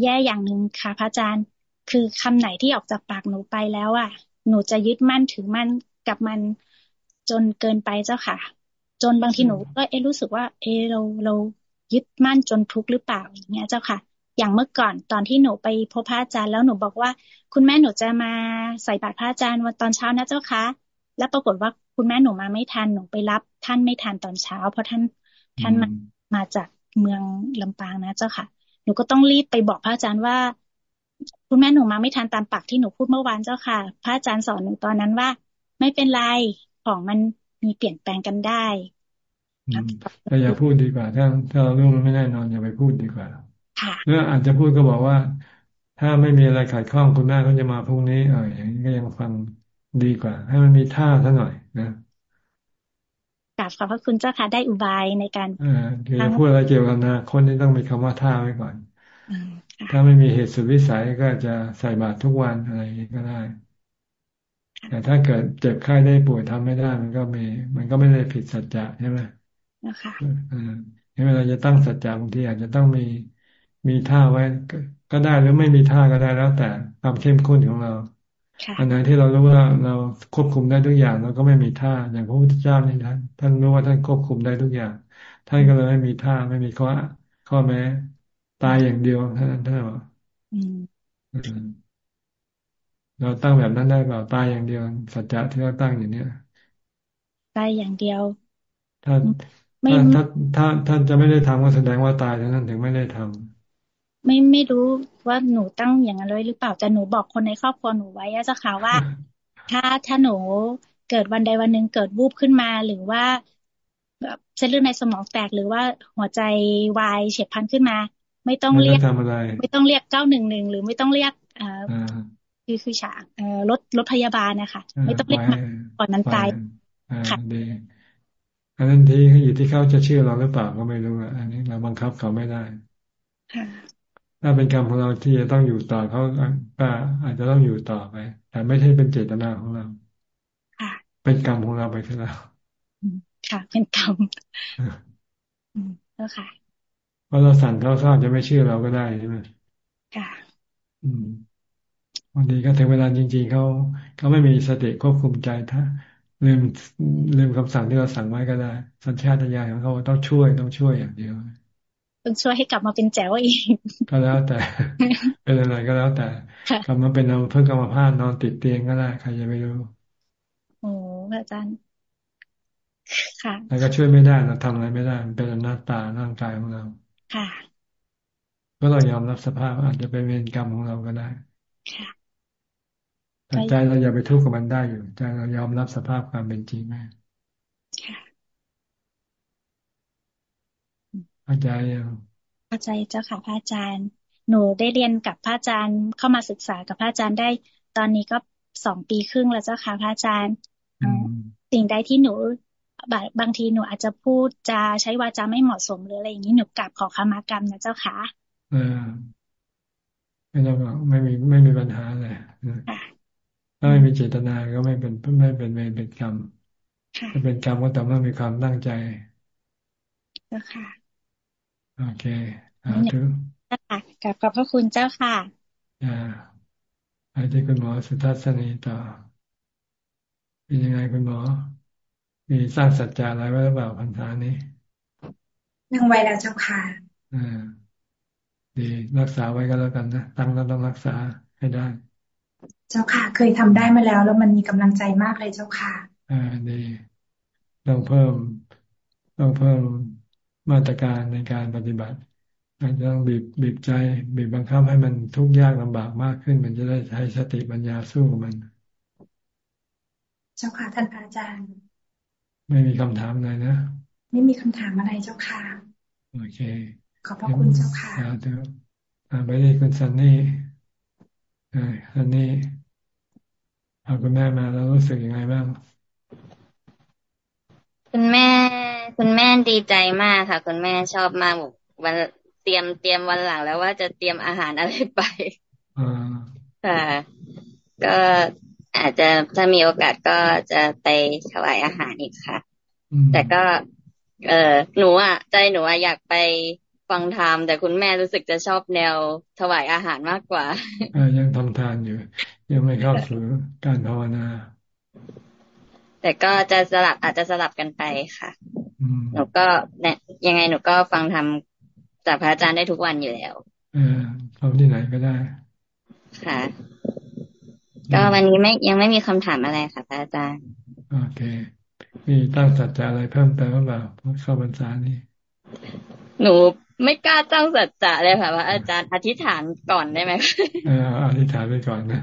แย่อย่างหนึ่งค่ะพระอาจารย์ คือคำไหนที่ออกจากปากหนูไปแล้วอะ หนูจะยึดมั่นถือมั่นกับมันจนเกินไปเจ้าค่ะ จนบางทีหนูก็เอรู้สึกว่า เอเราเรายึดมั่นจนทุกข์หรือเปล่าอย่างเงี้ยเจ้าค่ะ อย่างเมื่อก่อนตอนที่หนูไปพบพระอาจารย์แล้วหนูบอกว่า คุณแม่หนูจะมาใส่บาตรพระอาจารย์วันตอนเช้านะเจ้าค่ะแล้วปรากฏว่าคุณแม่หนูมาไม่ทันหนูไปรับ ท่านไม่ทันตอนเช้า เพราะท่านท่านมามาจากเมืองลำปางนะเจ้าค่ะ หนูก็ต้องรีบไปบอกพระอาจารย์ว่า คุณแม่หนูมาไม่ทันตามปากที่หนูพูดเมื่อวานเจ้าค่ะ พระอาจารย์สอนหนูตอนนั้นว่า ไม่เป็นไรของมัน มีเปลี่ยนแปลงกันได้แต่อย่าพูดดีกว่า ถ้าถ้าเรารู้มันไม่แน่นอนอย่าไปพูดดีกว่าหรืออาจจะพูดก็บอกว่า ถ้าไม่มีอะไรขัดข้องคุณแม่ก็จะมาพรุ่งนี้เอออย่างนี้ก็ยังฟังดีกว่า ให้มันมีท่าซะหน่อยนะกราบขอบพระคุณเจ้าค่ะได้อุบายในการอ่าคือพูดอะไรเกี่ยวกับนะคนที่ต้องมีคำว่าท่าไว้ก่อน ถ้าไม่มีเหตุสุดวิสัยก็จะใส่บาตรทุกวันอะไรก็ได้ แต่ถ้าเกิดเจ็บไข้ได้ป่วยทำไม่ได้ มันก็มี มันก็ไม่ได้ผิดสัจจะใช่ไหมนะคะอ่าเวลาจะตั้งสัจจะบางทีอาจจะต้องมีมีท่าไว้ก็ได้หรือไม่มีท่าก็ได้แล้ว แต่ความเข้มข้นของเราอันไหนที่เรารู้ว่าเราควบคุมได้ทุกอย่างเราก็ไม่มีท่า อย่างพระพุทธเจ้านี่ท่านท่านรู้ว่าท่านควบคุมได้ทุกอย่าง ท่านก็เลยไม่มีท่าไม่มีข้อข้อแม้ ตายอย่างเดียวเท่านั้นเท่านั้น เราตั้งแบบนั้นได้เปล่าตายอย่างเดียว สัจจะที่เราตั้งอย่างเนี้ยตายอย่างเดียว ถ้าถ้าถ้าถ้าท่านจะไม่ได้ทำก็แสดงว่าตายฉะนั้นถึงไม่ได้ทำไม่ไม่รู้ว่าหนูตั้งอย่างนั้นเลยหรือเปล่าแต่หนูบอกคนในครอบครัวหนูไว้เจ้าค่ะว่า ถ้าถ้าหนูเกิดวันใดวันหนึ่งเกิดวูบขึ้นมาหรือว่าแบบเส้นเลือดในสมองแตกหรือว่าหัวใจวายเฉียบพลันขึ้นมา ไม่ต้องเรียกไม่ต้องเรียกเก้าหนึ่งหนึ่งหรือไม่ต้องเรียกอ่า คือคือฉากรถรถพยาบาลนะคะไม่ต้องเรียกมาก่อนนั้นตายค่ะอันนั้นที่อยู่ที่เขาจะเชื่อเราหรือเปล่าก็ไม่รู้อะอันนี้เราบังคับเขาไม่ได้ถ้าเป็นกรรมของเราที่จะต้องอยู่ต่อเขาก็อาจจะต้องอยู่ต่อไป แต่ไม่ใช่เป็นเจตนาของเราเป็นกรรมของเราไปซะแล้วค่ะ เป็นกรรมแล้วค่ะเพราะเราสั่นเขาเขาจะไม่เชื่อเราก็ได้ใช่ไหมค่ะ อืม บางทีก็ถึงเวลาจริง ๆเขาเขาไม่มีสติควบคุมใจถ้าลืมลืมคำสั่งที่เราสั่งไว้ก็ได้ สัญชาตญาณของเขาต้องช่วยต้องช่วยอย่างเดียวต้องช่วยให้กลับมาเป็นแจ๋วอีกก็แล้วแต่ เป็นอะไรก็แล้วแต่กลับมาเป็นเราเพิ่งกรรมภาพนอนติดเตียงก็ได้ใครจะไม่รู้โอ้อาจารย์ค่ะแล้วก็ช่วยไม่ได้เราทำอะไรไม่ได้มันเป็นหน้าตาร่างกายของเรา ค่ะก็เรายอมรับสภาพอาจจะเป็นเวรกรรมของเราก็ได้ ค่ะ แต่ใจเราอย่าไปทุกข์กับมันได้อยู่ ใจเรายอมรับสภาพความเป็นจริงไหมเข้าใจยังเข้าใจเจ้าค่ะพระอาจารย์ หนูได้เรียนกับพระอาจารย์เข้ามาศึกษากับพระอาจารย์ได้ ตอนนี้ก็สองปีครึ่งแล้วเจ้าค่ะพระอาจารย์สิ่งใดที่หนูบางทีหนูอาจจะพูดจะใช้วาจาไม่เหมาะสมหรืออะไรอย่างนี้หนูกลับขอขมากรรมนะเจ้าค่ะเออไม่ต้องไม่มีไม่มีปัญหาเลย ถ้าไม่มีเจตนาก็ไม่เป็นไม่เป็นไม่เป็นกรรมจะเป็นกรรมก็แต่เมื่อมีความตั้งใจเจ้าค่ะโอเคอาทุค่ะกลับขอบพระคุณเจ้าค่ะอ่าไปที่คุณหมอสุทัศนีต่อเป็นยังไงคุณหมอ มีสร้างสัจจะอะไรไว้หรือเปล่าพันธานี้ยังไว้แล้วเจ้าค่ะอ่าดีรักษาไว้ก็แล้วกันนะตั้งแล้วต้องรักษาให้ได้ เจ้าค่ะ เคยทำได้มาแล้ว แล้วมันมีกำลังใจมากเลยเจ้าค่ะ อ่าดีต้องเพิ่มต้องเพิ่มมาตรการในการปฏิบัติอาจจะต้องบีบบีบใจบีบบังคับให้มันทุกข์ยากลำบากมากขึ้น มันจะได้ใช้สติปัญญาสู้มัน เจ้าค่ะท่านอาจารย์ ไม่มีคำถามอะไรนะ ไม่มีคำถามอะไรเจ้าค่ะ โอเค ขอบพระคุณเจ้าค่ะเดี๋ยวไปที่คุณซันนี่ซันนี่ เอาคุณแม่มาแล้วรู้สึกยังไงบ้าง คุณแม่ คุณแม่ดีใจมากค่ะ คุณแม่ชอบมากวันเตรียมเตรียมวันหลังแล้วว่าจะเตรียมอาหารอะไรไปค่ะก็อาจจะถ้ามีโอกาสก็จะไปถวายอาหารอีกค่ะ แต่ก็ เออหนูอะใจหนูอะอยากไปฟังธรรมแต่คุณแม่รู้สึกจะชอบแนวถวายอาหารมากกว่าอยังทำทานอยู่ ยังไม่เข้าสู่การภาวนา แต่ก็จะสลับอาจจะสลับกันไปค่ะหนูก็เนี่ยยังไงหนูก็ฟังทำจากพระอาจารย์ได้ทุกวันอยู่แล้วเออฟังที่ไหนก็ได้ ค่ะ ก็วันนี้ไม่ยังไม่มีคำถามอะไรค่ะพระอาจารย์ โอเค มีตั้งสัจจะอะไรเพิ่มเติมหรือเปล่าเข้าบรรษานี้ หนู ไม่กล้าตั้งสัจจะเลยค่ะว่าอาจารย์อธิษฐานก่อนได้ไหมเอออธิษฐานไปก่อนนะ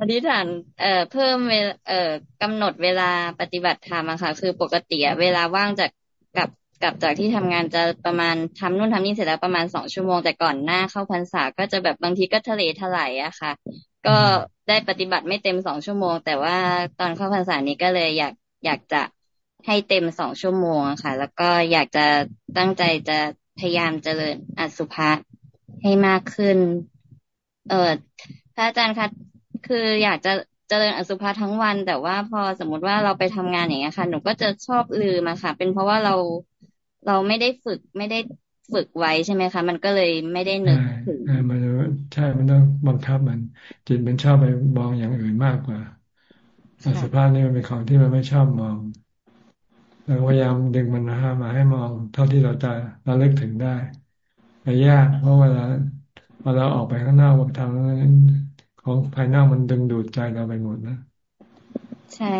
อธิษฐานเอ่อเพิ่มเวเอ่อกำหนดเวลาปฏิบัติธรรมอะค่ะ คือปกติเวลาว่างจากกับกับจากที่ทำงานจะประมาณทำนู่นทำนี่เสร็จแล้วประมาณสองชั่วโมงแต่ก่อนหน้าเข้าพรรษาก็จะแบบบางทีก็ทะเลถลายอะค่ะ ก็ได้ปฏิบัติไม่เต็มสองชั่วโมง แต่ว่าตอนเข้าพรรษานี้ก็เลยอยากอยากจะให้เต็มสองชั่วโมงค่ะ แล้วก็อยากจะตั้งใจจะ พยายามเจริญอสุภะให้มากขึ้น เออพระอาจารย์คะคืออยากจะเจริญอสุภะทั้งวัน แต่ว่าพอสมมติว่าเราไปทำงานอย่างเงี้ยค่ะ หนูก็จะชอบลืมอะค่ะ เป็นเพราะว่าเราเราไม่ได้ฝึกไม่ได้ฝึกไว้ใช่ไหมคะ มันก็เลยไม่ได้นึกถึงมันใช่มันต้องบังคับมัน จิตมันชอบไปมองอย่างอื่นมากกว่าอสุภะนี่มันเป็นของที่มันไม่ชอบมอง เราพยายามดึงมันมามาให้มองเท่าที่เราจะเราเลิกถึงได้แต่ยากเพราะเวลาเวลาออกไปข้างนอกทำนั้นของภายนอกมันดึงดูดใจเราไปหมดนะใช่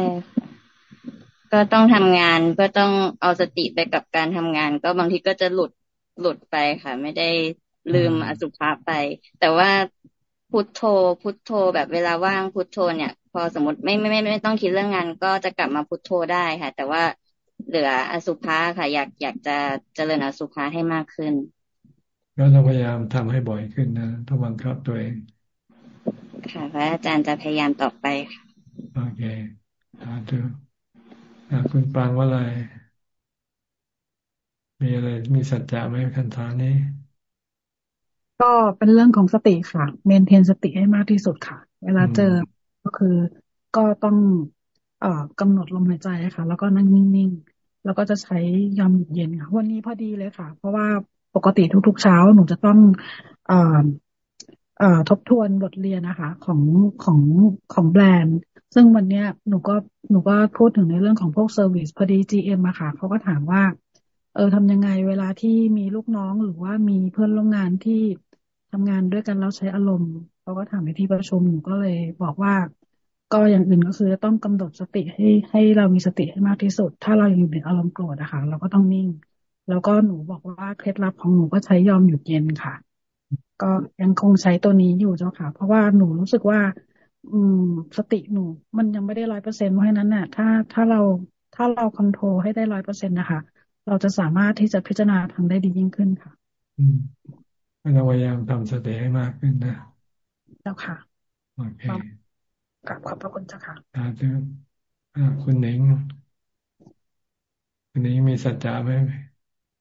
ก็ต้องทำงานก็ต้องเอาสติไปกับการทำงาน ก็บางทีก็จะหลุดหลุดไปค่ะ ไม่ได้ลืมอสุภะไป แต่ว่าพุทโธ พุทโธ แบบเวลาว่างพุทโธเนี่ย พอสมมติไม่ไม่ไม่ไม่ต้องคิดเรื่องงาน ก็จะกลับมาพุทโธได้ค่ะ แต่ว่า เหลืออสุภะค่ะ อยากอยากจะเจริญอสุภะให้มากขึ้น ก็ต้องพยายามทำให้บ่อยขึ้นนะต้องบังคับตัวเอง ค่ะพระอาจารย์จะพยายามต่อไปค่ะโอเคสาธุคุณปางว่าอะไร มีอะไร มีสัจจะไหมคันธานี้ ก็เป็นเรื่องของสติค่ะ เมนเทนสติให้มากที่สุดค่ะ เวลาเจอก็คือก็ต้องเอ่อกำหนดลมหายใจค่ะ แล้วก็นั่งนิ่งๆ แล้วก็จะใช้ยอมหยุดเย็นค่ะวันนี้พอดีเลยค่ะ เพราะว่าปกติทุก ๆ เช้าหนูจะต้องเอ่อเอ่อทบทวนบทเรียนนะคะ ของของของแบรนด์ ซึ่งวันเนี้ยหนูก็หนูก็พูดถึงในเรื่องของพวกเซอร์วิสพอดี GM อะค่ะเขาก็ถามว่า เออทำยังไงเวลาที่มีลูกน้องหรือว่ามีเพื่อนร่วมงานที่ทำงานด้วยกันแล้วใช้อารมณ์เขาก็ถามในที่ประชุมหนูก็เลยบอกว่า ก็อย่างอื่นก็คือต้องกำหนดสติให้ให้เรามีสติให้มากที่สุด ถ้าเราอยู่ในอารมณ์โกรธอะค่ะเราก็ต้องนิ่ง แล้วก็หนูบอกว่าเคล็ดลับของหนูก็ใช้ยอมหยุดเย็นค่ะ ก็ยังคงใช้ตัวนี้อยู่เจ้าค่ะ เพราะว่าหนูรู้สึกว่า อืม สติหนู มันยังไม่ได้ร้อยเปอร์เซ็นต์เพราะฉะนั้นน่ะ ถ้าถ้าเราถ้าเราคอนโทรลให้ได้ร้อยเปอร์เซ็นต์นะคะ เราจะสามารถที่จะพิจารณาทางได้ดียิ่งขึ้นค่ะก็ต้องพยายามทำสติให้มากขึ้นนะเจ้าค่ะโอเค กลับขอบพระคุณเจ้าค่ะอาจารย์คุณหนิงคุณหนิงมีสัจจะไหม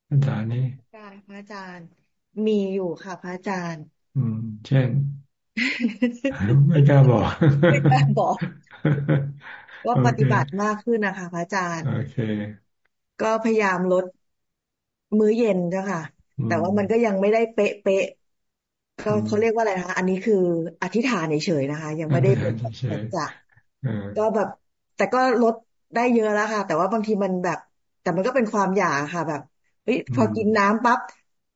สัจจานี้การพระอาจารย์ มีอยู่ค่ะพระอาจารย์ อืม เช่น ไม่กล้าบอกไม่กล้าบอก ว่าปฏิบัติมากขึ้นนะคะพระอาจารย์โอเค ก็พยายามลดมื้อเย็นเจ้าค่ะ แต่ว่ามันก็ยังไม่ได้เป๊ะเป๊ะ ก็เขาเรียกว่าอะไรนะคะ อันนี้คืออธิษฐานเฉยๆนะคะ ยังไม่ได้เป็นจะก็แบบ แต่ก็ลดได้เยอะแล้วค่ะ แต่ว่าบางทีมันแบบ แต่มันก็เป็นความอยากค่ะแบบเฮ้ยพอกินน้ำปั๊บ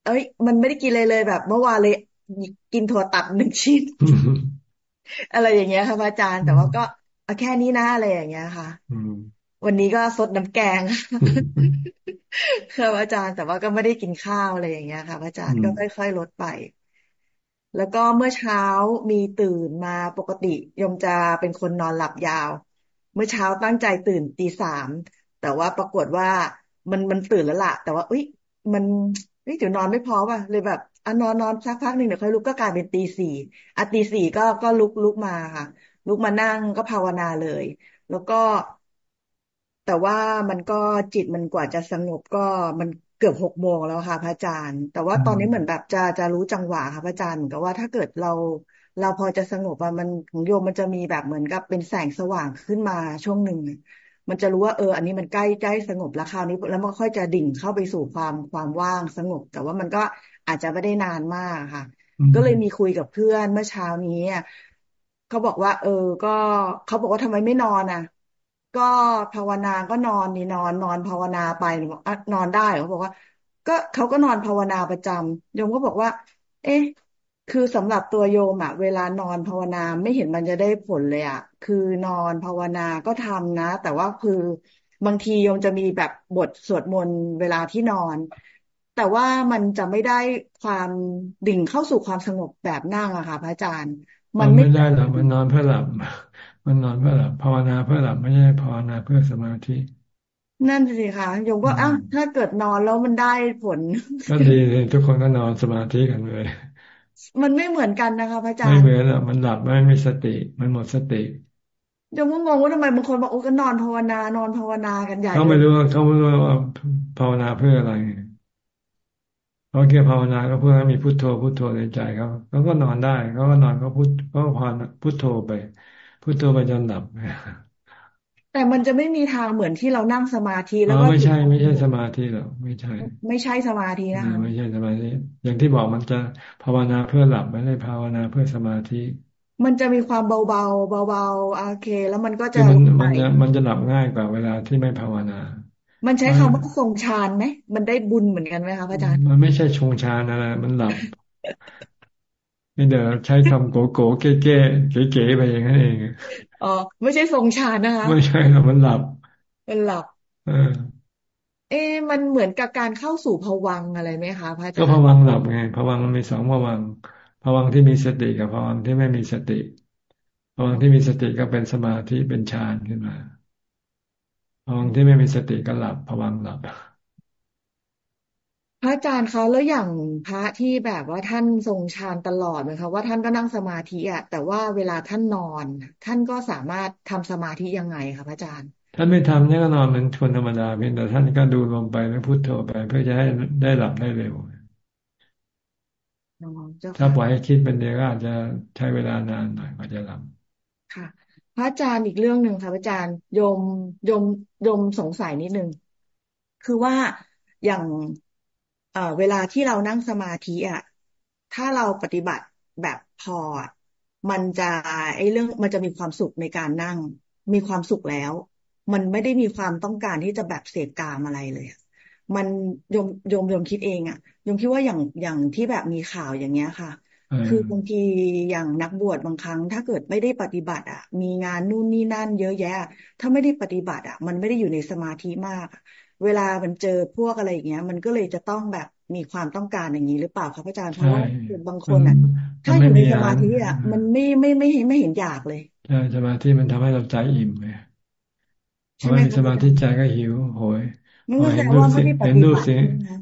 เอ้ย มันไม่ได้กินเลยเลยแบบ เมื่อวานเลยกินถั่วตัดหนึ่งชิ้นอะไรอย่างเงี้ยค่ะอาจารย์ แต่ว่าก็เอาแค่นี้นะอะไรอย่างเงี้ยค่ะวันนี้ก็สดน้ำแกงค่ะอาจารย์ แต่ว่าก็ไม่ได้กินข้าวอะไรอย่างเงี้ยค่ะอาจารย์ก็ค่อยๆลดไป แล้วก็เมื่อเช้ามีตื่นมาปกติยมจะเป็นคนนอนหลับยาว เมื่อเช้าตั้งใจตื่นตีสามแต่ว่าปรากฏว่ามันมันตื่นแล้วล่ะ แต่ว่าอุ้ยมันเฮ้ยเดี๋ยวนอนไม่พอป่ะเลยแบบอะนอนนอนสักพักหนึ่งเดี๋ยวค่อยลุกก็กลายเป็นตีสี่อะตีสี่ก็ก็ลุกลุกมาค่ะ ลุกมานั่งก็ภาวนาเลย แล้วก็ แต่ว่ามันก็จิตมันกว่าจะสงบก็มัน เกือบหกโมงแล้วค่ะ พระอาจารย์ แต่ว่าตอนนี้เหมือนแบบจะจะรู้จังหวะค่ะพระอาจารย์เหมือนกับว่าถ้าเกิดเราเราพอจะสงบอะมันของโยมมันจะมีแบบเหมือนกับเป็นแสงสว่างขึ้นมาช่วงหนึ่งมันจะรู้ว่าเออ อันนี้มันใกล้ใกล้สงบแล้วคราวนี้ แล้วมันค่อยจะดิ่งเข้าไปสู่ความความว่างสงบ แต่ว่ามันก็อาจจะไม่ได้นานมากค่ะ ก็เลยมีคุยกับเพื่อนเมื่อเช้านี้เขาบอกว่า เออ ก็เขาบอกว่าทำไมไม่นอนอะ ก็ภาวนาก็นอนนี่นอน นอนภาวนาไปนอนได้เขาบอกว่า ก็เขาก็นอนภาวนาประจำโยมก็บอกว่า เอ๊ะ คือสำหรับตัวโยมอะเวลานอนภาวนาไม่เห็นมันจะได้ผลเลยอะคือนอนภาวนาก็ทำนะ แต่ว่าคือบางทีโยมจะมีแบบบทสวดมนต์เวลาที่นอน แต่ว่ามันจะไม่ได้ความดิ่งเข้าสู่ความสงบแบบนั่งอะค่ะพระอาจารย์ มันไม่ได้หรอกมันนอนเพื่อหลับ มันนอนเพื่อหลับภาวนาเพื่อหลับไม่ใช่ภาวนาเพื่อสมาธิ นั่นสิคะโยมก็อ้าวถ้าเกิดนอนแล้วมันได้ผล ก็ดีเลยทุกคนก็นอนสมาธิกันเลย มันไม่เหมือนกันนะคะพระอาจารย์ไม่เหมือนอะมันหลับไม่มีสติ มันหมดสติโยมก็งงว่าทำไมบางคนบอกโอ้ก็นอนภาวนานอนภาวนากันใหญ่เขาไม่รู้ว่าเขาไม่รู้ว่าภาวนาเพื่ออะไรเขาแค่ภาวนาก็เพื่อให้มีพุทโธพุทโธในใจเขาเขาก็นอนได้เขาก็นอนก็พุทก็พานพุทโธไป พุทโธไปจนหลับแต่มันจะไม่มีทางเหมือนที่เรานั่งสมาธิแล้วก็ไม่ใช่ ไม่ใช่สมาธิหรอกไม่ใช่ ไม่ใช่สมาธินะคะไม่ใช่สมาธิอย่างที่บอกมันจะภาวนาเพื่อหลับไม่ได้ภาวนาเพื่อสมาธิ มันจะมีความเบาๆเบาๆโอเค แล้วมันก็จะมันมันจะมันจะหลับง่ายกว่าเวลาที่ไม่ภาวนา มันใช้คำว่าทรงฌานไหมมันได้บุญเหมือนกันไหมคะพระอาจารย์มันไม่ใช่ชงฌานอะไรมันหลับ นี่เดี๋ยวใช้คำโกโก้เก๋เก๋เก๋ไปอย่างนั้นเองอ๋อไม่ใช่ทรงฌานนะคะไม่ใช่หรอกมันหลับ มันหลับ เออเอ๊มันเหมือนกับการเข้าสู่ภวังอะไรไหมคะพระอาจารย์ก็ภวังหลับไงภวังมันมีสองภวังภวังที่มีสติกับภวังที่ไม่มีสติภวังที่มีสติก็เป็นสมาธิเป็นฌานขึ้นมาภวังที่ไม่มีสติก็หลับภวังหลับพ ระอาจารย์คะแล้วอย่างพระที่แบบว่าท่านทรงฌานตลอดไหมคะว่าท่านก็นั่งสมาธิอะแต่ว่าเวลาท่านนอน ท่านก็สามารถทำสมาธิยังไงคะพระอาจารย์ ท่านไม่ทำเนี่ยก็นอนเหมือนคนธรรมดาเพียงแต่ท่านก็ดูลงไปไม่พูดโทไป เพื่อจะให้ได้หลับได้เร็วถ้าปล่อยให้คิดเป็นเดียวก็อาจจะใช้เวลานานหน่อยกว่าจะหลับค่ะพระอาจารย์อีกเรื่องหนึ่งค่ะพระอาจารย์โยมโยมโยมสงสัยนิดนึงคือว่าอย่าง เอ่อเวลาที่เรานั่งสมาธิอะ ถ้าเราปฏิบัติแบบพอ มันจะไอ้เรื่องมันจะมีความสุขในการนั่ง มีความสุขแล้ว มันไม่ได้มีความต้องการที่จะแบบเสพกามอะไรเลยมันยมยมยมคิดเองอะยมคิดว่าอย่างอย่างที่แบบมีข่าวอย่างเงี้ยค่ะ คือบางทีอย่างนักบวชบางครั้ง ถ้าเกิดไม่ได้ปฏิบัติ อะ มีงานนู่นนี่นั่น เยอะแยะ ถ้าไม่ได้ปฏิบัติ อะ มันไม่ได้อยู่ในสมาธิมาก เวลามันเจอพวกอะไรอย่างเงี้ย มันก็เลยจะต้องแบบมีความต้องการอย่างนี้หรือเปล่าครับอาจารย์เพราะว่าบางคนอะถ้าอยู่ในสมาธิอะมันไม่ไม่ไม่ไม่เห็นอยากเลยใช่สมาธิมันทำให้เราใจอิ่มไงเพราะมีสมาธิใจก็หิวโหยมันก็แสดงว่าไม่ได้ปฏิบัติ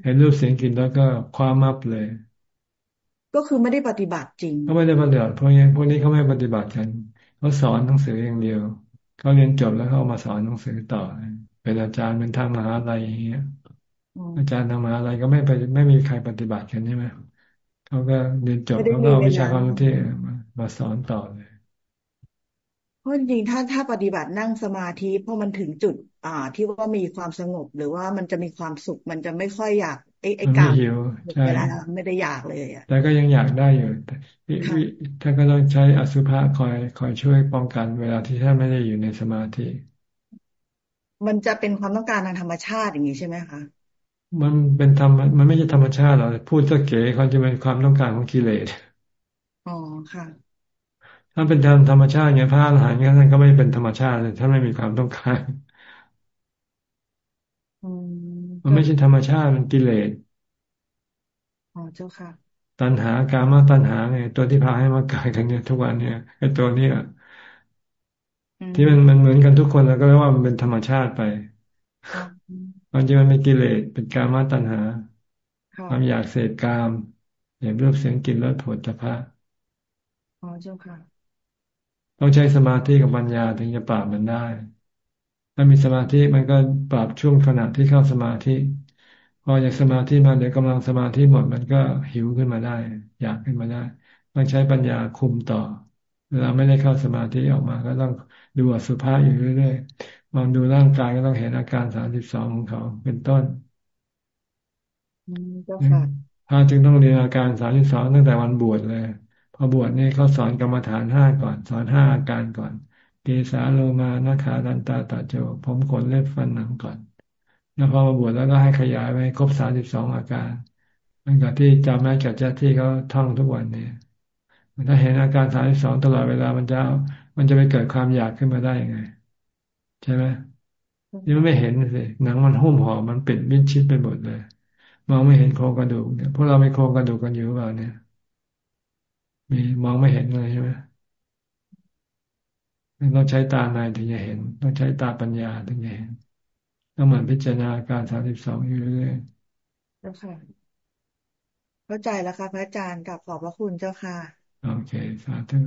เห็นรูปเสียงกินแล้วก็ความมับเลย ก็คือไม่ได้ปฏิบัติจริงเขาไม่ได้ปฏิบัติพวกนี้พวกนี้เขาไม่ปฏิบัติกันเขาสอนหนังสืออย่างเดียวเขาเรียนจบแล้วเขามาสอนหนังสือต่อ เป็นอาจารย์เป็นทางมหาลัยอย่างเงี้ย อาจารย์ทางมหาลัยก็ไม่ไปไม่มีใครปฏิบัติกันใช่ไหมเขาก็เรียนจบแล้วก็เอาวิชาความรู้ที่มาสอนต่อเลยเพราะจริงๆถ้าถ้าปฏิบัตินั่งสมาธิเพราะมันถึงจุด อ่า ที่ว่ามีความสงบ หรือว่ามันจะมีความสุข มันจะไม่ค่อยอยากไอ้ไอ้การเวลาไม่ได้อยากเลยอะแต่ก็ยังอยากได้อยู่ท่านก็ต้องใช้อสุภะคอยคอยช่วยป้องกัน เวลาที่ท่านไม่ได้อยู่ในสมาธิ มันจะเป็นความต้องการทางธรรมชาติอย่างนี้ใช่ไหมคะมันเป็นธรรมมันไม่ใช่ธรรมชาติหรอกพูดสเก๋เขาจะเป็นความต้องการของกิเลสอ๋อค่ะถ้าเป็นธรรมธรรมชาติเนี่ยพระอรหันต์ท่านก็ไม่เป็นธรรมชาติเลยท่านไม่มีความต้องการมันไม่ใช่ธรรมชาติมันกิเลสอ๋อเจ้าค่ะ ตัณหาการมาตัณหาไงตัวที่พาให้มาเกิดกันเนี่ยทุกวันเนี่ยไอ้ตัวเนี้ย ที่มันมันเหมือนกันทุกคนแล้วก็เรียกว่ามันเป็นธรรมชาติไปมันจะมันเป็นกิเลสเป็นการมาตัณหา ความอยากเสพกามอยากรูปเสียงกลิ่นรสผลจะพะอ๋อเจ้าค่ะต้องใช้สมาธิกับปัญญาถึงจะปราบมันได้ ถ้ามีสมาธิมันก็ปรับช่วงขณะที่เข้าสมาธิ พอจากสมาธิมาเดี๋ยวกำลังสมาธิหมดมันก็หิวขึ้นมาได้ อยากขึ้นมาได้ ต้องใช้ปัญญาคุมต่อ เวลาไม่ได้เข้าสมาธิออกมา ก็ต้อง ดูอสุภะอยู่เรื่อยๆมองดูร่างกายก็ต้องเห็นอาการสามสิบสองของเขาเป็นต้นพระจึงต้องเรียนอาการสามสิบสองตั้งแต่วันบวชเลย พอบวชนี่เขาสอนกรรมฐานห้าก่อน สอนห้าอาการก่อนเกสาโลมานาขาดันตาตาโจผมขนเล็บฟันหนังก่อน แล้วพอมาบวชแล้วก็ให้ขยายไปครบสามสิบสองอาการมันกับที่จำแม่จัดเจ้าที่เขาท่องทุกวันเนี่ยถ้าเห็นอาการสามสิบสองตลอดเวลามันจะ มันจะไปเกิดความอยากขึ้นมาได้ยังไง ใช่ไหมนี่มันไม่เห็นสิหนังมันหุ้มห่อมันปิดมิดชิดไปหมดเลยมองไม่เห็นโครงกระดูกเนี่ยพวกเราไม่โครงกระดูกกันอยู่หรือเปล่าเนี่ย มีมองไม่เห็นเลยใช่ไหมต้องใช้ตาในถึงจะเห็น ต้องใช้ตาปัญญาถึงจะเห็นต้องเหมือนพิจารณาการสามสิบสองอยู่เรื่อยๆเจ้าค่ะ เข้าใจแล้วค่ะพระอาจารย์กับขอบพระคุณเจ้าค่ะ โอเค สาธุ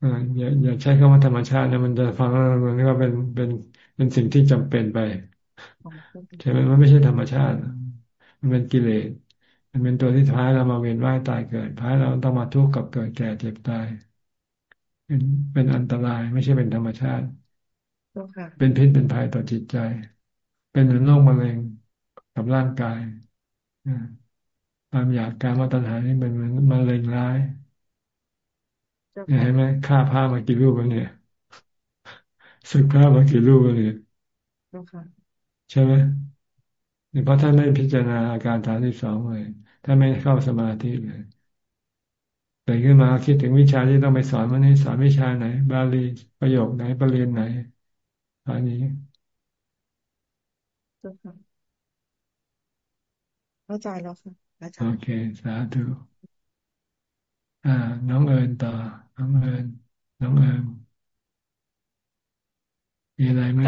อย่าอย่าใช้คำว่าธรรมชาตินะมันจะฟังแล้วมันก็เป็นเป็นเป็นสิ่งที่จำเป็นไปใช่ไหมมันไม่ใช่ธรรมชาติ มันเป็นกิเลสมันเป็นตัวที่ท้ายเรามาเวียนว่ายตายเกิดท้ายเราต้องมาทุกข์กับเกิดแก่เจ็บตายเป็นเป็นอันตรายไม่ใช่เป็นธรรมชาติเป็นพิษเป็นภัยต่อจิตใจ เป็นเหมือนโรคมะเร็งกับร่างกายความอยากการมาตัญหานี่เป็นเหมือนมะเร็งร้าย เห็นไหมฆ่าผ้ามากี่รูปแล้วเนี่ยสึกผ้ามากี่รูปแล้วเนี่ยใช่ไหมเพราะท่านไม่พิจารณาอาการฐานที่สองเลยถ้าไม่เข้าสมาธิเลยตื่นขึ้นมาคิดถึงวิชาที่ต้องไปสอนวันนี้สอนวิชาไหน บาลีประโยคไหนประเรียนไหนอันนี้เข้าใจแล้วค่ะอาจารย์โอเค สาธุอ่า น้องเอิญต่อ น้องเอิญน้องเอิญมีอะไรไหม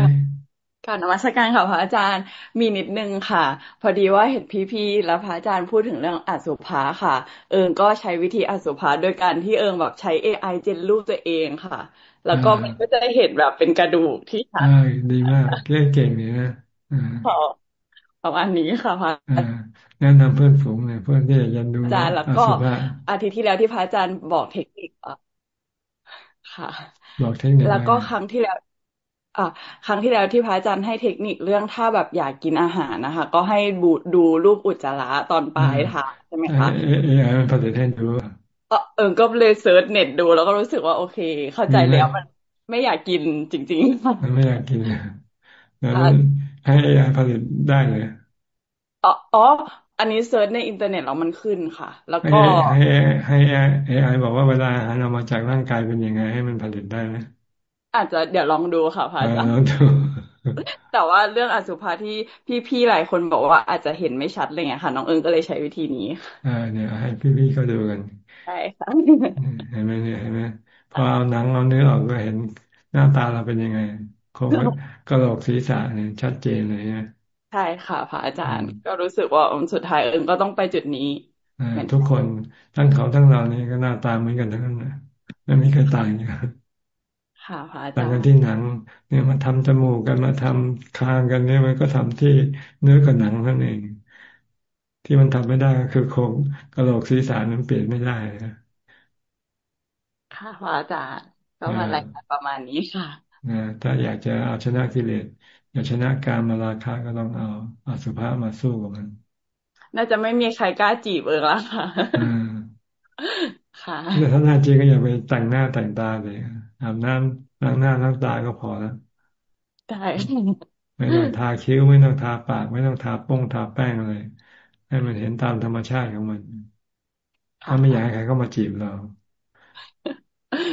การนมัสการค่ะพระอาจารย์มีนิดนึงค่ะ พอดีว่าเห็นพี่ๆแล้วพระอาจารย์พูดถึงเรื่องอสุภะค่ะ เอิงก็ใช้วิธีอสุภะโดยการที่เอิงแบบใช้ AI เจนรูปตัวเองค่ะ แล้วก็มันก็จะเห็นแบบเป็นกระดูกที่ชัดดีมากเล่นเก่งนี่นะขอประมาณนี้ค่ะพระแนะนำเพื่อนฝูงเลยเพื่อนที่จะยันดูอาจารย์แล้วก็อาทิตย์ที่แล้วที่พระอาจารย์บอกเทคนิคอะ ค่ะบอกเทคนิคแล้วก็ครั้งที่แล้วอะครั้งที่แล้วที่พระอาจารย์ให้เทคนิคเรื่องถ้าแบบอยากกินอาหารนะคะ ก็ให้บูดูรูปอุจจาระตอนปลายทางใช่ไหมคะเออเออมันผลิตให้ดูเออเออก็เลยเซิร์ชเน็ตดู แล้วก็รู้สึกว่าโอเค เข้าใจแล้วมันไม่อยากกินจริงๆมันไม่อยากกินแล้วให้ AI ผลิตได้เลยอ๋อ อันนี้ search ในอินเทอร์เน็ตแล้วมันขึ้นค่ะ แล้วก็ให้ให้ AI บอกว่าเวลาอาหารเรามาจากร่างกายเป็นยังไง ให้มันผลิตได้ไหมอาจจะเดี๋ยวลองดูค่ะพระอาจารย์แต่ว่าเรื่องอสุภะที่พี่ๆหลายคนบอกว่าอาจจะเห็นไม่ชัดเลยไงค่ะ น้องเอิงก็เลยใช้วิธีนี้อ่าเนี่ยให้พี่ๆเขาดูกันใช่ค่ะเห็นไหมเนี่ยเห็นไหมพอเอาหนังเอาเนื้อออกก็เห็นหน้าตาเราเป็นยังไงโครงกระโหลกศีรษะเนี่ยชัดเจนเลยนะ ใช่ค่ะพระอาจารย์ ก็รู้สึกว่าสุดท้ายเอิงก็ต้องไปจุดนี้ทุกคนทั้งเขาทั้งเรานี่ก็หน้าตาเหมือนกันทั้งนั้นนะไม่มีใครต่างกันค่ะพระอาจารย์ต่างกันที่หนัง เนี่ยมาทำจมูกกันมาทำคางกันเนี่ยมันก็ทำที่เนื้อกับหนังนั่นเอง ที่มันทำไม่ได้ก็คือโครงกระโหลกศีรษะนั้นเปลี่ยนไม่ได้นะค่ะพระอาจารย์ก็มาอะไรประมาณนี้ค่ะนะถ้าอยากจะเอาชนะกิเลส อยากชนะการมาราคะก็ต้องเอาอสุภะมาสู้กับมัน น่าจะไม่มีใครกล้าจีบเออละค่ะค่ะถ้าหน้าจีก็อย่าไปแต่งหน้าแต่งตาเลยอาบน้ำล้างหน้าล้างตาก็พอแล้วได้ไม่ต้องทาคิ้วไม่ต้องทาปาก ไม่ต้องทาป้งทาแป้งเลยให้มันเห็นตามธรรมชาติของมันถ้าไม่อยากให้ใครเข้ามาจีบเรา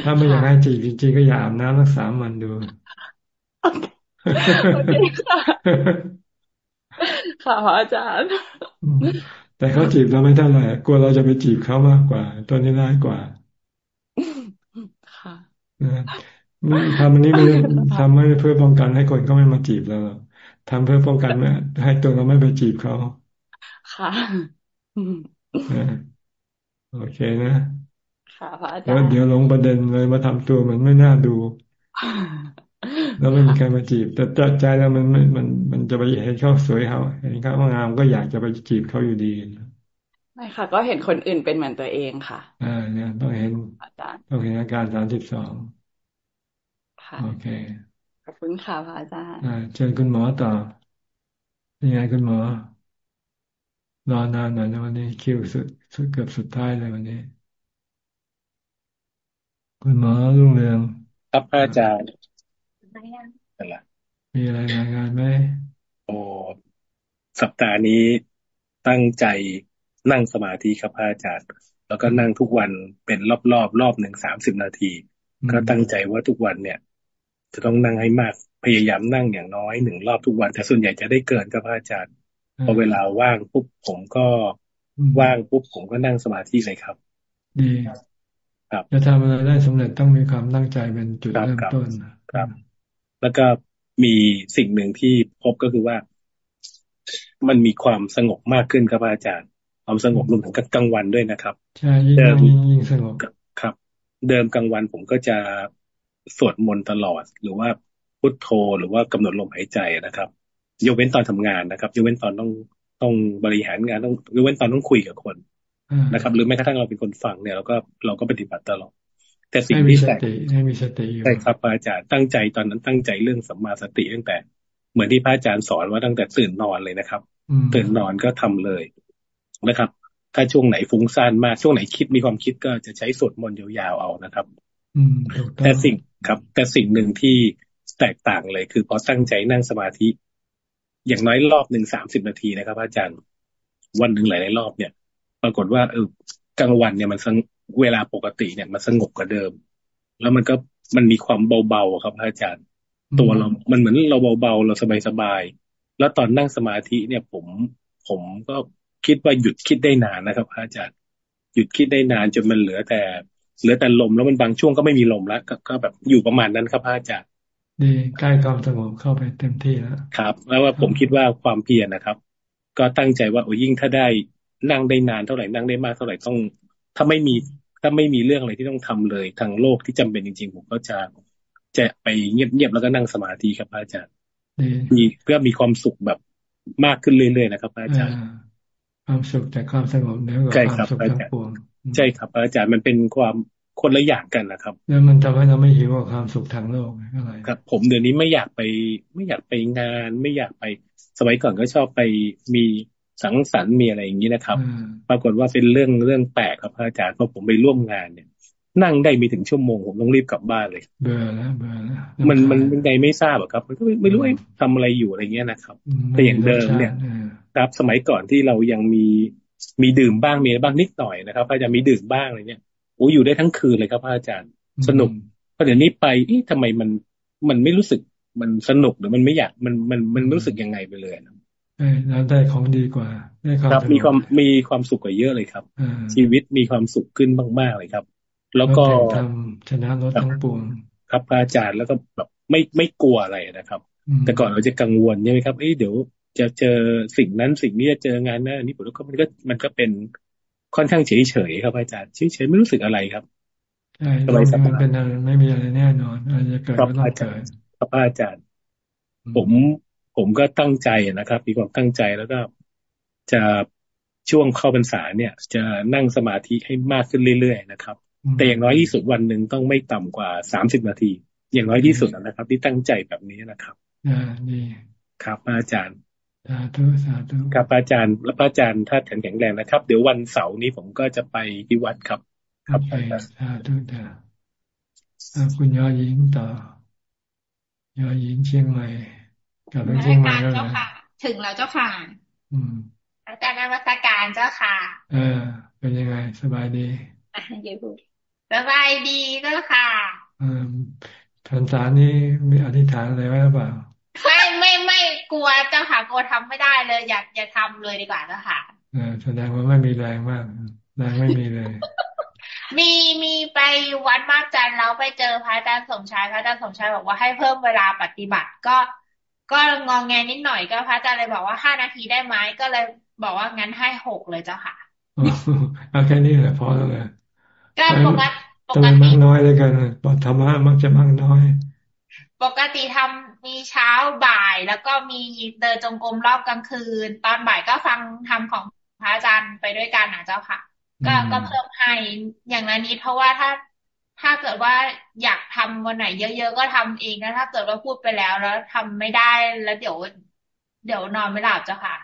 ถ้าไม่อยากให้จีบจริงๆก็อย่าอาบน้ำรักษามันดูค่ะพระอาจารย์ แต่เขาจีบเราไม่เท่าไหร่กลัวเราจะไปจีบเขามากกว่า ตัวนี้ร้ายกว่า ค่ะทำอันนี้ไม่ทำไม่เพื่อป้องกันให้คนเขาไม่มาจีบเราทำเพื่อป้องกันไม่ให้ตัวเราไม่ไปจีบเขา ค่ะโอเคนะ ค่ะพระอาจารย์เดี๋ยวลงประเด็นเลยมาทำตัวมันไม่น่าดู แล้วไม่มีใครมาจีบ แต่ใจเรามันมันมันจะไปเห็นเขาสวยเขาเห็นเขางามก็อยากจะไปจีบเขาอยู่ดีไม่ค่ะ ก็เห็นคนอื่นเป็นเหมือนตัวเองค่ะอ่าเนี่ยต้องเห็นต้องเห็นอาการสามสิบสองค่ะโอเคขอบคุณค่ะพระอาจารย์อ่าเชิญคุณหมอต่อยังไงคุณหมอรอนานหน่อยนะวันนี้คิวสุดสุดเกือบสุดท้ายเลยวันนี้ คุณหมอรุ่งเรืองครับอาจารย์อะไร มีอะไรรายงานไหมโอ้สัปดาห์นี้ตั้งใจนั่งสมาธิครับอาจารย์ แล้วก็นั่งทุกวันเป็นรอบๆรอบรอบหนึ่งสามสิบนาที ก็ตั้งใจว่าทุกวันเนี่ย จะต้องนั่งให้มากพยายามนั่งอย่างน้อยหนึ่งรอบทุกวัน แต่ส่วนใหญ่จะได้เกินครับอาจารย์พอเวลาว่างปุ๊บผมก็ว่างปุ๊บผมก็นั่งสมาธิเลยครับ ดีครับจะทำอะไรได้สำเร็จต้องมีความตั้งใจเป็นจุดเริ่มต้นครับ แล้วก็ มีสิ่งหนึ่งที่พบก็คือว่า มันมีความสงบมากขึ้นครับอาจารย์ ความสงบรวมถึงกลางวันด้วยนะครับใช่ยิ่งยิ่งสงบครับ เดิมกลางวันผมก็จะสวดมนต์ตลอด หรือว่าพุทโธหรือว่ากำหนดลมหายใจนะครับยกเว้นตอนทำงานนะครับยกเว้นตอนต้องต้องบริหารงานต้องยกเว้นตอนต้องคุยกับคนนะครับ หรือแม้กระทั่งเราเป็นคนฟังเนี่ยเราก็เราก็ปฏิบัติตลอด แต่สิ่งที่แตกให้มีสติอยู่ใช่ครับอาจารย์ตั้งใจตอนนั้นตั้งใจเรื่องสัมมาสติตั้งแต่ เหมือนที่พระอาจารย์สอนว่าตั้งแต่ตื่นนอนเลยนะครับตื่นนอนก็ทำเลยนะครับ ถ้าช่วงไหนฟุ้งซ่านมากช่วงไหนคิดมีความคิดก็จะใช้สวดมนต์ยาวๆเอานะครับแต่สิ่งครับ แต่สิ่งหนึ่งที่แตกต่างเลยคือพอตั้งใจนั่งสมาธิ อย่างน้อยรอบหนึ่งสามสิบนาทีนะครับ อาจารย์ วันหนึ่งหลายๆรอบเนี่ย ปรากฏว่าเออกลางวันเนี่ยมัน เวลาปกติเนี่ยมันสงบกว่าเดิม แล้วมันก็มันมีความเบาๆครับอาจารย์ ตัวเรา มันเหมือนเราเบาๆเราสบายๆแล้วตอนนั่งสมาธิเนี่ยผม ผมก็คิดว่าหยุดคิดได้นานนะครับอาจารย์หยุดคิดได้นานจนมันเหลือแต่ เหลือแต่ลมแล้วมันบางช่วงก็ไม่มีลมแล้วก็แบบอยู่ประมาณนั้นครับอาจารย์ดีใกล้ความสงบเข้าไปเต็มที่แล้วครับ แล้วว่าผมคิดว่าความเพียรนะครับ ก็ตั้งใจว่าโอ้ยิ่งถ้าได้นั่งได้นานเท่าไหร่นั่งได้มากเท่าไหร่ต้อง ถ้าไม่มีถ้าไม่มีเรื่องอะไรที่ต้องทำเลย ทางโลกที่จำเป็นจริง ๆ ผมก็จะจะไปเงียบๆแล้วก็นั่งสมาธิครับอาจารย์มีเพื่อมีความสุขแบบมากขึ้นเรื่อยๆนะครับอาจารย์ความสุขจากความสงบเนื้อกับความสุขทั้งปวงใช่ครับ อาจารย์มันเป็นความคนละอย่างกันนะครับ แล้วมันทำให้เราไม่หิวกับความสุขทางโลกอะไรครับ ผมเดี๋ยวนี้ไม่อยากไป ไม่อยากไปงาน ไม่อยากไป สมัยก่อนก็ชอบไปมี สังสรรค์มีอะไรอย่างนี้นะครับ ปรากฏว่าเป็นเรื่องเรื่องแปลกครับอาจารย์พอผมไปร่วมงานเนี่ย นั่งได้มีถึงชั่วโมงผมต้องรีบกลับบ้านเลย เบื่อแล้วเบื่อแล้วมันมันเป็นไงไม่ทราบอะครับ มันก็ไม่รู้ทำอะไรอยู่อะไรเงี้ยนะครับ แต่อย่างเดิมเนี่ยครับสมัยก่อนที่เรายังมีมีดื่มบ้างมีบ้างนิดหน่อยนะครับอาจารย์มีดื่มบ้างอะไรเงี้ยโอ้อยู่ได้ทั้งคืนเลยครับพระอาจารย์สนุกพอเดี๋ยวนี้ไปอีทำไมมันมันไม่รู้สึกมันสนุกหรือมันไม่อยากมันมันมันรู้สึกยังไงไปเลยนะ แล้วได้ของดีกว่าได้ความครับมีความมีความสุขกว่าเยอะเลยครับ ชีวิตมีความสุขขึ้นมากๆเลยครับ แล้วก็ทำชนะรถทั้งปวงครับพระอาจารย์แล้วก็แบบไม่ไม่กลัวอะไรนะครับ แต่ก่อนเราจะกังวลใช่ไหมครับเอ้เดี๋ยวจะเจอสิ่งนั้นสิ่งนี้จะเจองานนั้นอันนี้ผมก็มันก็มันก็เป็นค่อนข้างเฉยเฉยครับอาจารย์เฉยเฉยไม่รู้สึกอะไรครับใช่สบายสบายเป็นอะไรไม่มีอะไรแน่นอนอะไรจะเกิดก็ต้องเกิดครับอาจารย์ ผม ผมก็ตั้งใจนะครับ มีความตั้งใจแล้วก็จะช่วงเข้าพรรษาเนี่ย จะนั่งสมาธิให้มากขึ้นเรื่อยๆนะครับ แต่อย่างน้อยที่สุดวันหนึ่งต้องไม่ต่ำกว่าสามสิบนาที อย่างน้อยที่สุดนะครับ ที่ตั้งใจแบบนี้นะครับอ่าดีครับอาจารย์สาธุสาธุครับอาจารย์และอาจารย์ถ้าแข็งแรงนะครับ เดี๋ยววันเสาร์นี้ผมก็จะไปที่วัดครับ ครับไปสาธุจ้าคุณยอหญิงต่อยอหญิงเชียงใหม่ กลับไปเชียงใหม่แล้วนะถึงแล้วเจ้าค่ะ อืมอาจารย์นวัตการเจ้าค่ะ เออ เป็นยังไง สบายดีอะเดี๋ยวพูดสบายดีเจ้าค่ะอืมพรรษานี้มีอธิษฐานอะไรไว้หรือเปล่าไม่ไม่ไม่กลัวเจ้าค่ะกลัวทำไม่ได้เลยอยากอย่าทำเลยดีกว่าเจ้าค่ะเออแสดงว่าไม่มีแรงมากแรงไม่มีเลย มีมีไปวัดมากจันแล้วไปเจอพระอาจารย์สมชายพระอาจารย์สมชายบอกว่าให้เพิ่มเวลาปฏิบัติก็ ก็งองแงนิดหน่อยก็พระอาจารย์เลยบอกว่าห้านาทีได้ไหมก็เลยบอกว่างั้นให้หกเลยเจ้าค่ะเอาแค่นี้แหละพอแล้วเลยก็ปกติปกติมักน้อยเลยกันบอกธรรมะมักจะมักน้อย ปกติทำมีเช้าบ่ายแล้วก็มีเดินจงกรมรอบกลางคืน ตอนบ่ายก็ฟังทำของพระอาจารย์ไปด้วยกันนะเจ้าค่ะ ก็ก็เพิ่มให้อย่างนั้นนี้เพราะว่าถ้า ถ้าเกิดว่าอยากทำวันไหนเยอะ ๆ ก็ทำเองนะถ้าเกิดว่าพูดไปแล้วแล้วทำไม่ได้แล้วเดี๋ยว เดี๋ยวนอนไม่หลับเจ้าค่ะ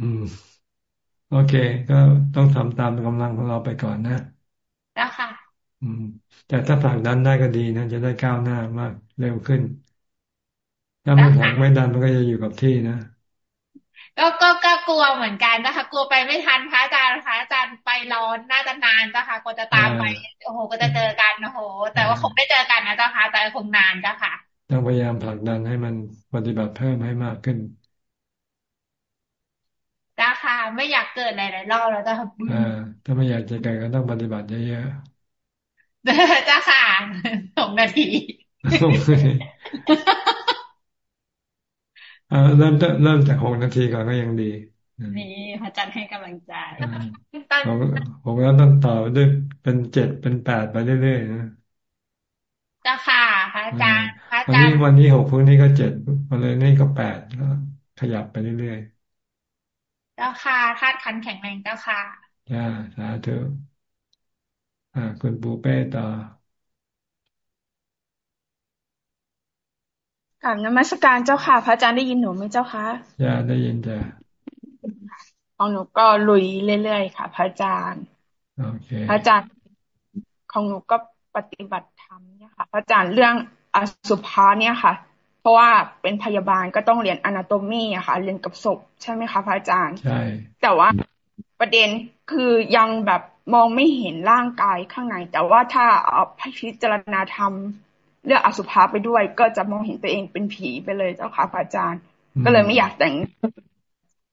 อืม โอเค ก็ต้องทำตามกำลังของเราไปก่อนนะแล้วค่ะ อืม แต่ถ้าผลักดันได้ก็ดีนะจะได้ก้าวหน้ามากเร็วขึ้น ถ้าไม่ผลักไม่ดันมันก็จะอยู่กับที่นะ ก็ก็ก็กลัวเหมือนกันนะคะ กลัวไปไม่ทันพระอาจารย์พระอาจารย์ไปร้อนน่าจะนานเจ้าค่ะกว่าจะตามไปโอ้โหก็จะเจอกันโอ้โห แต่ว่าคงได้เจอกันนะเจ้าค่ะแต่คงนานเจ้าค่ะต้องพยายามผลักดันให้มันปฏิบัติเพิ่มให้มากขึ้นจ้าค่ะไม่อยากเกิดหลายๆรอบแล้วจ้าค่ะอ่าถ้าไม่อยากจะเกิดก็ต้องปฏิบัติเยอะๆจ้าค่ะสองนาที เริ่มเริ่มจากหกนาทีก่อนก็ยังดีนี่พระอาจารย์ให้กำลังใจผมผมก็ต้องต่อด้วยเป็นเจ็ดเป็นแปดไปเรื่อยๆนะจ้าค่ะพระอาจารย์พระอาจารย์วันนี้วันนี้หกพรุ่งนี้ก็เจ็ดวันเลยนี่ก็แปดแล้วขยับไปเรื่อยๆเจ้าค่ะธาตุขันแข็งแรงเจ้าค่ะจ้าสาธุอ่าคุณปูเป้ต่อ กลับนมัสการเจ้าค่ะ พระอาจารย์ได้ยินหนูไหมเจ้าคะจ้าได้ยินจ้ะของหนูก็ลุยเรื่อยๆค่ะ พระอาจารย์โอเคพระอาจารย์ของหนูก็ปฏิบัติธรรมเนี่ยค่ะ พระอาจารย์เรื่องอสุภะเนี่ยค่ะ เพราะว่าเป็นพยาบาลก็ต้องเรียนอนาโตมีอะค่ะ เรียนกับศพใช่ไหมคะพระอาจารย์ ใช่ แต่ว่าประเด็นคือยังแบบมองไม่เห็นร่างกายข้างใน แต่ว่าถ้าเอาพิจารณาธรรม เลือกอสุภะไปด้วย ก็จะมองเห็นตัวเองเป็นผีไปเลยเจ้าค่ะพระอาจารย์ ก็เลยไม่อยากแต่ง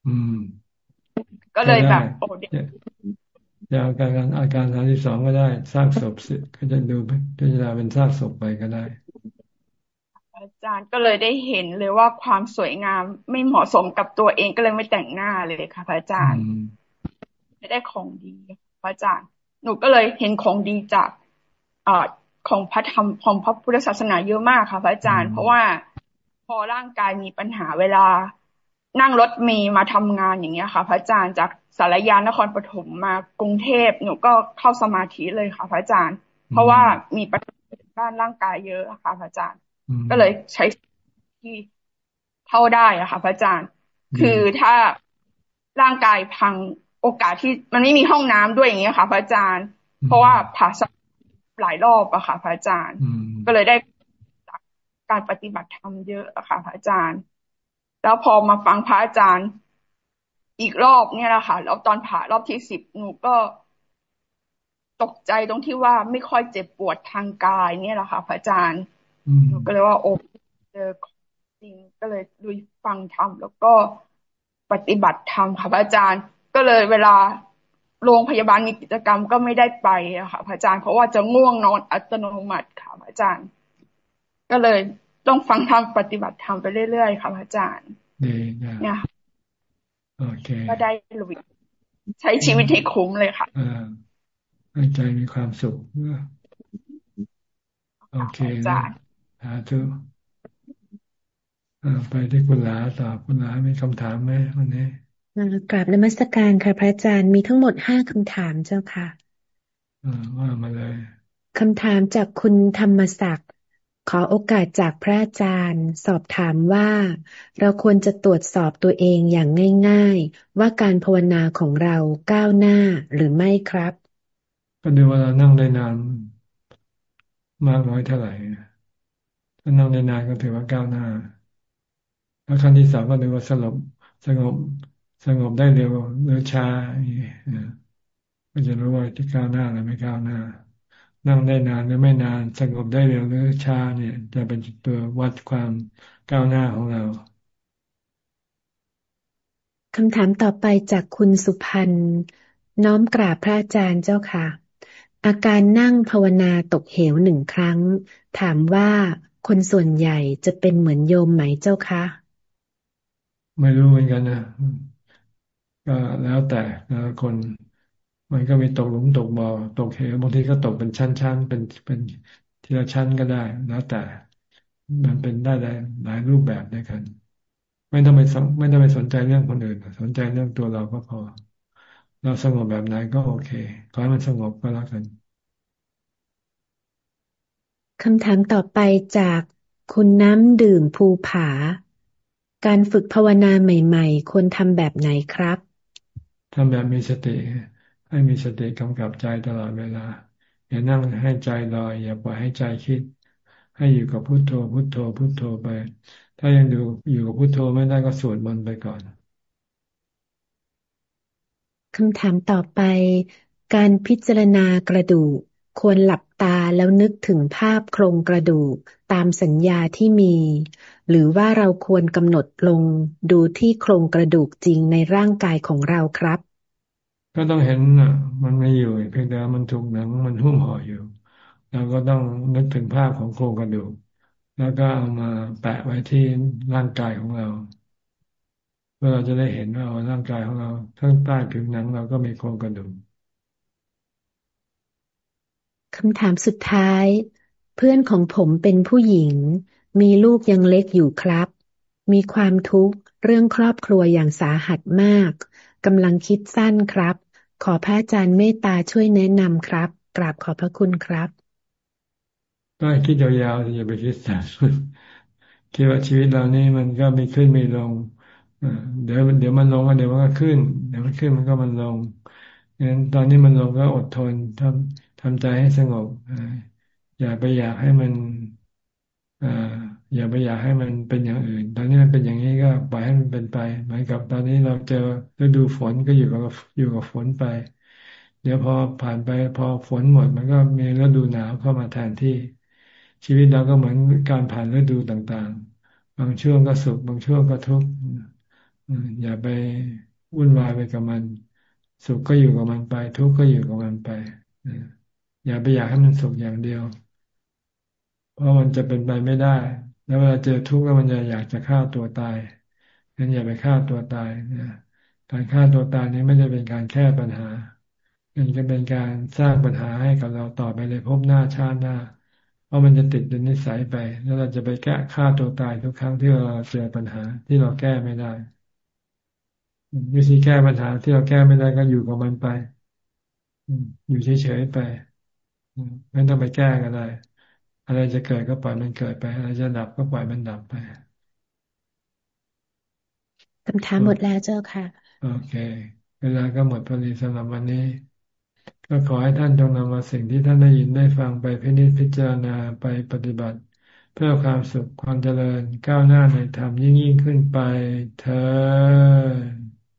อืม ก็เลยแบบโอ้เด็กยาการอาการทางที่สองก็ได้สร้างศพก็จะดูพิจารณาเป็นสร้างศพไปก็ได้ อาจารย์ก็เลยได้เห็นเลยว่าความสวยงามไม่เหมาะสมกับตัวเองก็เลยไม่แต่งหน้าเลยค่ะพระอาจารย์ไม่ได้ของดีพระอาจารย์ หนูก็เลยเห็นของดีจากอ่า ของพระธรรมของพระพุทธศาสนาเยอะมากค่ะพระอาจารย์ เพราะว่าพอร่างกายมีปัญหาเวลานั่งรถเมย์มาทำงานอย่างเงี้ยค่ะ พระอาจารย์จากสารยานครปฐมมากรุงเทพหนูก็เข้าสมาธิเลยค่ะ พระอาจารย์ เพราะว่ามีปัญหาด้านร่างกายเยอะค่ะ พระอาจารย์ ก็เลยใช้ที่เท่าได้อะค่ะ พระอาจารย์ คือถ้าร่างกายพังโอกาสที่มันไม่มีห้องน้ำด้วยอย่างเงี้ยค่ะ พระอาจารย์ เพราะว่าผ่า หลายรอบอะค่ะพระอาจารย์ ก็เลยได้การปฏิบัติธรรมเยอะอะค่ะพระอาจารย์ แล้วพอมาฟังพระอาจารย์อีกรอบเนี่ยแหละค่ะแล้วตอนผ่ารอบที่สิบหนูก็ตกใจตรงที่ว่าไม่ค่อยเจ็บปวดทางกาย เนี่ยแหละค่ะพระอาจารย์หนูก็เลยว่าโอ้เจอจริงก็เลยดูฟังธรรมแล้วก็ปฏิบัติธรรมค่ะพระอาจารย์ ก็เลยเวลา โรงพยาบาลมีกิจกรรมก็ไม่ได้ไปอะค่ะพระอาจารย์เพราะว่าจะง่วงนอนอัตโนมัติค่ะพระอาจารย์ ก็เลยต้องฟังธรรมปฏิบัติธรรมไปเรื่อยๆค่ะพระอาจารย์ดีเนี่ยโอเคก็ได้ลุยใช้ชีวิตให้คุ้มเลยค่ะอ่าให้ใจมีความสุขโอเคนะสาธุไปที่คุณหลาต่อคุณหลามีคำถามไหมวันนี้ กราบนมัสการค่ะพระอาจารย์มีทั้งหมดห้าคำถามเจ้าค่ะว่ามาเลยคำถามจากคุณธรรมศักดิ์ขอโอกาสจากพระอาจารย์ สอบถามว่า เราควรจะตรวจสอบตัวเองอย่างง่าย ๆ ว่าการภาวนาของเราก้าวหน้าหรือไม่ครับ ก็ดูว่าเรานั่งได้นานมากน้อยเท่าไหร่ถ้านั่งได้นานก็ถือว่าก้าวหน้าแล้วขั้นที่สามก็ดูว่าสงบสงบ สงบได้เร็วหรือช้าก็จะรู้ว่าจะก้าวหน้าหรือไม่ก้าวหน้า นั่งได้นานหรือไม่นาน สงบได้เร็วหรือช้าเนี่ย จะเป็นตัววัดความก้าวหน้าของเราคำถามต่อไปจากคุณสุพันธ์น้อมกราบพระอาจารย์เจ้าค่ะ อาการนั่งภาวนาตกเหวหนึ่งครั้ง ถามว่าคนส่วนใหญ่จะเป็นเหมือนโยมไหมเจ้าคะ ไม่รู้เหมือนกันนะ ก็แล้วแต่ละคนมันก็มีตกหลุมตกบ่อตกเหวบางทีก็ตกเป็นชั้นๆเป็นเป็นทีละชั้นก็ได้ แล้วแต่มันเป็นได้หลายรูปแบบด้วยกัน ไม่ต้องไปไม่ต้องไปสนใจเรื่องคนอื่น สนใจเรื่องตัวเราก็พอ เราสงบแบบไหนก็โอเค ขอให้มันสงบก็แล้วกันคำถามต่อไปจากคุณน้ำดื่มภูผา การฝึกภาวนาใหม่ ๆ ควรทำแบบไหนครับ ทำแบบมีสติ ให้มีสติกำกับใจตลอดเวลา อย่านั่งให้ใจลอย อย่าปล่อยให้ใจคิด ให้อยู่กับพุโทโธ พุโทโธ พุโทโธไป ถ้ายังดูอยู่กับพุโทโธไม่ได้ก็สวดมนต์ไปก่อนคำถามต่อไป การพิจารณากระดูกควรหลับตาแล้วนึกถึงภาพโครงกระดูก ตามสัญญาที่มี หรือว่าเราควรกำหนดลงดูที่โครงกระดูกจริงในร่างกายของเราครับ ก็ต้องเห็นอะ มันไม่อยู่เพียงแต่มันถูกหนังมันหุ้มห่ออยู่เราก็ต้องนึกถึงภาพของโครงกระดูก แล้วก็เอามาแปะไว้ที่ร่างกายของเราเพื่อเราจะได้เห็นว่าร่างกายของเราทั้งใต้ผิวหนังเราก็มีโครงกระดูกคำถามสุดท้าย เพื่อนของผมเป็นผู้หญิง มีลูกยังเล็กอยู่ครับ มีความทุกข์เรื่องครอบครัวอย่างสาหัสมากกำลังคิดสั้นครับ ขอพระอาจารย์เมตตาช่วยแนะนำครับ กราบขอบพระคุณครับก็คิดยาวๆอย่าไปคิดสั้นคิดว่าชีวิตเรานี่มันก็มีขึ้นมีลงเดี๋ยวเดี๋ยวมันลงเดี๋ยวมันก็ขึ้น เดี๋ยวมันขึ้นมันก็มันลงงั้นตอนนี้มันลงก็อดทนทำทำใจให้สงบ อย่าไปอยากให้มันอย่าไปอยากให้มันเป็นอย่างอื่น ตอนนี้มันเป็นอย่างนี้ก็ปล่อยให้มันเป็นไปเหมือนกับตอนนี้เราเจอฤดูฝนก็อยู่กับอยู่กับฝนไป เดี๋ยวพอผ่านไปพอฝนหมด มันก็มีฤดูหนาวเข้ามาแทนที่ ชีวิตเราก็เหมือนการผ่านฤดูต่างๆ บางช่วงก็สุขบางช่วงก็ทุกข์อย่าไปวุ่นวายไปกับมัน สุขก็อยู่กับมันไป ทุกข์ก็อยู่กับมันไปอย่าไปอยากให้มันสุขอย่างเดียว เพราะมันจะเป็นไปไม่ได้ แล้วเวลาเจอทุกข์แล้วมันจะอยากจะฆ่าตัวตายงั้นอย่าไปฆ่าตัวตายนะการฆ่าตัวตายนี้ไม่ได้เป็นการแก้ปัญหามันจะเป็นการสร้างปัญหาให้กับเราต่อไปเลยพบหน้าชาติหน้า เพราะมันจะติดเป็นนิสัยไป แล้วเราจะไปแก้ฆ่าตัวตายทุกครั้งที่เราเจอปัญหาที่เราแก้ไม่ได้วิธีแก้ปัญหาที่เราแก้ไม่ได้ก็อยู่กับมันไป อยู่เฉยๆไป ไม่ต้องไปแก้ก็ได้ อะไรจะเกิดก็ปล่อยมันเกิดไป อะไรจะดับก็ปล่อยมันดับไปคำถามหมดแล้วเจ้าค่ะ โอเค เวลาก็หมดพอดีสำหรับวันนี้ ก็ขอให้ท่านจงนำมาสิ่งที่ท่านได้ยินได้ฟังไปพินิจพิจารณาไปปฏิบัติ เพื่อความสุขความเจริญก้าวหน้าในธรรมยิ่งยิ่งขึ้นไปเธอ